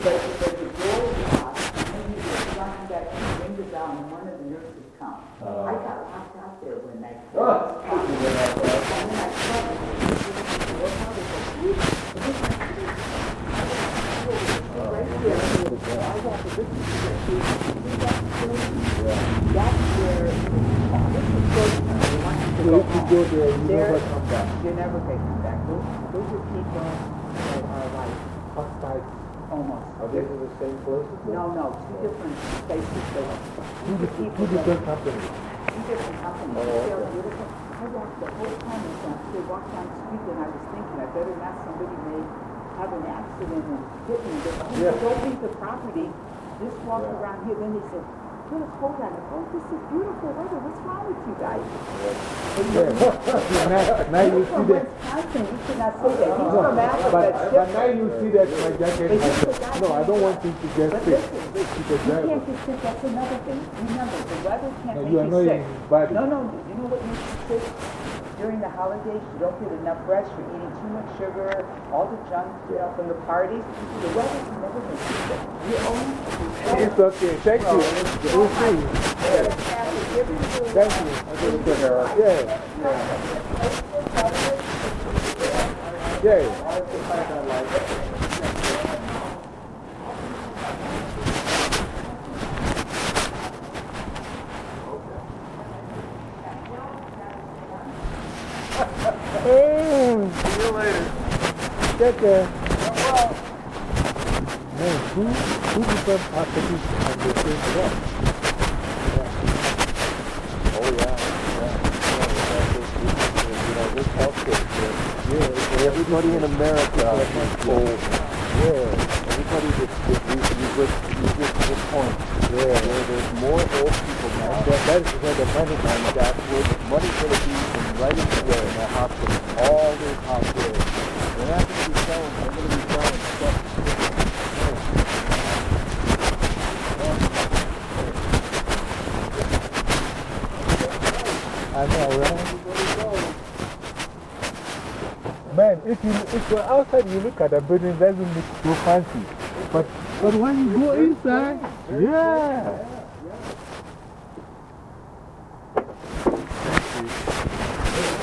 but, but the door is locked, and then you just run back and ring the bell, and one of the nurses come. I got locked out there when I. And then I come, and I look out, it's like, "Whoop," and this is- Right there, I got to listen to the see that building? That's where, oh, this is good, I want you to So go if you home. go there, you There- never come back. You never take them back. Those, those are people that are like Outside. almost. Are they in the same places? No, no, two different places. They, Two different, two different companies. two different companies. They're beautiful. I walked the whole time as I they walked down the street and I was thinking, I better not somebody may have an accident and hit me. They said, Yeah. don't leave the property. Just walk around here. Then they said, put a on. Oh, this is beautiful weather. What's wrong with you guys? Yeah. now, now you see that. Wisconsin. You should say that. He's No, from but, Africa. but now you see that my jacket has you no, I don't want him to get But sick. listen, a You can't get sick, that's another thing. Remember, the weather can't No, make you you are not sick. in his body. No, no, you know what makes you sick? During the holidays, you don't get enough rest, you're eating too much sugar, all the junk, you know, from the parties. The weather can never you sick. You own It's okay. Thank you. Oh, we'll see. Thank you. thank Yeah. Yeah. Hey. Take care. Man, two, two different packages on the same truck. Oh, yeah, yeah. This. Yeah, everybody in America is told. Yeah. Everybody gets, gets you, you get, you get to the point where there's more old people now. That, that is where the money comes. that's where the money's gonna be in right in there in that hospital. All those hospitals. They're not gonna be selling, stuff. Man, if you if you're outside, you look at the building, it doesn't look so fancy. But but when you go inside, yeah.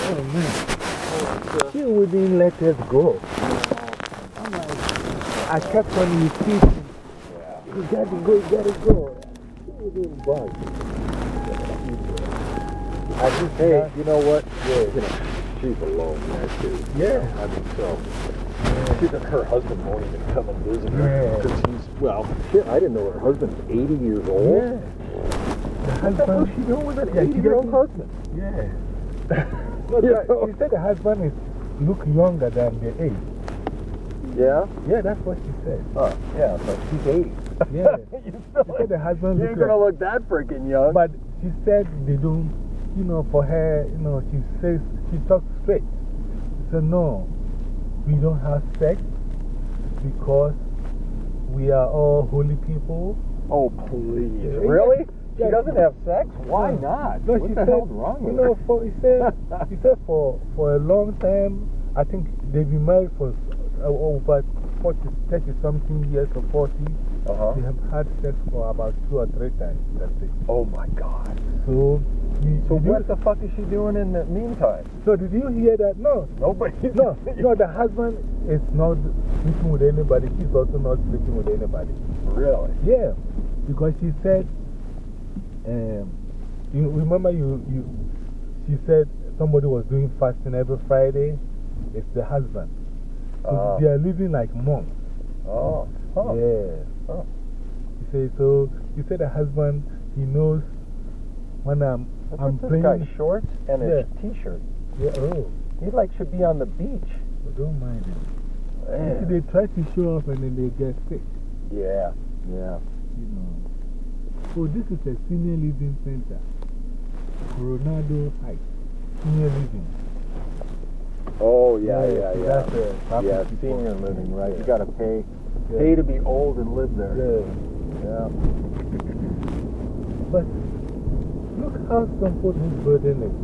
Oh man, she wouldn't let us go. I'm like, I kept on repeating, you gotta go, you gotta go. She wouldn't budge. I just, Hey, you know what? Yeah. You know, she's alone there too. Yeah. I mean, so. She, her husband won't even come and visit her. Yeah. Because he's, well, shit, I didn't know her husband's 80 years old. Yeah. The What the hell's husband, she doing with an 80 year old husband? yeah. No, You uh, know? she said the husband is look younger than the age. Yeah? Yeah, that's what she said. Uh, yeah, but she's 80. Yeah. you She said the husband you look ain't gonna look that freaking young. But she said they don't, you know, for her, you know, she says, she talks straight. She said, no, we don't have sex because we are all holy people. oh, please. Yeah. Really? She Yeah. doesn't have sex? Why No. not? No, what she the said, hell's wrong with you know, her? for, he said, he said for, for a long time, I think they've been married for uh, over 40, 30 something years or 40. Uh huh. They have had sex for about two or three times. That's it. Oh my God. So, you, So did you- what the fuck is she doing in the meantime? so did you hear that? No. Nobody. No, no, the husband is not sleeping with anybody. She's also not sleeping with anybody. Really? Yeah, because she said, um, you remember you, you, she said somebody was doing fasting every Friday. It's the husband. So Oh. they are living like monks. Oh. Huh. Yeah. Oh. She said, so you said the husband, he knows when I'm, Look I'm at this playing. guy's shorts and his Yeah. t-shirt. Yeah, oh, He like should be on the beach. Oh, don't mind Man. see, they try to show off and then they get sick. Yeah. Yeah. you know. So this is a senior living center. Coronado Heights. Senior living. Oh yeah, yeah, so yeah. That's traffic Yeah, senior living, right? You gotta pay, Yeah. pay to be old and live there. Yeah. Yeah. But look how simple this building is.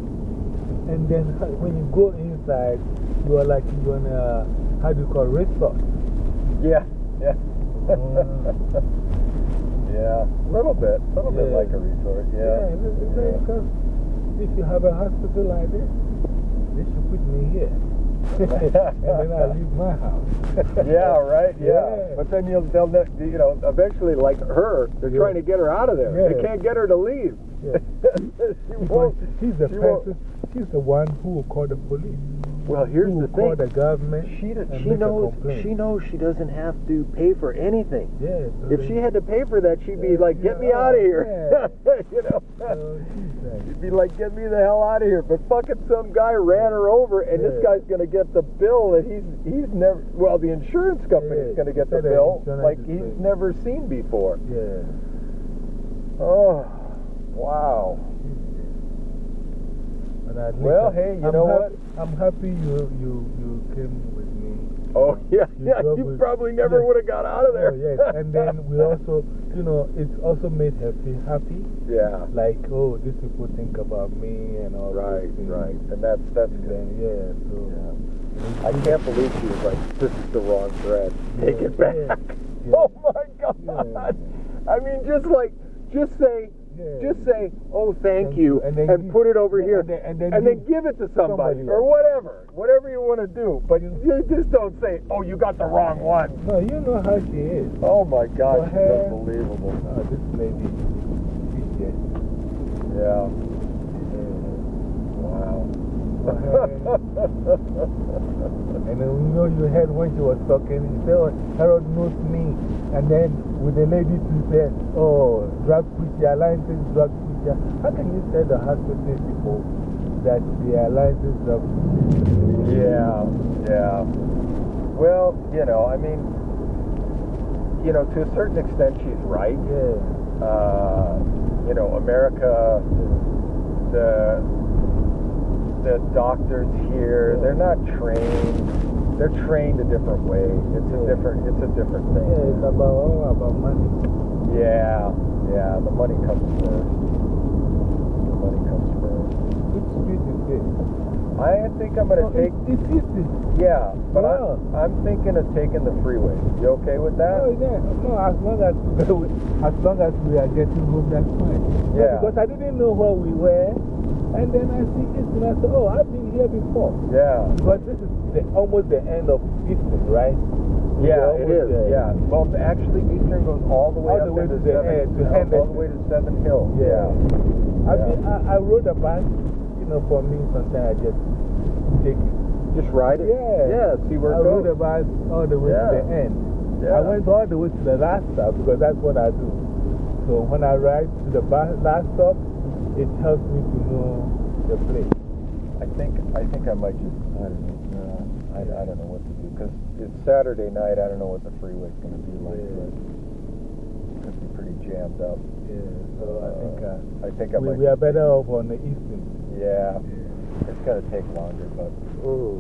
And then when you go inside, you are like you're on a, how do you call it, resort. Yeah. Yeah. Mm. yeah. A little bit. A little bit like a resort. Yeah, Yeah. it's- it's like, because if you have a hospital like this, they should put me here. and then I leave my house. yeah, right? Yeah. Yeah. But then you'll, they'll, you know, eventually, like her, they're Yeah. trying to get her out of there. They can't get her to leave. Yeah. she won't. she's the she person, she's the one who will call the police. Well, here's the thing. the government. She, she knows she knows she doesn't have to pay for anything. Yeah. so If they- she had to pay for that, she'd be Yeah, like, "Get me out of here," you know. so She'd be like, "Get me the hell out of here!" But fucking some guy ran her over, and this guy's gonna get the bill that he's he's never. Well, the insurance company's Yeah, gonna get the bill like he's never seen before. yeah. Oh, wow. But at least Well, hey, you I'm know what? I'm happy you, you, you came with me. Oh yeah, You yeah. You with- probably never Yeah. would have got out of there. Oh, yes. And then we also, you know, it's also made her feel happy. yeah. Like, oh, these people think about me and all Right, right, and that's that's And good. then, yeah, so. I can't believe she was like, "This is the wrong thread. Take Yeah, it back." yeah, yeah. Oh my God! I mean, just like, just say, Yeah. just say, "Oh, thank, Thank you," you, and then give- put it over here, and then- and then and then give it to somebody, somebody or whatever, whatever you want to do. But you just don't say, "Oh, you got the wrong one." No, you know how she is. Oh my God, For she's unbelievable. Oh, this lady, she's just. Yeah. Wow. and then you know, you heard when she was talking, she said, oh, Harold knows me. And then with the lady to say, oh, drug preacher, alliances, drug preacher. How can you tell the hospital people that the alliances drug preacher? Yeah, yeah. Well, you know, I mean, you know, to a certain extent, she's right. Yeah. Uh, you know, America, the the doctors here, they're not trained. They're trained a different way. It's a different. It's a different thing. Yeah, it's about, all about money. Yeah, yeah. The money comes first. The money comes first. Which street is this? I think I'm gonna take. Easy. Yeah, but Wow. I, I'm thinking of taking the freeway. You okay with that? Oh, yeah. No, as long as, as long as we are getting home, that's fine. No, Yeah. because I didn't know where we were. And then I see Eastern. I said, oh, I've been here before. Yeah. But this is the, almost the end of Eastern, right? Yeah, it is. there. Yeah. Well, actually, Eastern goes all the way All up the way to the Seven, end, to all- all the way to Seven Hill. Yeah. I, mean, I, I rode a bus. You know, for me, sometimes I just take it. Just ride it. Yeah. Yeah. See where I it rode a bus all the way Yeah. to the end. Yeah. I went all the way to the last stop because that's what I do. So when I ride to the last stop, it helps me to know the place. I think I think I might just I don't know. No, I, I don't know what to do because it's Saturday night. I don't know what the freeway's going to be like. Yeah. But it could be pretty jammed up. Yeah, so I think uh, I think I we, might. we are better off on the eastern. Yeah, it's gonna take longer, but Ooh.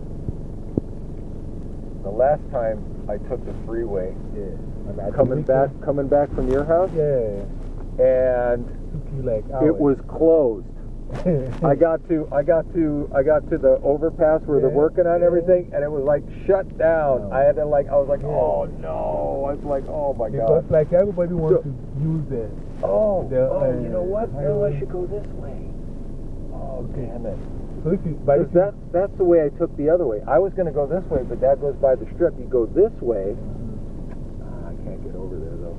the last time I took the freeway, yeah. And at the coming back, coming back from your house, Yeah, and like hours. it was closed. I got to, I got to, I got to the overpass where they're working on everything, and it was like shut down. I had to like, I was like, oh no! I was like, oh my because god. like everybody wants So- to use the. Oh, the, oh, uh, you know what? No, I should go this way. Oh damn it! So if you, but if that, that's the way I took the other way. I was going to go this way, but that goes by the strip. You go this way. Ah, I can't get over there though.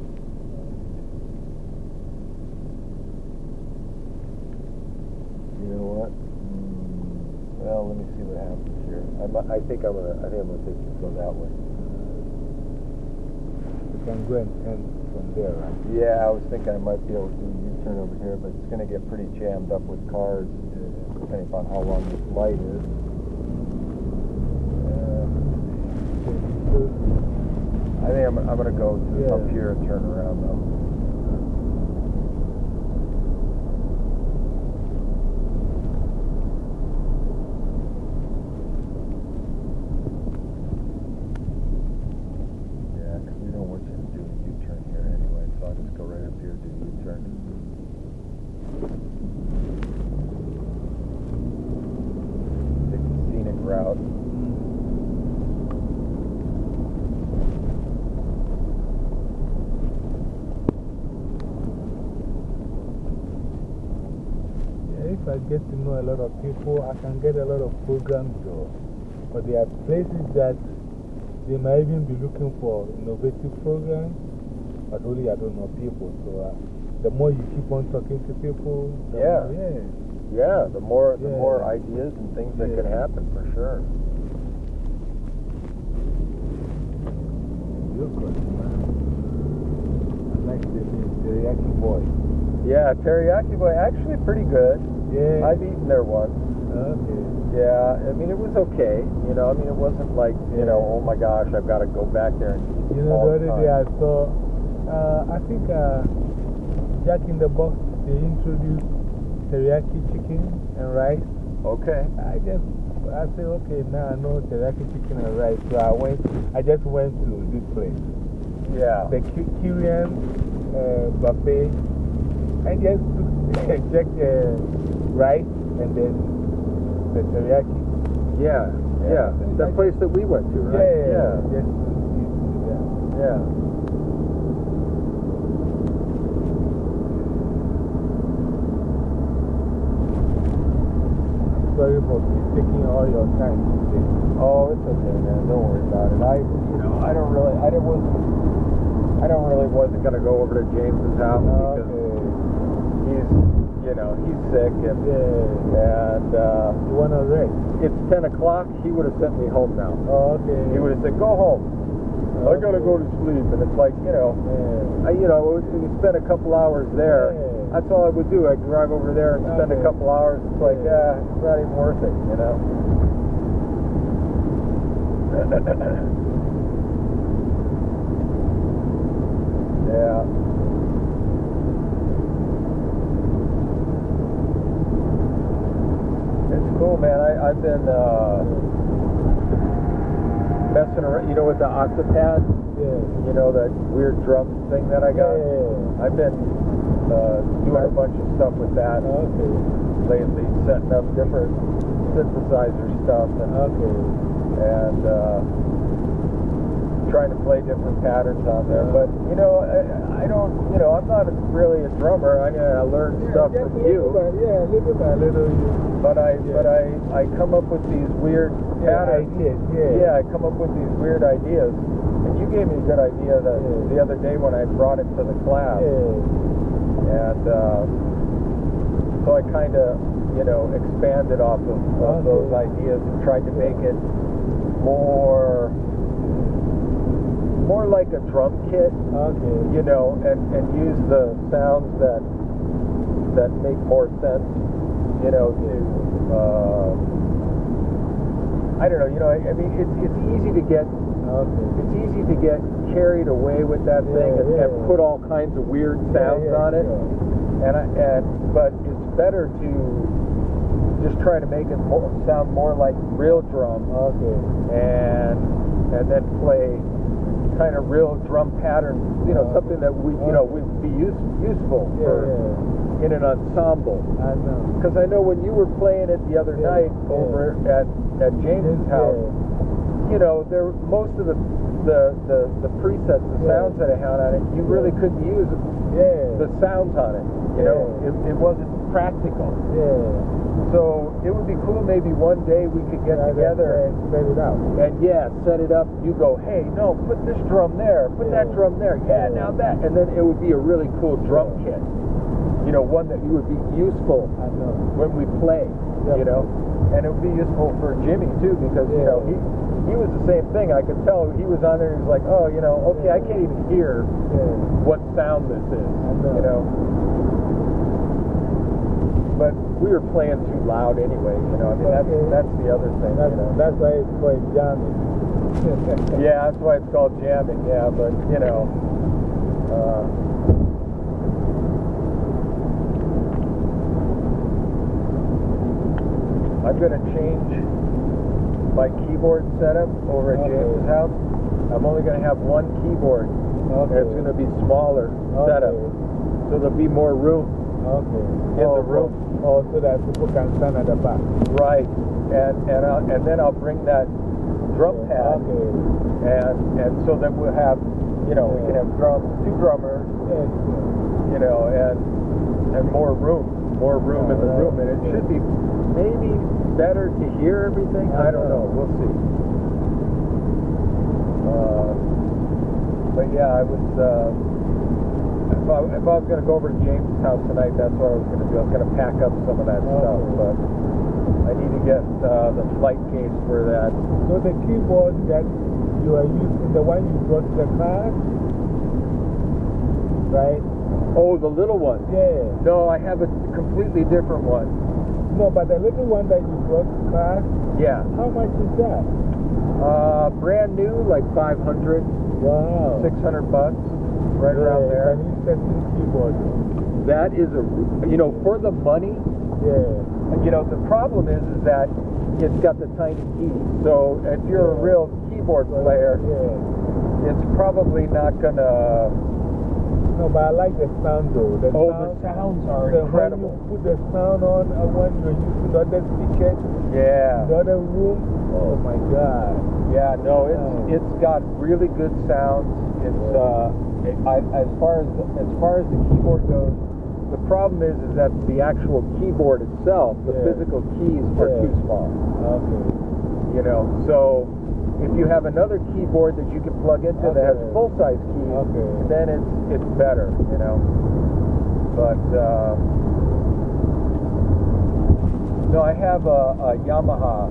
You what? Mm, well, let me see what happens here. I, mi- I think I'm gonna. I think I'm gonna take go that way. you can go and turn from there, right? Yeah, I was thinking I might be able to do a U-turn over here, but it's going to get pretty jammed up with cars, uh, depending upon how long this light is. Uh, I think I'm, I'm going to go to Yeah. up here and turn around though. Yeah, 'cause we don't want you to do a U-turn here anyway, so I'll just go right up here and do a U-turn. Take the scenic route. Yeah, if I get to know a lot of people, I can get a lot of programs though. But there are places that they might even be looking for innovative programs, but really I don't know people. So uh, the more you keep on talking to people, the Yeah. more- yeah. Yeah, the more the Yeah. more ideas and things that can happen for sure. You're good, man. I like the Teriyaki Boy. Yeah, teriyaki boy actually pretty good. Yeah. I've eaten there once. okay. Yeah, I mean it was okay. You know, I mean it wasn't like you know, oh my gosh, I've got to go back there and eat You know, the the other day I saw, uh, I think uh, Jack in the Box, they introduced teriyaki chicken and rice. Okay. I just, I said, okay, now I know teriyaki chicken and rice. So I went, I just went to this place, Yeah. the Korean uh, buffet. I just took, checked uh, rice and then the teriyaki. Yeah. Yeah. That place that we went to, right? Yeah, Yeah. Just, yeah. Yeah. Sorry for taking all your time. Oh, it's okay, man. Don't worry about it. I, you know, I don't really, I didn't wasn't, I don't really wasn't gonna go over to James's house because he's, you know, he's sick and Yeah. and uh, You to rest? it's ten o'clock. He would have sent me home now. Oh, okay. He would have said, "Go home. I gotta go to sleep." And it's like, you know, Yeah. I, you know, we spend a couple hours there. Yeah. That's all I would do. I'd drive over there and spend a couple hours. It's like, Yeah. ah, it's not even worth it, you know. yeah. It's cool, man. I, I've been uh, messing around. You know, with the Octapad. Yeah. You know that weird drum thing that I got. Yeah. I've been uh, doing a bunch of stuff with that Okay. lately, setting up different synthesizer stuff and Okay. and uh, trying to play different patterns on there. But you know, I, I don't. You know, I'm not really a drummer. I, I learned stuff just from you. by- yeah, little by little. But I, Yeah. but I, I come up with these weird yeah, patterns. ideas. Yeah. Yeah, I come up with these weird ideas. And you gave me a good idea the, Yeah. the other day when I brought it to the class. Yeah. And uh, so I kind of, you know, expanded off of, of Okay. those ideas and tried to make it more, more like a drum kit, Okay. you know, and, and use the sounds that that make more sense, you know, to. Uh, I don't know, you know, I, I mean, it's, it's easy to get Okay. it's easy to get carried away with that thing Yeah, and, yeah. put all kinds of weird sounds yeah, on it. yeah. And I, and but it's better to just try to make it more, sound more like real drum Okay. and and then play kind of real drum pattern, You know, Uh, something that we you know would be use, useful Yeah, for yeah. in an ensemble. I know. Because I know when you were playing it the other Yeah, night over at at James's house, you know, there most of the the the, the presets, the sounds that I had on it, you really couldn't use Yeah. the sounds on it. You know, it, it wasn't practical. yeah. So it would be cool maybe one day we could get Yeah, together and Spread it out. and yeah, set it up. You go, hey, no, put this drum there, put that drum there. Yeah, Yeah. now that, and then it would be a really cool drum Yeah. kit. You know, one that you would be useful I know. when we play. You know, and it would be useful for Jimmy too because you know he he was the same thing. I could tell he was on there. He was like, oh, you know, okay, I can't even hear Yeah. what sound this is. know. You know. But we were playing too loud anyway. You know, I mean that's Okay. that's the other thing. That's, you know. that's why it's called jamming. Yeah, that's why it's called jamming. Yeah, but you know, uh, I'm gonna change my keyboard setup over at Okay. James's house. I'm only gonna have one keyboard. and It's gonna be smaller setup, so there'll be more room Okay. in oh, the room. Oh, so that people can stand at the back. Right, and and I'll, and then I'll bring that drum pad. Okay. and and so that we'll have you know we can have drum two drummers you know and and more room more room in the room and it should be maybe better to hear everything I don't know we'll see uh, but yeah I was uh, I, if I was going to go over to James' house tonight that's what I was going to do I was going to pack up some of that stuff but I need to get uh, the flight case for that So the keyboard that you are using, the one you brought to the class, right? oh the little one Yeah. no I have a completely different one No, but the little one that you brought to class, Yeah. how much is that? Uh, brand new, like 500, Wow. 600 bucks, right around Yeah, there. Interesting keyboard. That is a, you know, for the money, Yeah. you know, the problem is, is that it's got the tiny keys. So if you're a real keyboard player, Yeah. it's probably not gonna. No, but I like the sound though. The Oh, sound, the sounds are the, incredible. When you put the sound on and when you're using the other speakers Yeah. the other room, oh my God. Yeah, no, it's it's got really good sounds. It's uh, it, I, as far as as far as the keyboard goes, the problem is is that the actual keyboard itself, the Yeah. physical keys are Yeah. too small. Okay. You know, so if you have another keyboard that you can plug into that has full size keys, Okay. then it's it's better. You know, but. Uh, no, I have a, a Yamaha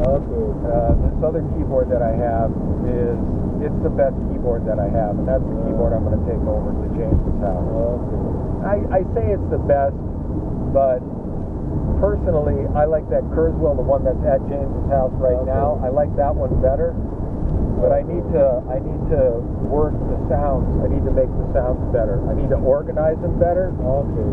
Okay. uh, this other keyboard that I have is it's the best keyboard that I have, and that's the keyboard I'm going to take over to James's house. Okay. I, I say it's the best, but personally, I like that Kurzweil, the one that's at James's house right Okay. now. I like that one better, but I need to I need to work the sounds. I need to make the sounds better. I need to organize them better, Okay.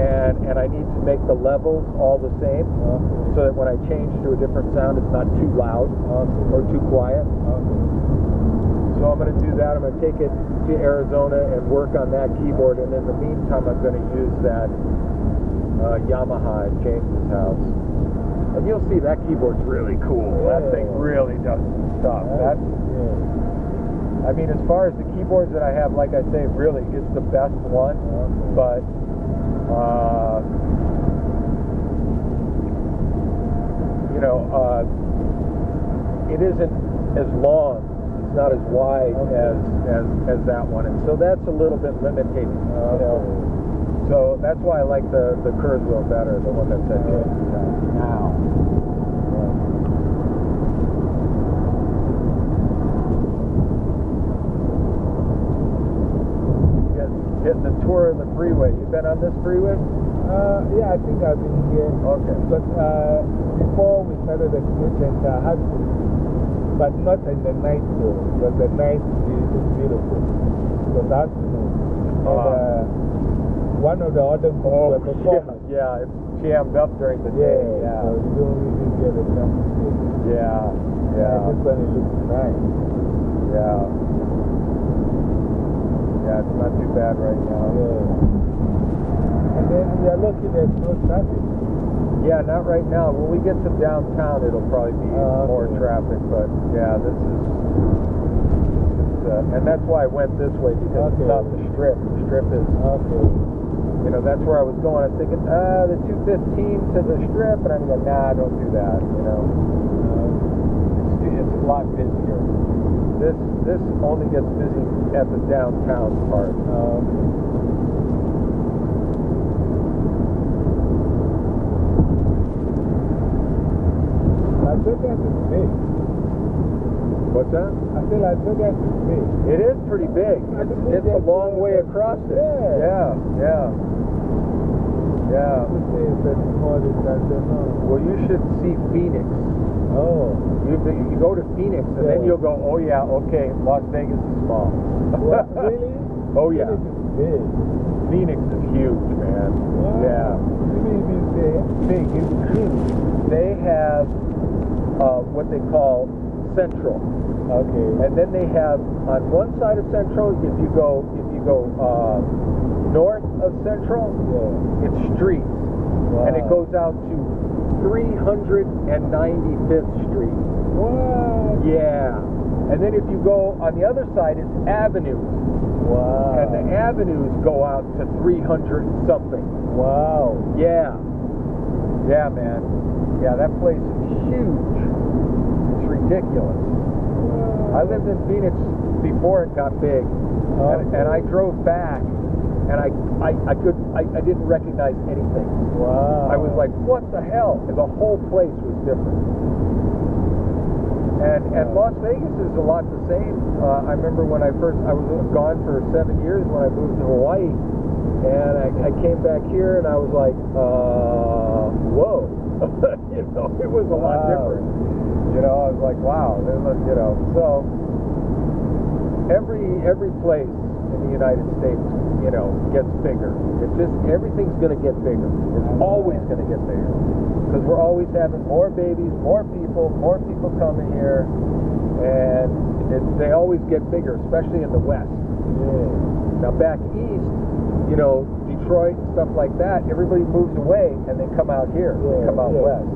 and and I need to make the levels all the same, Okay. so that when I change to a different sound, it's not too loud Okay. or too quiet. Okay. So I'm going to do that. I'm going to take it to Arizona and work on that keyboard. And in the meantime, I'm going to use that uh, Yamaha at James's house. And you'll see that keyboard's really cool. That thing really does some stuff. That, Yeah. I mean, as far as the keyboards that I have, like I say, really, it's the best one. Okay. But uh, you know, uh, it isn't as long. It's not as wide Okay. as, as as that one, and so that's a little bit limiting. You know, so that's why I like the the Kurzweil better, the one that's at James's house now. Get, getting the tour of the freeway. You been on this freeway? Uh, yeah, I think I've been here. Okay. But uh, before we started the center, I had to but not in the night though, because the night is beautiful. Because afternoon. And uh, one of the other groups Oh, were performing. Yeah, yeah, it's jammed up during the Yeah, day. so Yeah, you don't really get a chance to see. yeah, And yeah, this one it looks nice. yeah. Yeah, it's not too bad right now. Yeah. And then we are lucky there's no traffic. Yeah, not right now. When we get to downtown, it'll probably be Oh, more okay. traffic. But yeah, this is. It's, uh, and that's why I went this way because Okay. it's not the strip. The strip is, Okay. You know, that's where I was going. I was thinking, ah, the 215 to the strip, and I'm like, nah, don't do that. You know, it's, it's a lot busier. This this only gets busy at the downtown part. Um, Las Vegas is big. What's that? I said Las Vegas is big. It is pretty big. It's, it's a long way across it. Yeah. Yeah, yeah. Yeah. People say it's a small distance. No. Well, you should see Phoenix. Oh. You, you go to Phoenix and then you'll go, oh yeah, okay, Las Vegas is small. What, really? Oh yeah. Phoenix is big. Phoenix is huge, man. Wow. Yeah. Even if you say big, it's huge. They have uh, what they call Central. Okay. And then they have on one side of Central, if you go if you go uh, north of Central, Yeah. it's streets. And it goes out to 395th Street. What? Yeah. And then if you go on the other side, it's avenues. Wow. And the avenues go out to 300 something. Wow. Yeah. Yeah, man. Yeah, that place is huge. Ridiculous. I lived in Phoenix before it got big. And, and I drove back and I, I, I could I, I didn't recognize anything. Wow. I was like, what the hell? And the whole place was different. And and Las Vegas is a lot the same. Uh, I remember when I first I was gone for seven years when I moved to Hawaii, and I, I came back here and I was like, uh, whoa, you know, it was a lot Wow. different. You know, I was like, wow, you know, so every every place in the United States, you know, gets bigger. It just everything's going to get bigger. It's always going to get bigger because we're always having more babies, more people, more people coming here, and it, they always get bigger, especially in the West. Yeah. Now back east, you know, Detroit and stuff like that, everybody moves away and they come out here. they come out yeah. west.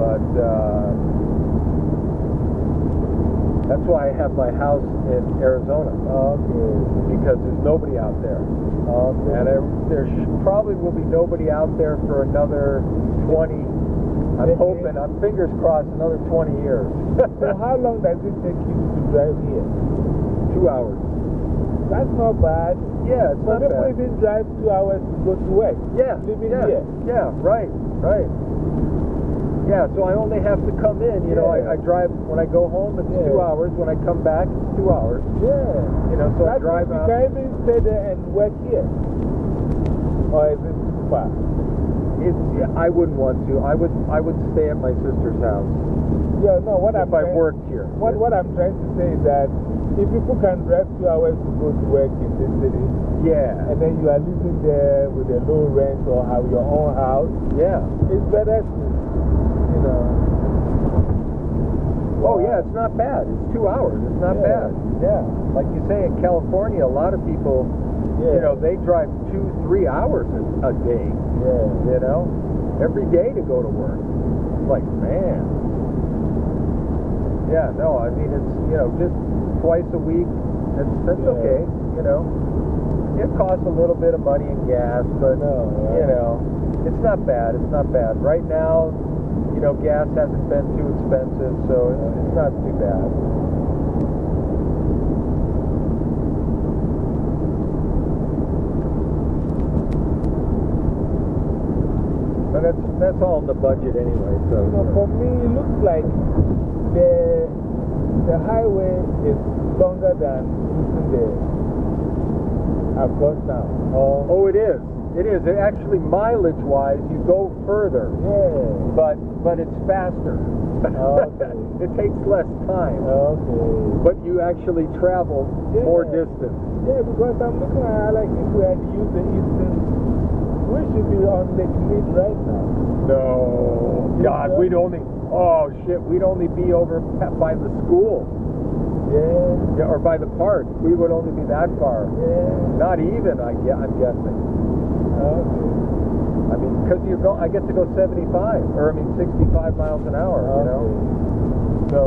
But uh, that's why I have my house in Arizona Okay. because there's nobody out there. Okay. And there, there probably will be nobody out there for another 20. I'm hoping, I'm fingers crossed, another 20 years. So how long does it take you to drive here? Two hours. That's not bad. Yeah, it's Some not people bad. even drive two hours to go to work. Yeah, Living yeah, here. yeah, right, right. Yeah, so I only have to come in. You know, I, I drive when I go home. It's two hours. When I come back, it's two hours. Yeah. You know, so I drive out. You can even stay there and work here. Or is it too far? It's, yeah, I wouldn't want to. I would, I would stay at my sister's house Yeah, no, what I'm if I worked here. What, what I'm trying to say is that if people can drive two hours to go to work in the city, Yeah, and then you are living there with a low rent or have your own house, yeah. it's better to, you know. Oh yeah, it's not bad. It's two hours. It's not Yeah. bad. Yeah, like you say in California, a lot of people, Yeah. you know, they drive two, three hours a, a day. Yeah. you know, every day to go to work. It's like, man. Yeah, no, I mean, it's, you know, just twice a week, that's, that's Yeah. okay, you know. It costs a little bit of money in gas, but, No, right. you know, it's not bad. It's not bad. Right now, you know, gas hasn't been too expensive, so it's, it's not too bad. But that's that's all in the budget anyway. So You know, for me, it looks like the, the highway is longer than using the across town. Or, oh, it is. It is. It actually, mileage-wise, you go further, Yeah. but but it's faster. Okay. it takes less time, Okay. but you actually travel more distance. Yeah, because I'm looking at like if we had used the Eastern, we should be on Lake Mead right now. No, God, we'd only. Oh shit, we'd only be over by the school, Yeah. yeah, or by the park. We would only be that far. Yeah. Not even, I I'm guessing. Okay. I mean, because you're going, I get to go 75, or I mean 65 miles an hour. You know. So,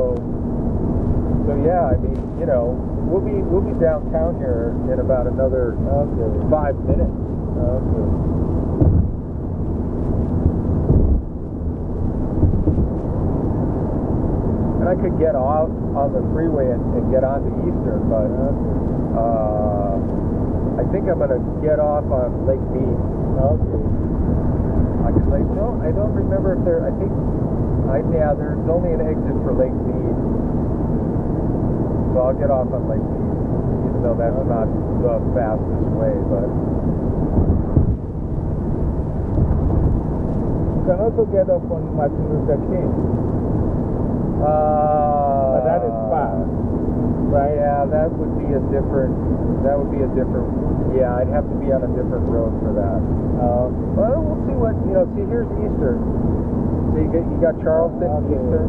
so yeah, I mean, you know, we'll be we'll be downtown here in about another Okay. five minutes. Okay. I could get off on the freeway and, and get onto Eastern, but uh, I think I'm gonna get off on Lake Mead. Okay. I no, I don't remember if there. I think I yeah, there's only an exit for Lake Mead, so I'll get off on Lake Mead, even though that's not the fastest way, but. You can also get up on Martin Luther King. Uh, But that is fast, right? Yeah, that would be a different. That would be a different. Yeah, I'd have to be on a different road for that. Uh, Well, we'll see what you know. See, here's Eastern. So you get you got Charleston, Okay. Eastern.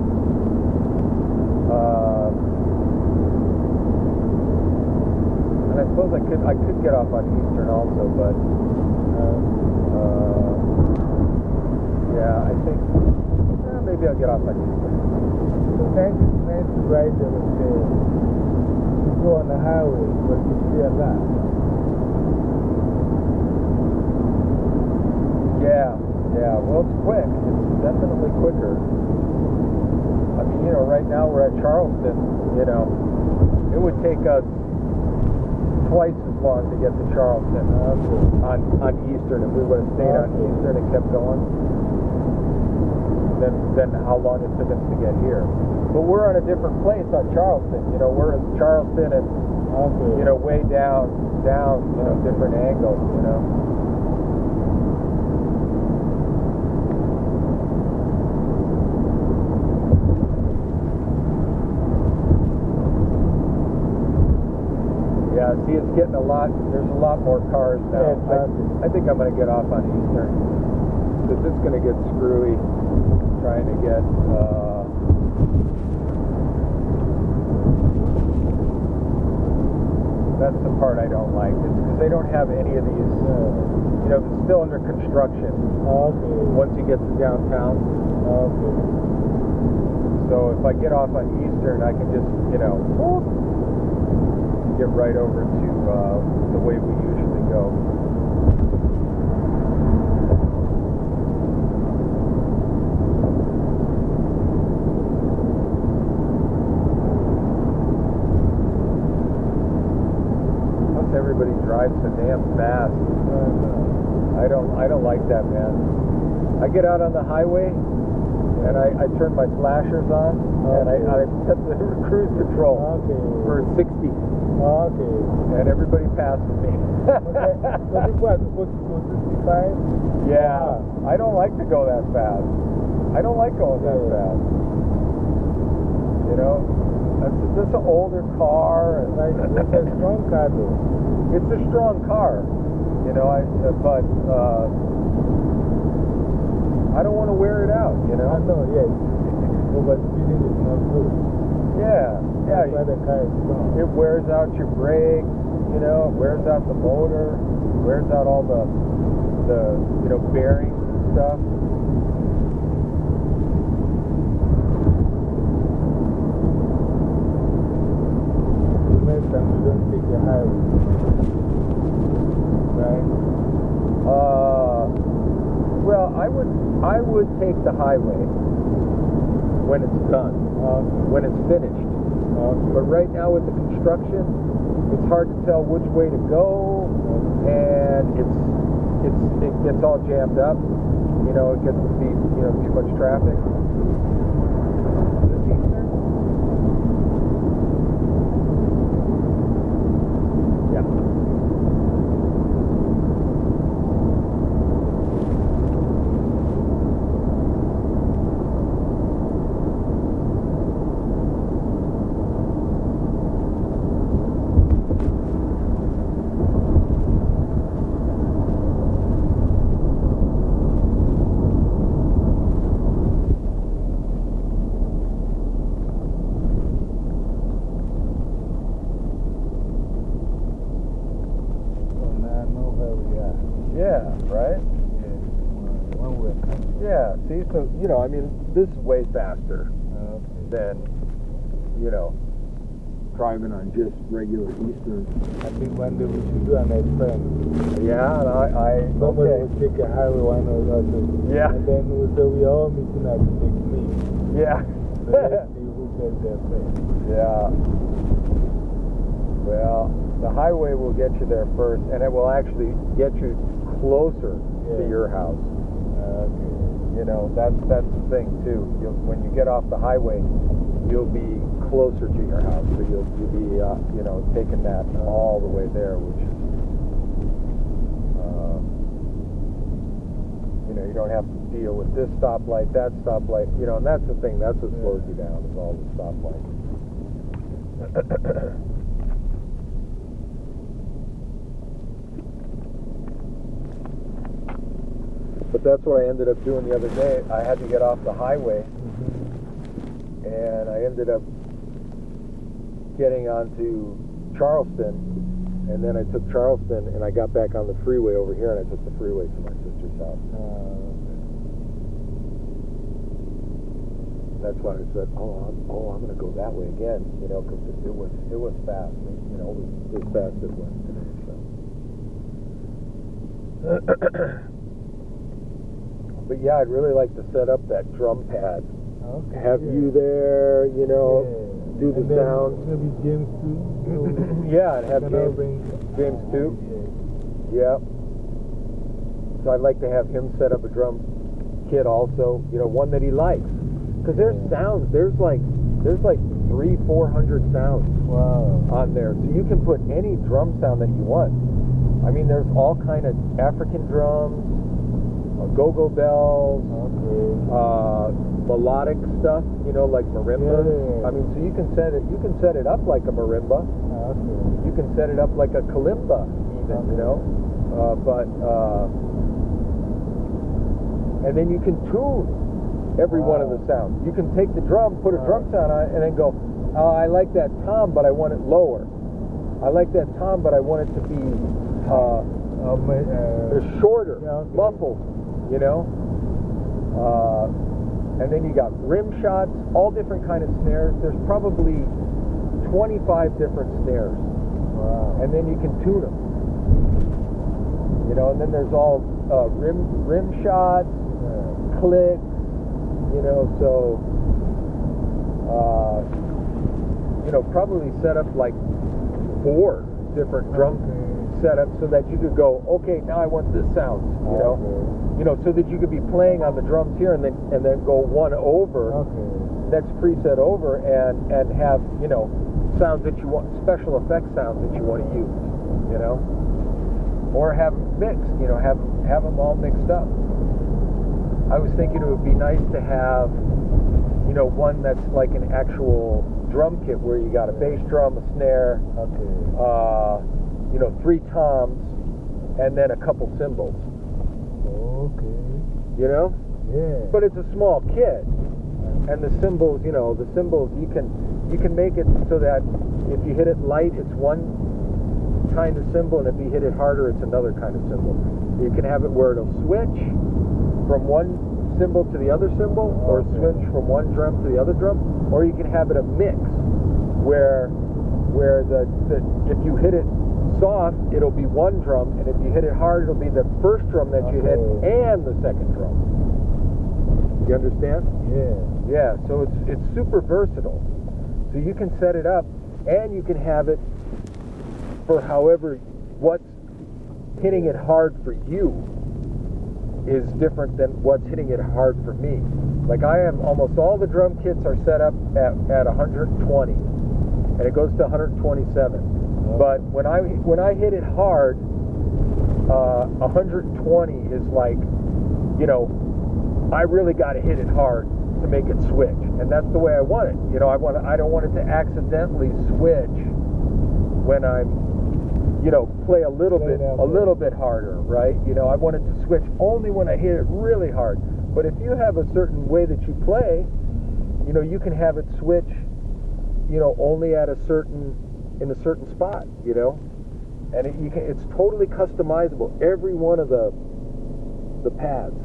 Uh, and I suppose I could I could get off on Eastern also, but uh, uh, yeah, I think eh, maybe I'll get off on Eastern. It's nice, nice to ride on the. You go on the highway, but you see a lot. Yeah, yeah. Well, it's quick. It's definitely quicker. I mean, you know, right now we're at Charleston. You know, it would take us twice as long to get to Charleston uh, on on Eastern if we would have stayed on Eastern and kept going. Than than how long it took us to get here. But we're on a different place on Charleston. You know, we're in Charleston and you know way down down. You know, different angles. You know. Yeah, see, it's getting a lot. There's a lot more cars now. I, I think I'm going to get off on Eastern because it's going to get screwy trying to get. Uh, that's the part I don't like. It's because they don't have any of these. You know, it's still under construction. Okay. Once you get to downtown, Okay. so if I get off on Eastern, I can just, you know, get right over to uh, the way we usually go. Plus, everybody damn fast. I don't, I don't like that, man. I get out on the highway and I, I turn my flashers on and I, I set the cruise control Okay. for 60 Okay. and everybody passes me. Okay. So people are supposed to go 65? yeah, I don't like to go that fast. I don't like going that Yeah. fast. You know, that's just an older car and Like, it's a strong car though. It's a strong car. You know, I uh, but uh, I don't want to wear it out. You know. I know, yes. Overspeeding is not good. Yeah, yeah. That's why the car is strong. It wears out your brakes, you know, it wears out the motor, wears out all the, the you know, bearings and stuff. The next time you don't take the highway. Right? Uh, well, I would, I would take the highway when it's done, Okay. when it's finished. Okay. But right now with the construction, it's hard to tell which way to go, and it's, it's, it gets all jammed up. You know, it gets to be, you know, too much traffic. Is this Eastern? Yeah. where we are. Yeah, right? Yeah. When we were coming. Yeah, see, so, you know, I mean, this is way faster Okay. than, you know, driving on just regular Eastern. I think one day we should do an experiment. Yeah, and I, I Somebody okay. will take a highway one or the other. Yeah. And then we'll say we all meeting at big meet. Yeah. So let's see who gets there first. yeah. Well, the highway will get you there first, and it will actually get you closer to your house. Okay. You know, that's that's the thing too. You'll, when you get off the highway, you'll be closer to your house, so you'll you'll be uh, you know taking that all the way there, which is uh, you know you don't have to deal with this stoplight, that stoplight, you know, and that's the thing. That's what slows you down is all the stoplights. But that's what I ended up doing the other day. I had to get off the highway, and I ended up getting onto Charleston, and then I took Charleston, and I got back on the freeway over here, and I took the freeway to my sister's house. Uh, That's why I said, "Oh, I'm, oh, I'm going to go that way again," you know, because it, it was it was fast, you know, it was, it was fast as well today. So. But yeah, I'd really like to set up that drum pad. okay. Have yeah. you there, you know, Yeah. do the And sound. Maybe James too. Yeah, and have James, bring James too. Yeah. Yeah. So I'd like to have him set up a drum kit also, you know, one that he likes. Because there's sounds, there's like, there's like three, four hundred sounds Wow. on there. So you can put any drum sound that you want. I mean, there's all kind of African drums, uh, go-go bells, Okay. uh, melodic stuff, you know, like marimba. Yeah. I mean, so you can set it, you can set it up like a marimba. Okay. You can set it up like a kalimba, even, you know. Uh, but uh, and then you can tune every one of the sounds. You can take the drum, put a drum sound on it, and then go, oh, I like that tom, but I want it lower. I like that tom, but I want it to be uh, Um, uh, shorter, Yeah, okay. muffled, you know. Uh, and then you got rim shots, all different kind of snares. There's probably 25 different snares, wow. and then you can tune them. You know, and then there's all uh, rim rim shots, Yeah. clicks, you know. So, uh, you know, probably set up like four different drum Okay. Setups so that you could go, okay, now I want this sound, you know, Okay. you know, so that you could be playing on the drums here and then and then go one over Okay. that's preset over and and have you know sounds that you want special effect sounds that you want to use, you know, or have them mixed, you know, have have them all mixed up. I was thinking it would be nice to have, you know, one that's like an actual drum kit where you got a bass drum, a snare, Okay. uh, you know, three toms, and then a couple cymbals. Okay. You know, Yeah. but it's a small kit, and the cymbals, you know, the cymbals you can you can make it so that if you hit it light, it's one kind of cymbal, and if you hit it harder, it's another kind of cymbal. You can have it where it'll switch from one cymbal to the other cymbal, or Okay. switch from one drum to the other drum, or you can have it a mix where where the, the if you hit it soft, it'll be one drum, and if you hit it hard, it'll be the first drum that you hit and the second drum. You understand? Yeah. Yeah, so it's it's super versatile. So you can set it up and you can have it for however what's hitting it hard for you is different than what's hitting it hard for me. Like I have almost all the drum kits are set up at, at 120 and it goes to 127. But when I when I hit it hard, uh, 120 is like, you know, I really got to hit it hard to make it switch, and that's the way I want it. You know, I want I don't want it to accidentally switch when I'm, you know, play a little Play bit a little bit harder, right? You know, I want it to switch only when I hit it really hard. But if you have a certain way that you play, you know, you can have it switch, you know, only at a certain in a certain spot, you know. and it, you can, it's totally customizable. Every one of the the pads,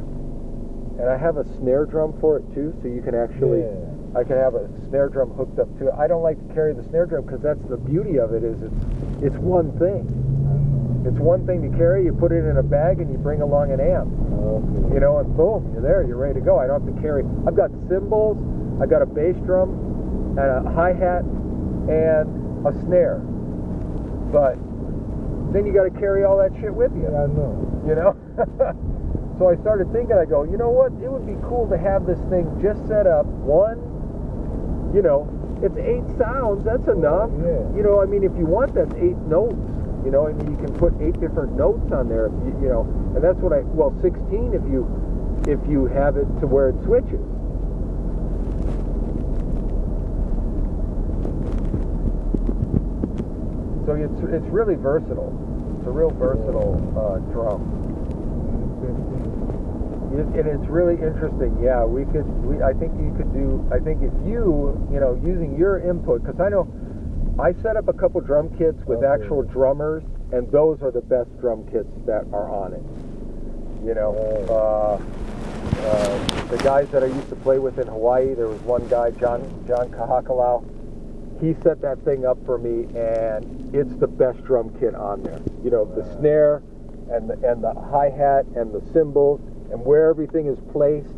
and I have a snare drum for it too, so you can actually. Yeah. I can have a snare drum hooked up to it. I don't like to carry the snare drum because that's the beauty of it. Is it's it's one thing. It's one thing to carry. You put it in a bag and you bring along an amp. Okay. You know, and boom, you're there. You're ready to go. I don't have to carry. I've got cymbals. I've got a bass drum and a hi hat and a snare. But then you got to carry all that shit with you. Yeah, I know. You know. so I started thinking. I go, you know what? It would be cool to have this thing just set up. One, you know, it's eight sounds. That's enough. Yeah. You know, I mean, if you want, that's eight notes. You know, I mean, you can put eight different notes on there. You, you know, and that's what I. Well, sixteen if you if you have it to where it switches. So it's it's really versatile. It's a real versatile uh, drum. It, and it's really interesting. Yeah, we could. We, I think you could do. I think if you, you know, using your input, because I know I set up a couple drum kits with Okay. actual drummers, and those are the best drum kits that are on it. You know, uh, uh, the guys that I used to play with in Hawaii, there was one guy, John John Kahakalau. He set that thing up for me, and it's the best drum kit on there. You know, the snare and the, and the hi hat and the cymbals and where everything is placed.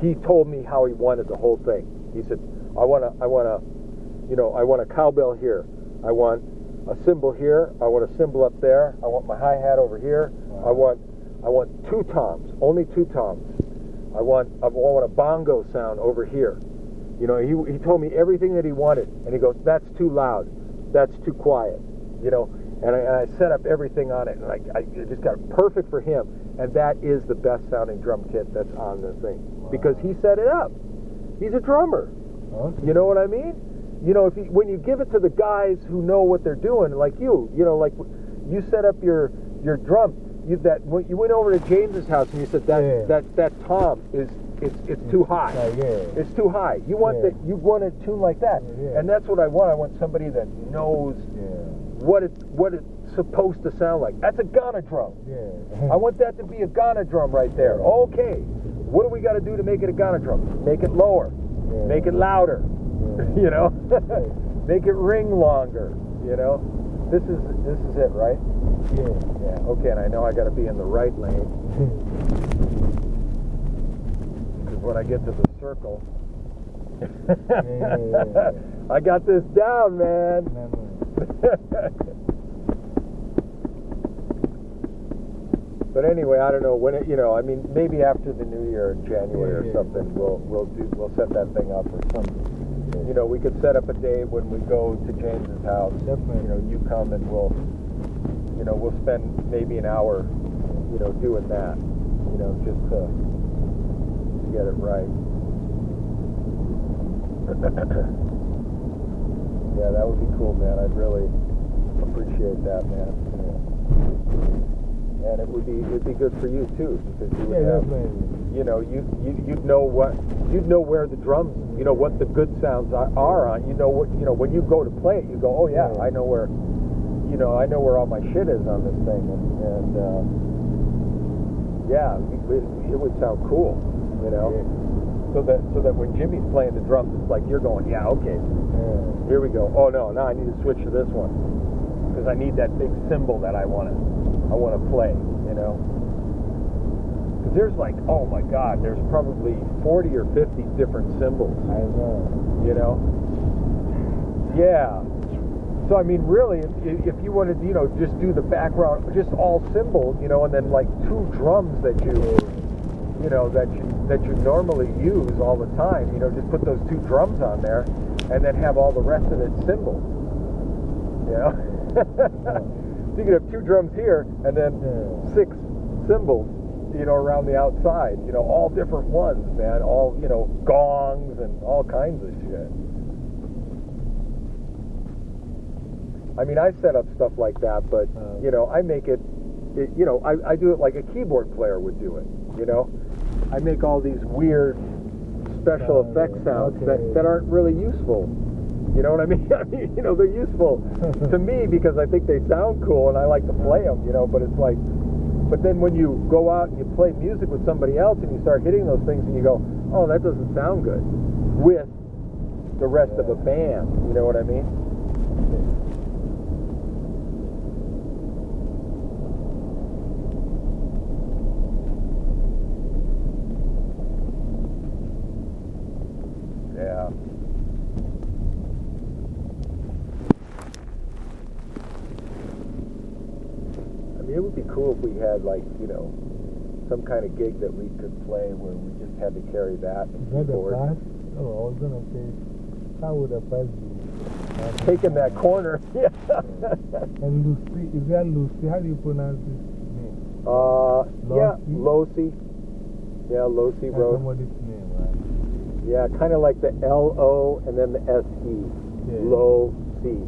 He told me how he wanted the whole thing. He said, "I want to, I want to, you know, I want a cowbell here. I want a cymbal here. I want a cymbal up there. I want my hi hat over here. I want, I want two toms, only two toms. I want, I want a bongo sound over here. You know, he, he told me everything that he wanted, and he goes, "That's too loud. That's too quiet." You know, and I, and I set up everything on it, and I, I just got it perfect for him. And that is the best sounding drum kit that's on the thing because he set it up. He's a drummer. Okay. You know what I mean? You know, if you, when you give it to the guys who know what they're doing, like you, you know, like you set up your your drum. You that when you went over to James's house and you said that Yeah. that that tom is it's it's too high. Uh, yeah. It's too high. You want Yeah. that you want a tune like that, Yeah. and that's what I want. I want somebody that knows what it what it's supposed to sound like. That's a conga drum. Yeah. I want that to be a conga drum right there. Okay, what do we got to do to make it a conga drum? Make it lower, make it louder. You know, make it ring longer. You know, this is this is it, right? Yeah. Yeah. Okay, and I know I got to be in the right lane when I get to the circle, Yeah. I got this down, man. But anyway, I don't know when it. You know, I mean, maybe after the new year in January or something, we'll we'll do we'll set that thing up or something. You know, we could set up a day when we go to James's house. Definitely. You know, you come and we'll, you know, we'll spend maybe an hour, you know, doing that. You know, just to get it right. yeah, that would be cool, man. I'd really appreciate that, man. And it would be it'd be good for you too because you would Yeah, have definitely. you know, you, you you'd know what you'd know where the drums, you know, what the good sounds are, are on. You know what, you know, when you go to play it, you go, oh yeah, Yeah. I know where, you know, I know where all my shit is on this thing, and, and uh, yeah, it, it would sound cool, you know. So that so that when Jimmy's playing the drums, it's like you're going, yeah, okay, Yeah. here we go. Oh no, now I need to switch to this one because I need that big cymbal that I want to I want to play, you know. Because there's like, oh my God, there's probably 40 or 50 different cymbals, I know. you know. Yeah. So I mean, really, if, if you wanted, you know, just do the background, just all cymbals, you know, and then like two drums that you, you know, that you that you normally use all the time, you know, just put those two drums on there, and then have all the rest of it cymbals. You know. so you could have two drums here, and then Yeah. six cymbals, you know, around the outside. You know, all different ones, man. All you know, gongs and all kinds of shit. I mean, I set up stuff like that, but Uh. you know, I make it, it. You know, I, I do it like a keyboard player would do it. You know, I make all these weird special Uh, effects sounds okay. that, that aren't really useful. You know what I mean? I mean, you know, they're useful to me because I think they sound cool and I like to play them, you know, but it's like, but then when you go out and you play music with somebody else and you start hitting those things and you go, oh, that doesn't sound good with the rest of a band. You know what I mean? Yeah. I mean, it would be cool if we had like, you know, some kind of gig that we could play where we just had to carry that Is that the keyboard. bus? Oh, I was to say, how would a bus be? Taking that corner. Yeah. And Lucy, is that Lucy? How do you pronounce this name? Uh, yeah, Losi? Losi. Yeah, Losi That's Road. somebody's name, right? Yeah, kind of like the L O and then the S E. Yeah. Low C.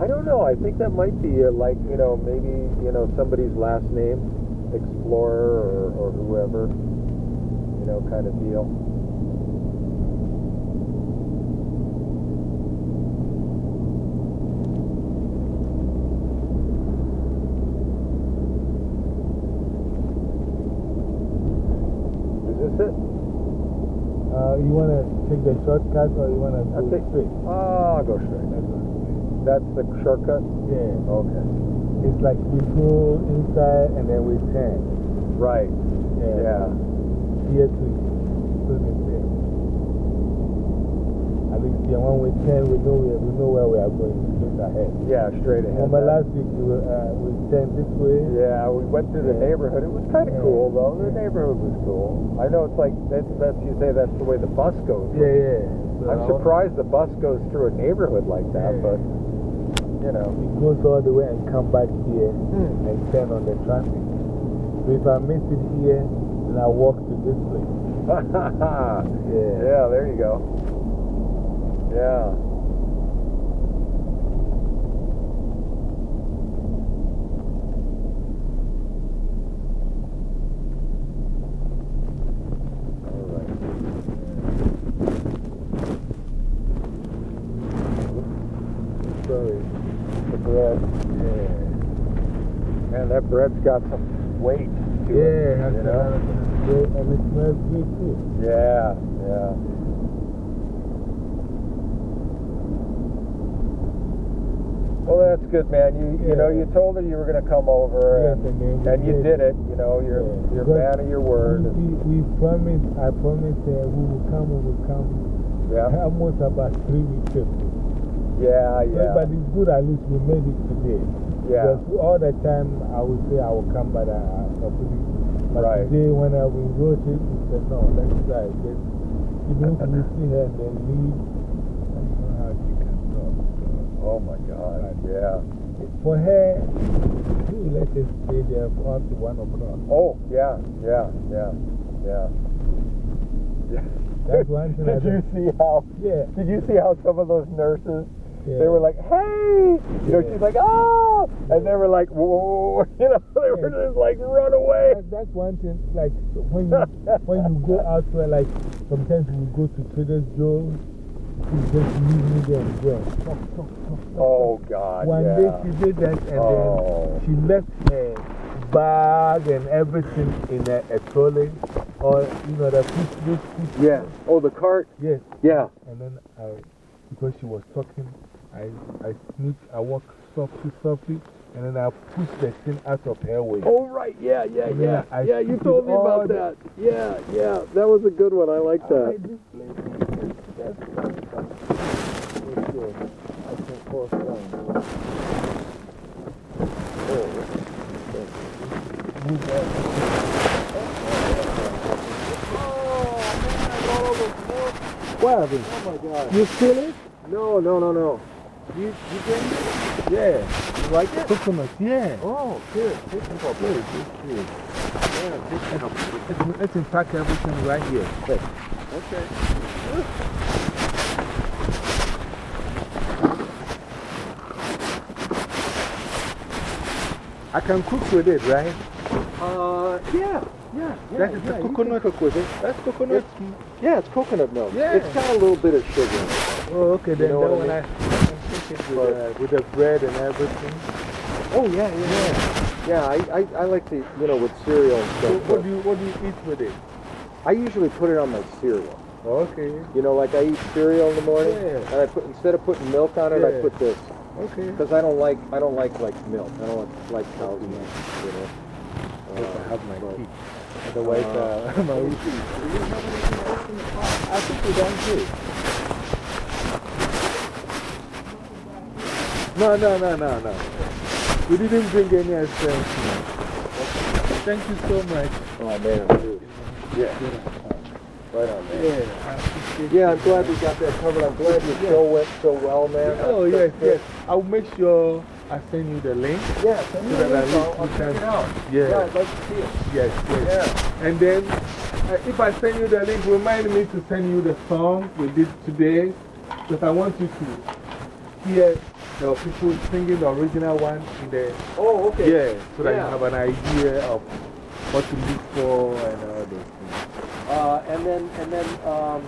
I don't know. I think that might be uh like, you know, maybe, you know, somebody's last name, Explorer or, or whoever, you know, kind of deal. Is this it? Uh, you want to take the shortcut or you want to go take- straight? Ah, I'll go straight. Let's go straight. That's the shortcut? Yeah. Okay. It's like we go inside and then we turn. Right. Yeah. Yeah. Here to it there. At least yeah, when we turn, we know, where, we know where we are going, straight ahead. Yeah, straight ahead. Remember last week we, uh, we turned this way? Yeah, we went through the Yeah. neighborhood. It was kind of Yeah. cool, though. The neighborhood was cool. I know it's like, that's, that's you say that's the way the bus goes. Yeah, yeah. So I'm surprised the bus goes through a neighborhood like that, Yeah. but, you know. It goes all the way and come back here Hmm. and turn on the traffic. So if I miss it here, then I walk to this place. yeah. Yeah. there you go. Yeah. All right. Sorry. The bread. Yeah. Man, that bread's got some weight to Yeah, it. that's you know? And it smells good too. Yeah, yeah. Well, that's good, man. You you know, you told her you were going to come over, Yes, and, and and you did. it. You know, you're Yeah. you're a man of your word. We, we, we promised, I promised uh, we will come, we will come. yeah, Almost about three weeks ago. yeah, yeah, But it's good at least we made it today. Yeah. Because all the time I would say I will come, but I, I completely. But Right. today when I, we wrote it, we said, no, let's try. Just, even if we see her and then leave, I don't know how she can talk. Oh my God, yeah. For her, she let us stay there for up to one o'clock. Oh, yeah, yeah, yeah, yeah. Yeah. That's one thing I Did you see how? Yeah. Did you see how some of those nurses? Yeah. They were like, hey! You know, Yeah. she's like, oh! And they were like, whoa! You know, they were just like, run away! That, that's one thing. Like when you, when you go elsewhere, like sometimes we go to Trader Joe's, you just leave me there and go talk, talk, talk, talk. Oh, God, One yeah. day she did that and Oh. then she left her bag and everything in a, a trolley or, you know, the push, push, push. Yeah. Oh, the cart? Yes. Yeah. And then I, because she was talking, I, I sneaked, I walked softly, softly, and then I push the thing out of her way. Oh, right. Yeah, yeah, yeah. I Yeah, you told me about that. Yeah, yeah. That was a good one. I like I, that. this place is just it's good. I can force down. Move that. What happened? Oh, my God. You feel it? No, no, no, no. You, you get it? Yeah. You like it? Coconut, yeah. Oh, good. Some of Good, good, good. Yeah, of it. Let's, let's unpack everything right here. Hey. Okay. I can cook with it, right? Uh, yeah, yeah, yeah. That is yeah, the coconut. cook with it. That's coconut. Yeah, it's coconut milk. Yeah. It's got a little bit of sugar. Oh, okay, then know that one I I, I can take it with, uh, with the bread and everything. Oh, yeah, yeah, yeah. Yeah, I, I, I like to, you know, with cereal and So stuff. what do, you, what do you eat with it? I usually put it on my cereal. Okay, You know, like I eat cereal in the morning, Yeah. and I put instead of putting milk on it, I put this okay. because I don't like I don't like like milk. I don't like, like cow's milk. You know. If I Uh, have my but- tea. Otherwise, uh, my I think we don't good. No, no, no, no, no. We didn't bring any extra. Thank you so much. Oh man, yeah, right on, man. Yeah, yeah I'm glad we got that covered. I'm glad your show went so well, man. Oh, yes, yes. I'll make sure I send you the link. Yeah, send me So a link. I'll, I'll check it out. Yeah. Yeah, I'd like to see it. Yes, yes. Yeah. And then, uh, if I send you the link, remind me to send you the song we did today. Because I want you to hear the people singing the original one in the. Oh, okay. Yeah, so that Yeah. you have an idea of what to look for and all those things. Uh, and then, and then, um,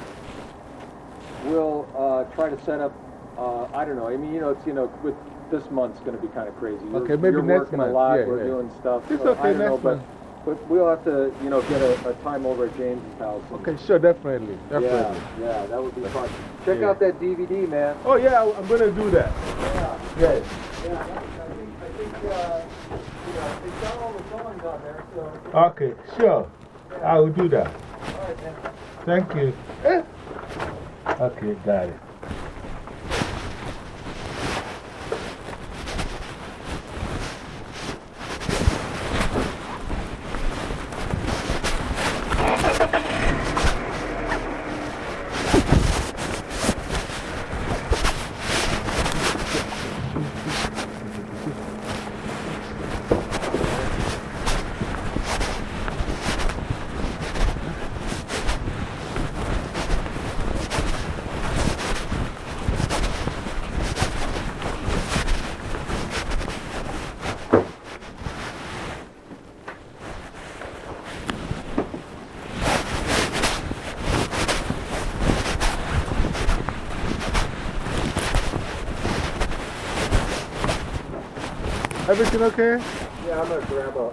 we'll, uh, try to set up, uh, I don't know, I mean, you know, it's, you know, with, this month's gonna be kind of crazy. You're- Okay, maybe you're next working month. a lot, Yeah, we're yeah. doing stuff. It's so okay, I don't next but, month. but we'll have to, you know, get a, a time over at James's house. Okay, sure, definitely. Definitely. yeah, yeah, that would be fun. Check Yeah. out that DVD, man. Oh, yeah, I'm going to do that. Yeah. Yes. Yeah, I think, I think, uh, you know, they've got all the songs on there, so. Okay, sure. I will do that. All right, man. Thank you. Eh? Okay, got it. Everything okay? Yeah, I'm gonna grab a,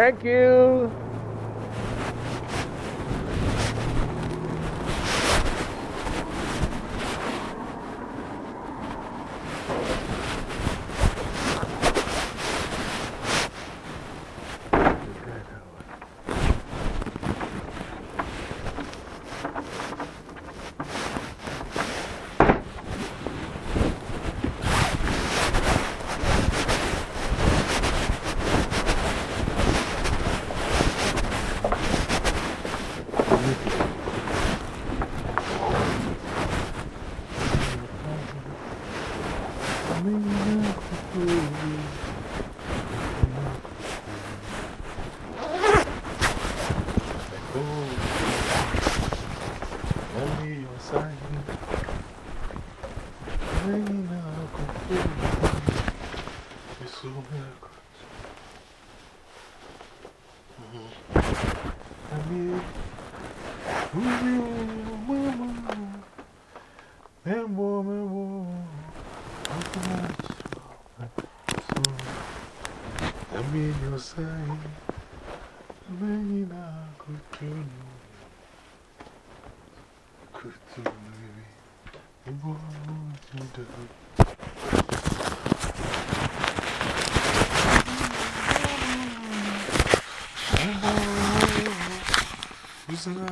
Thank you. Uzna.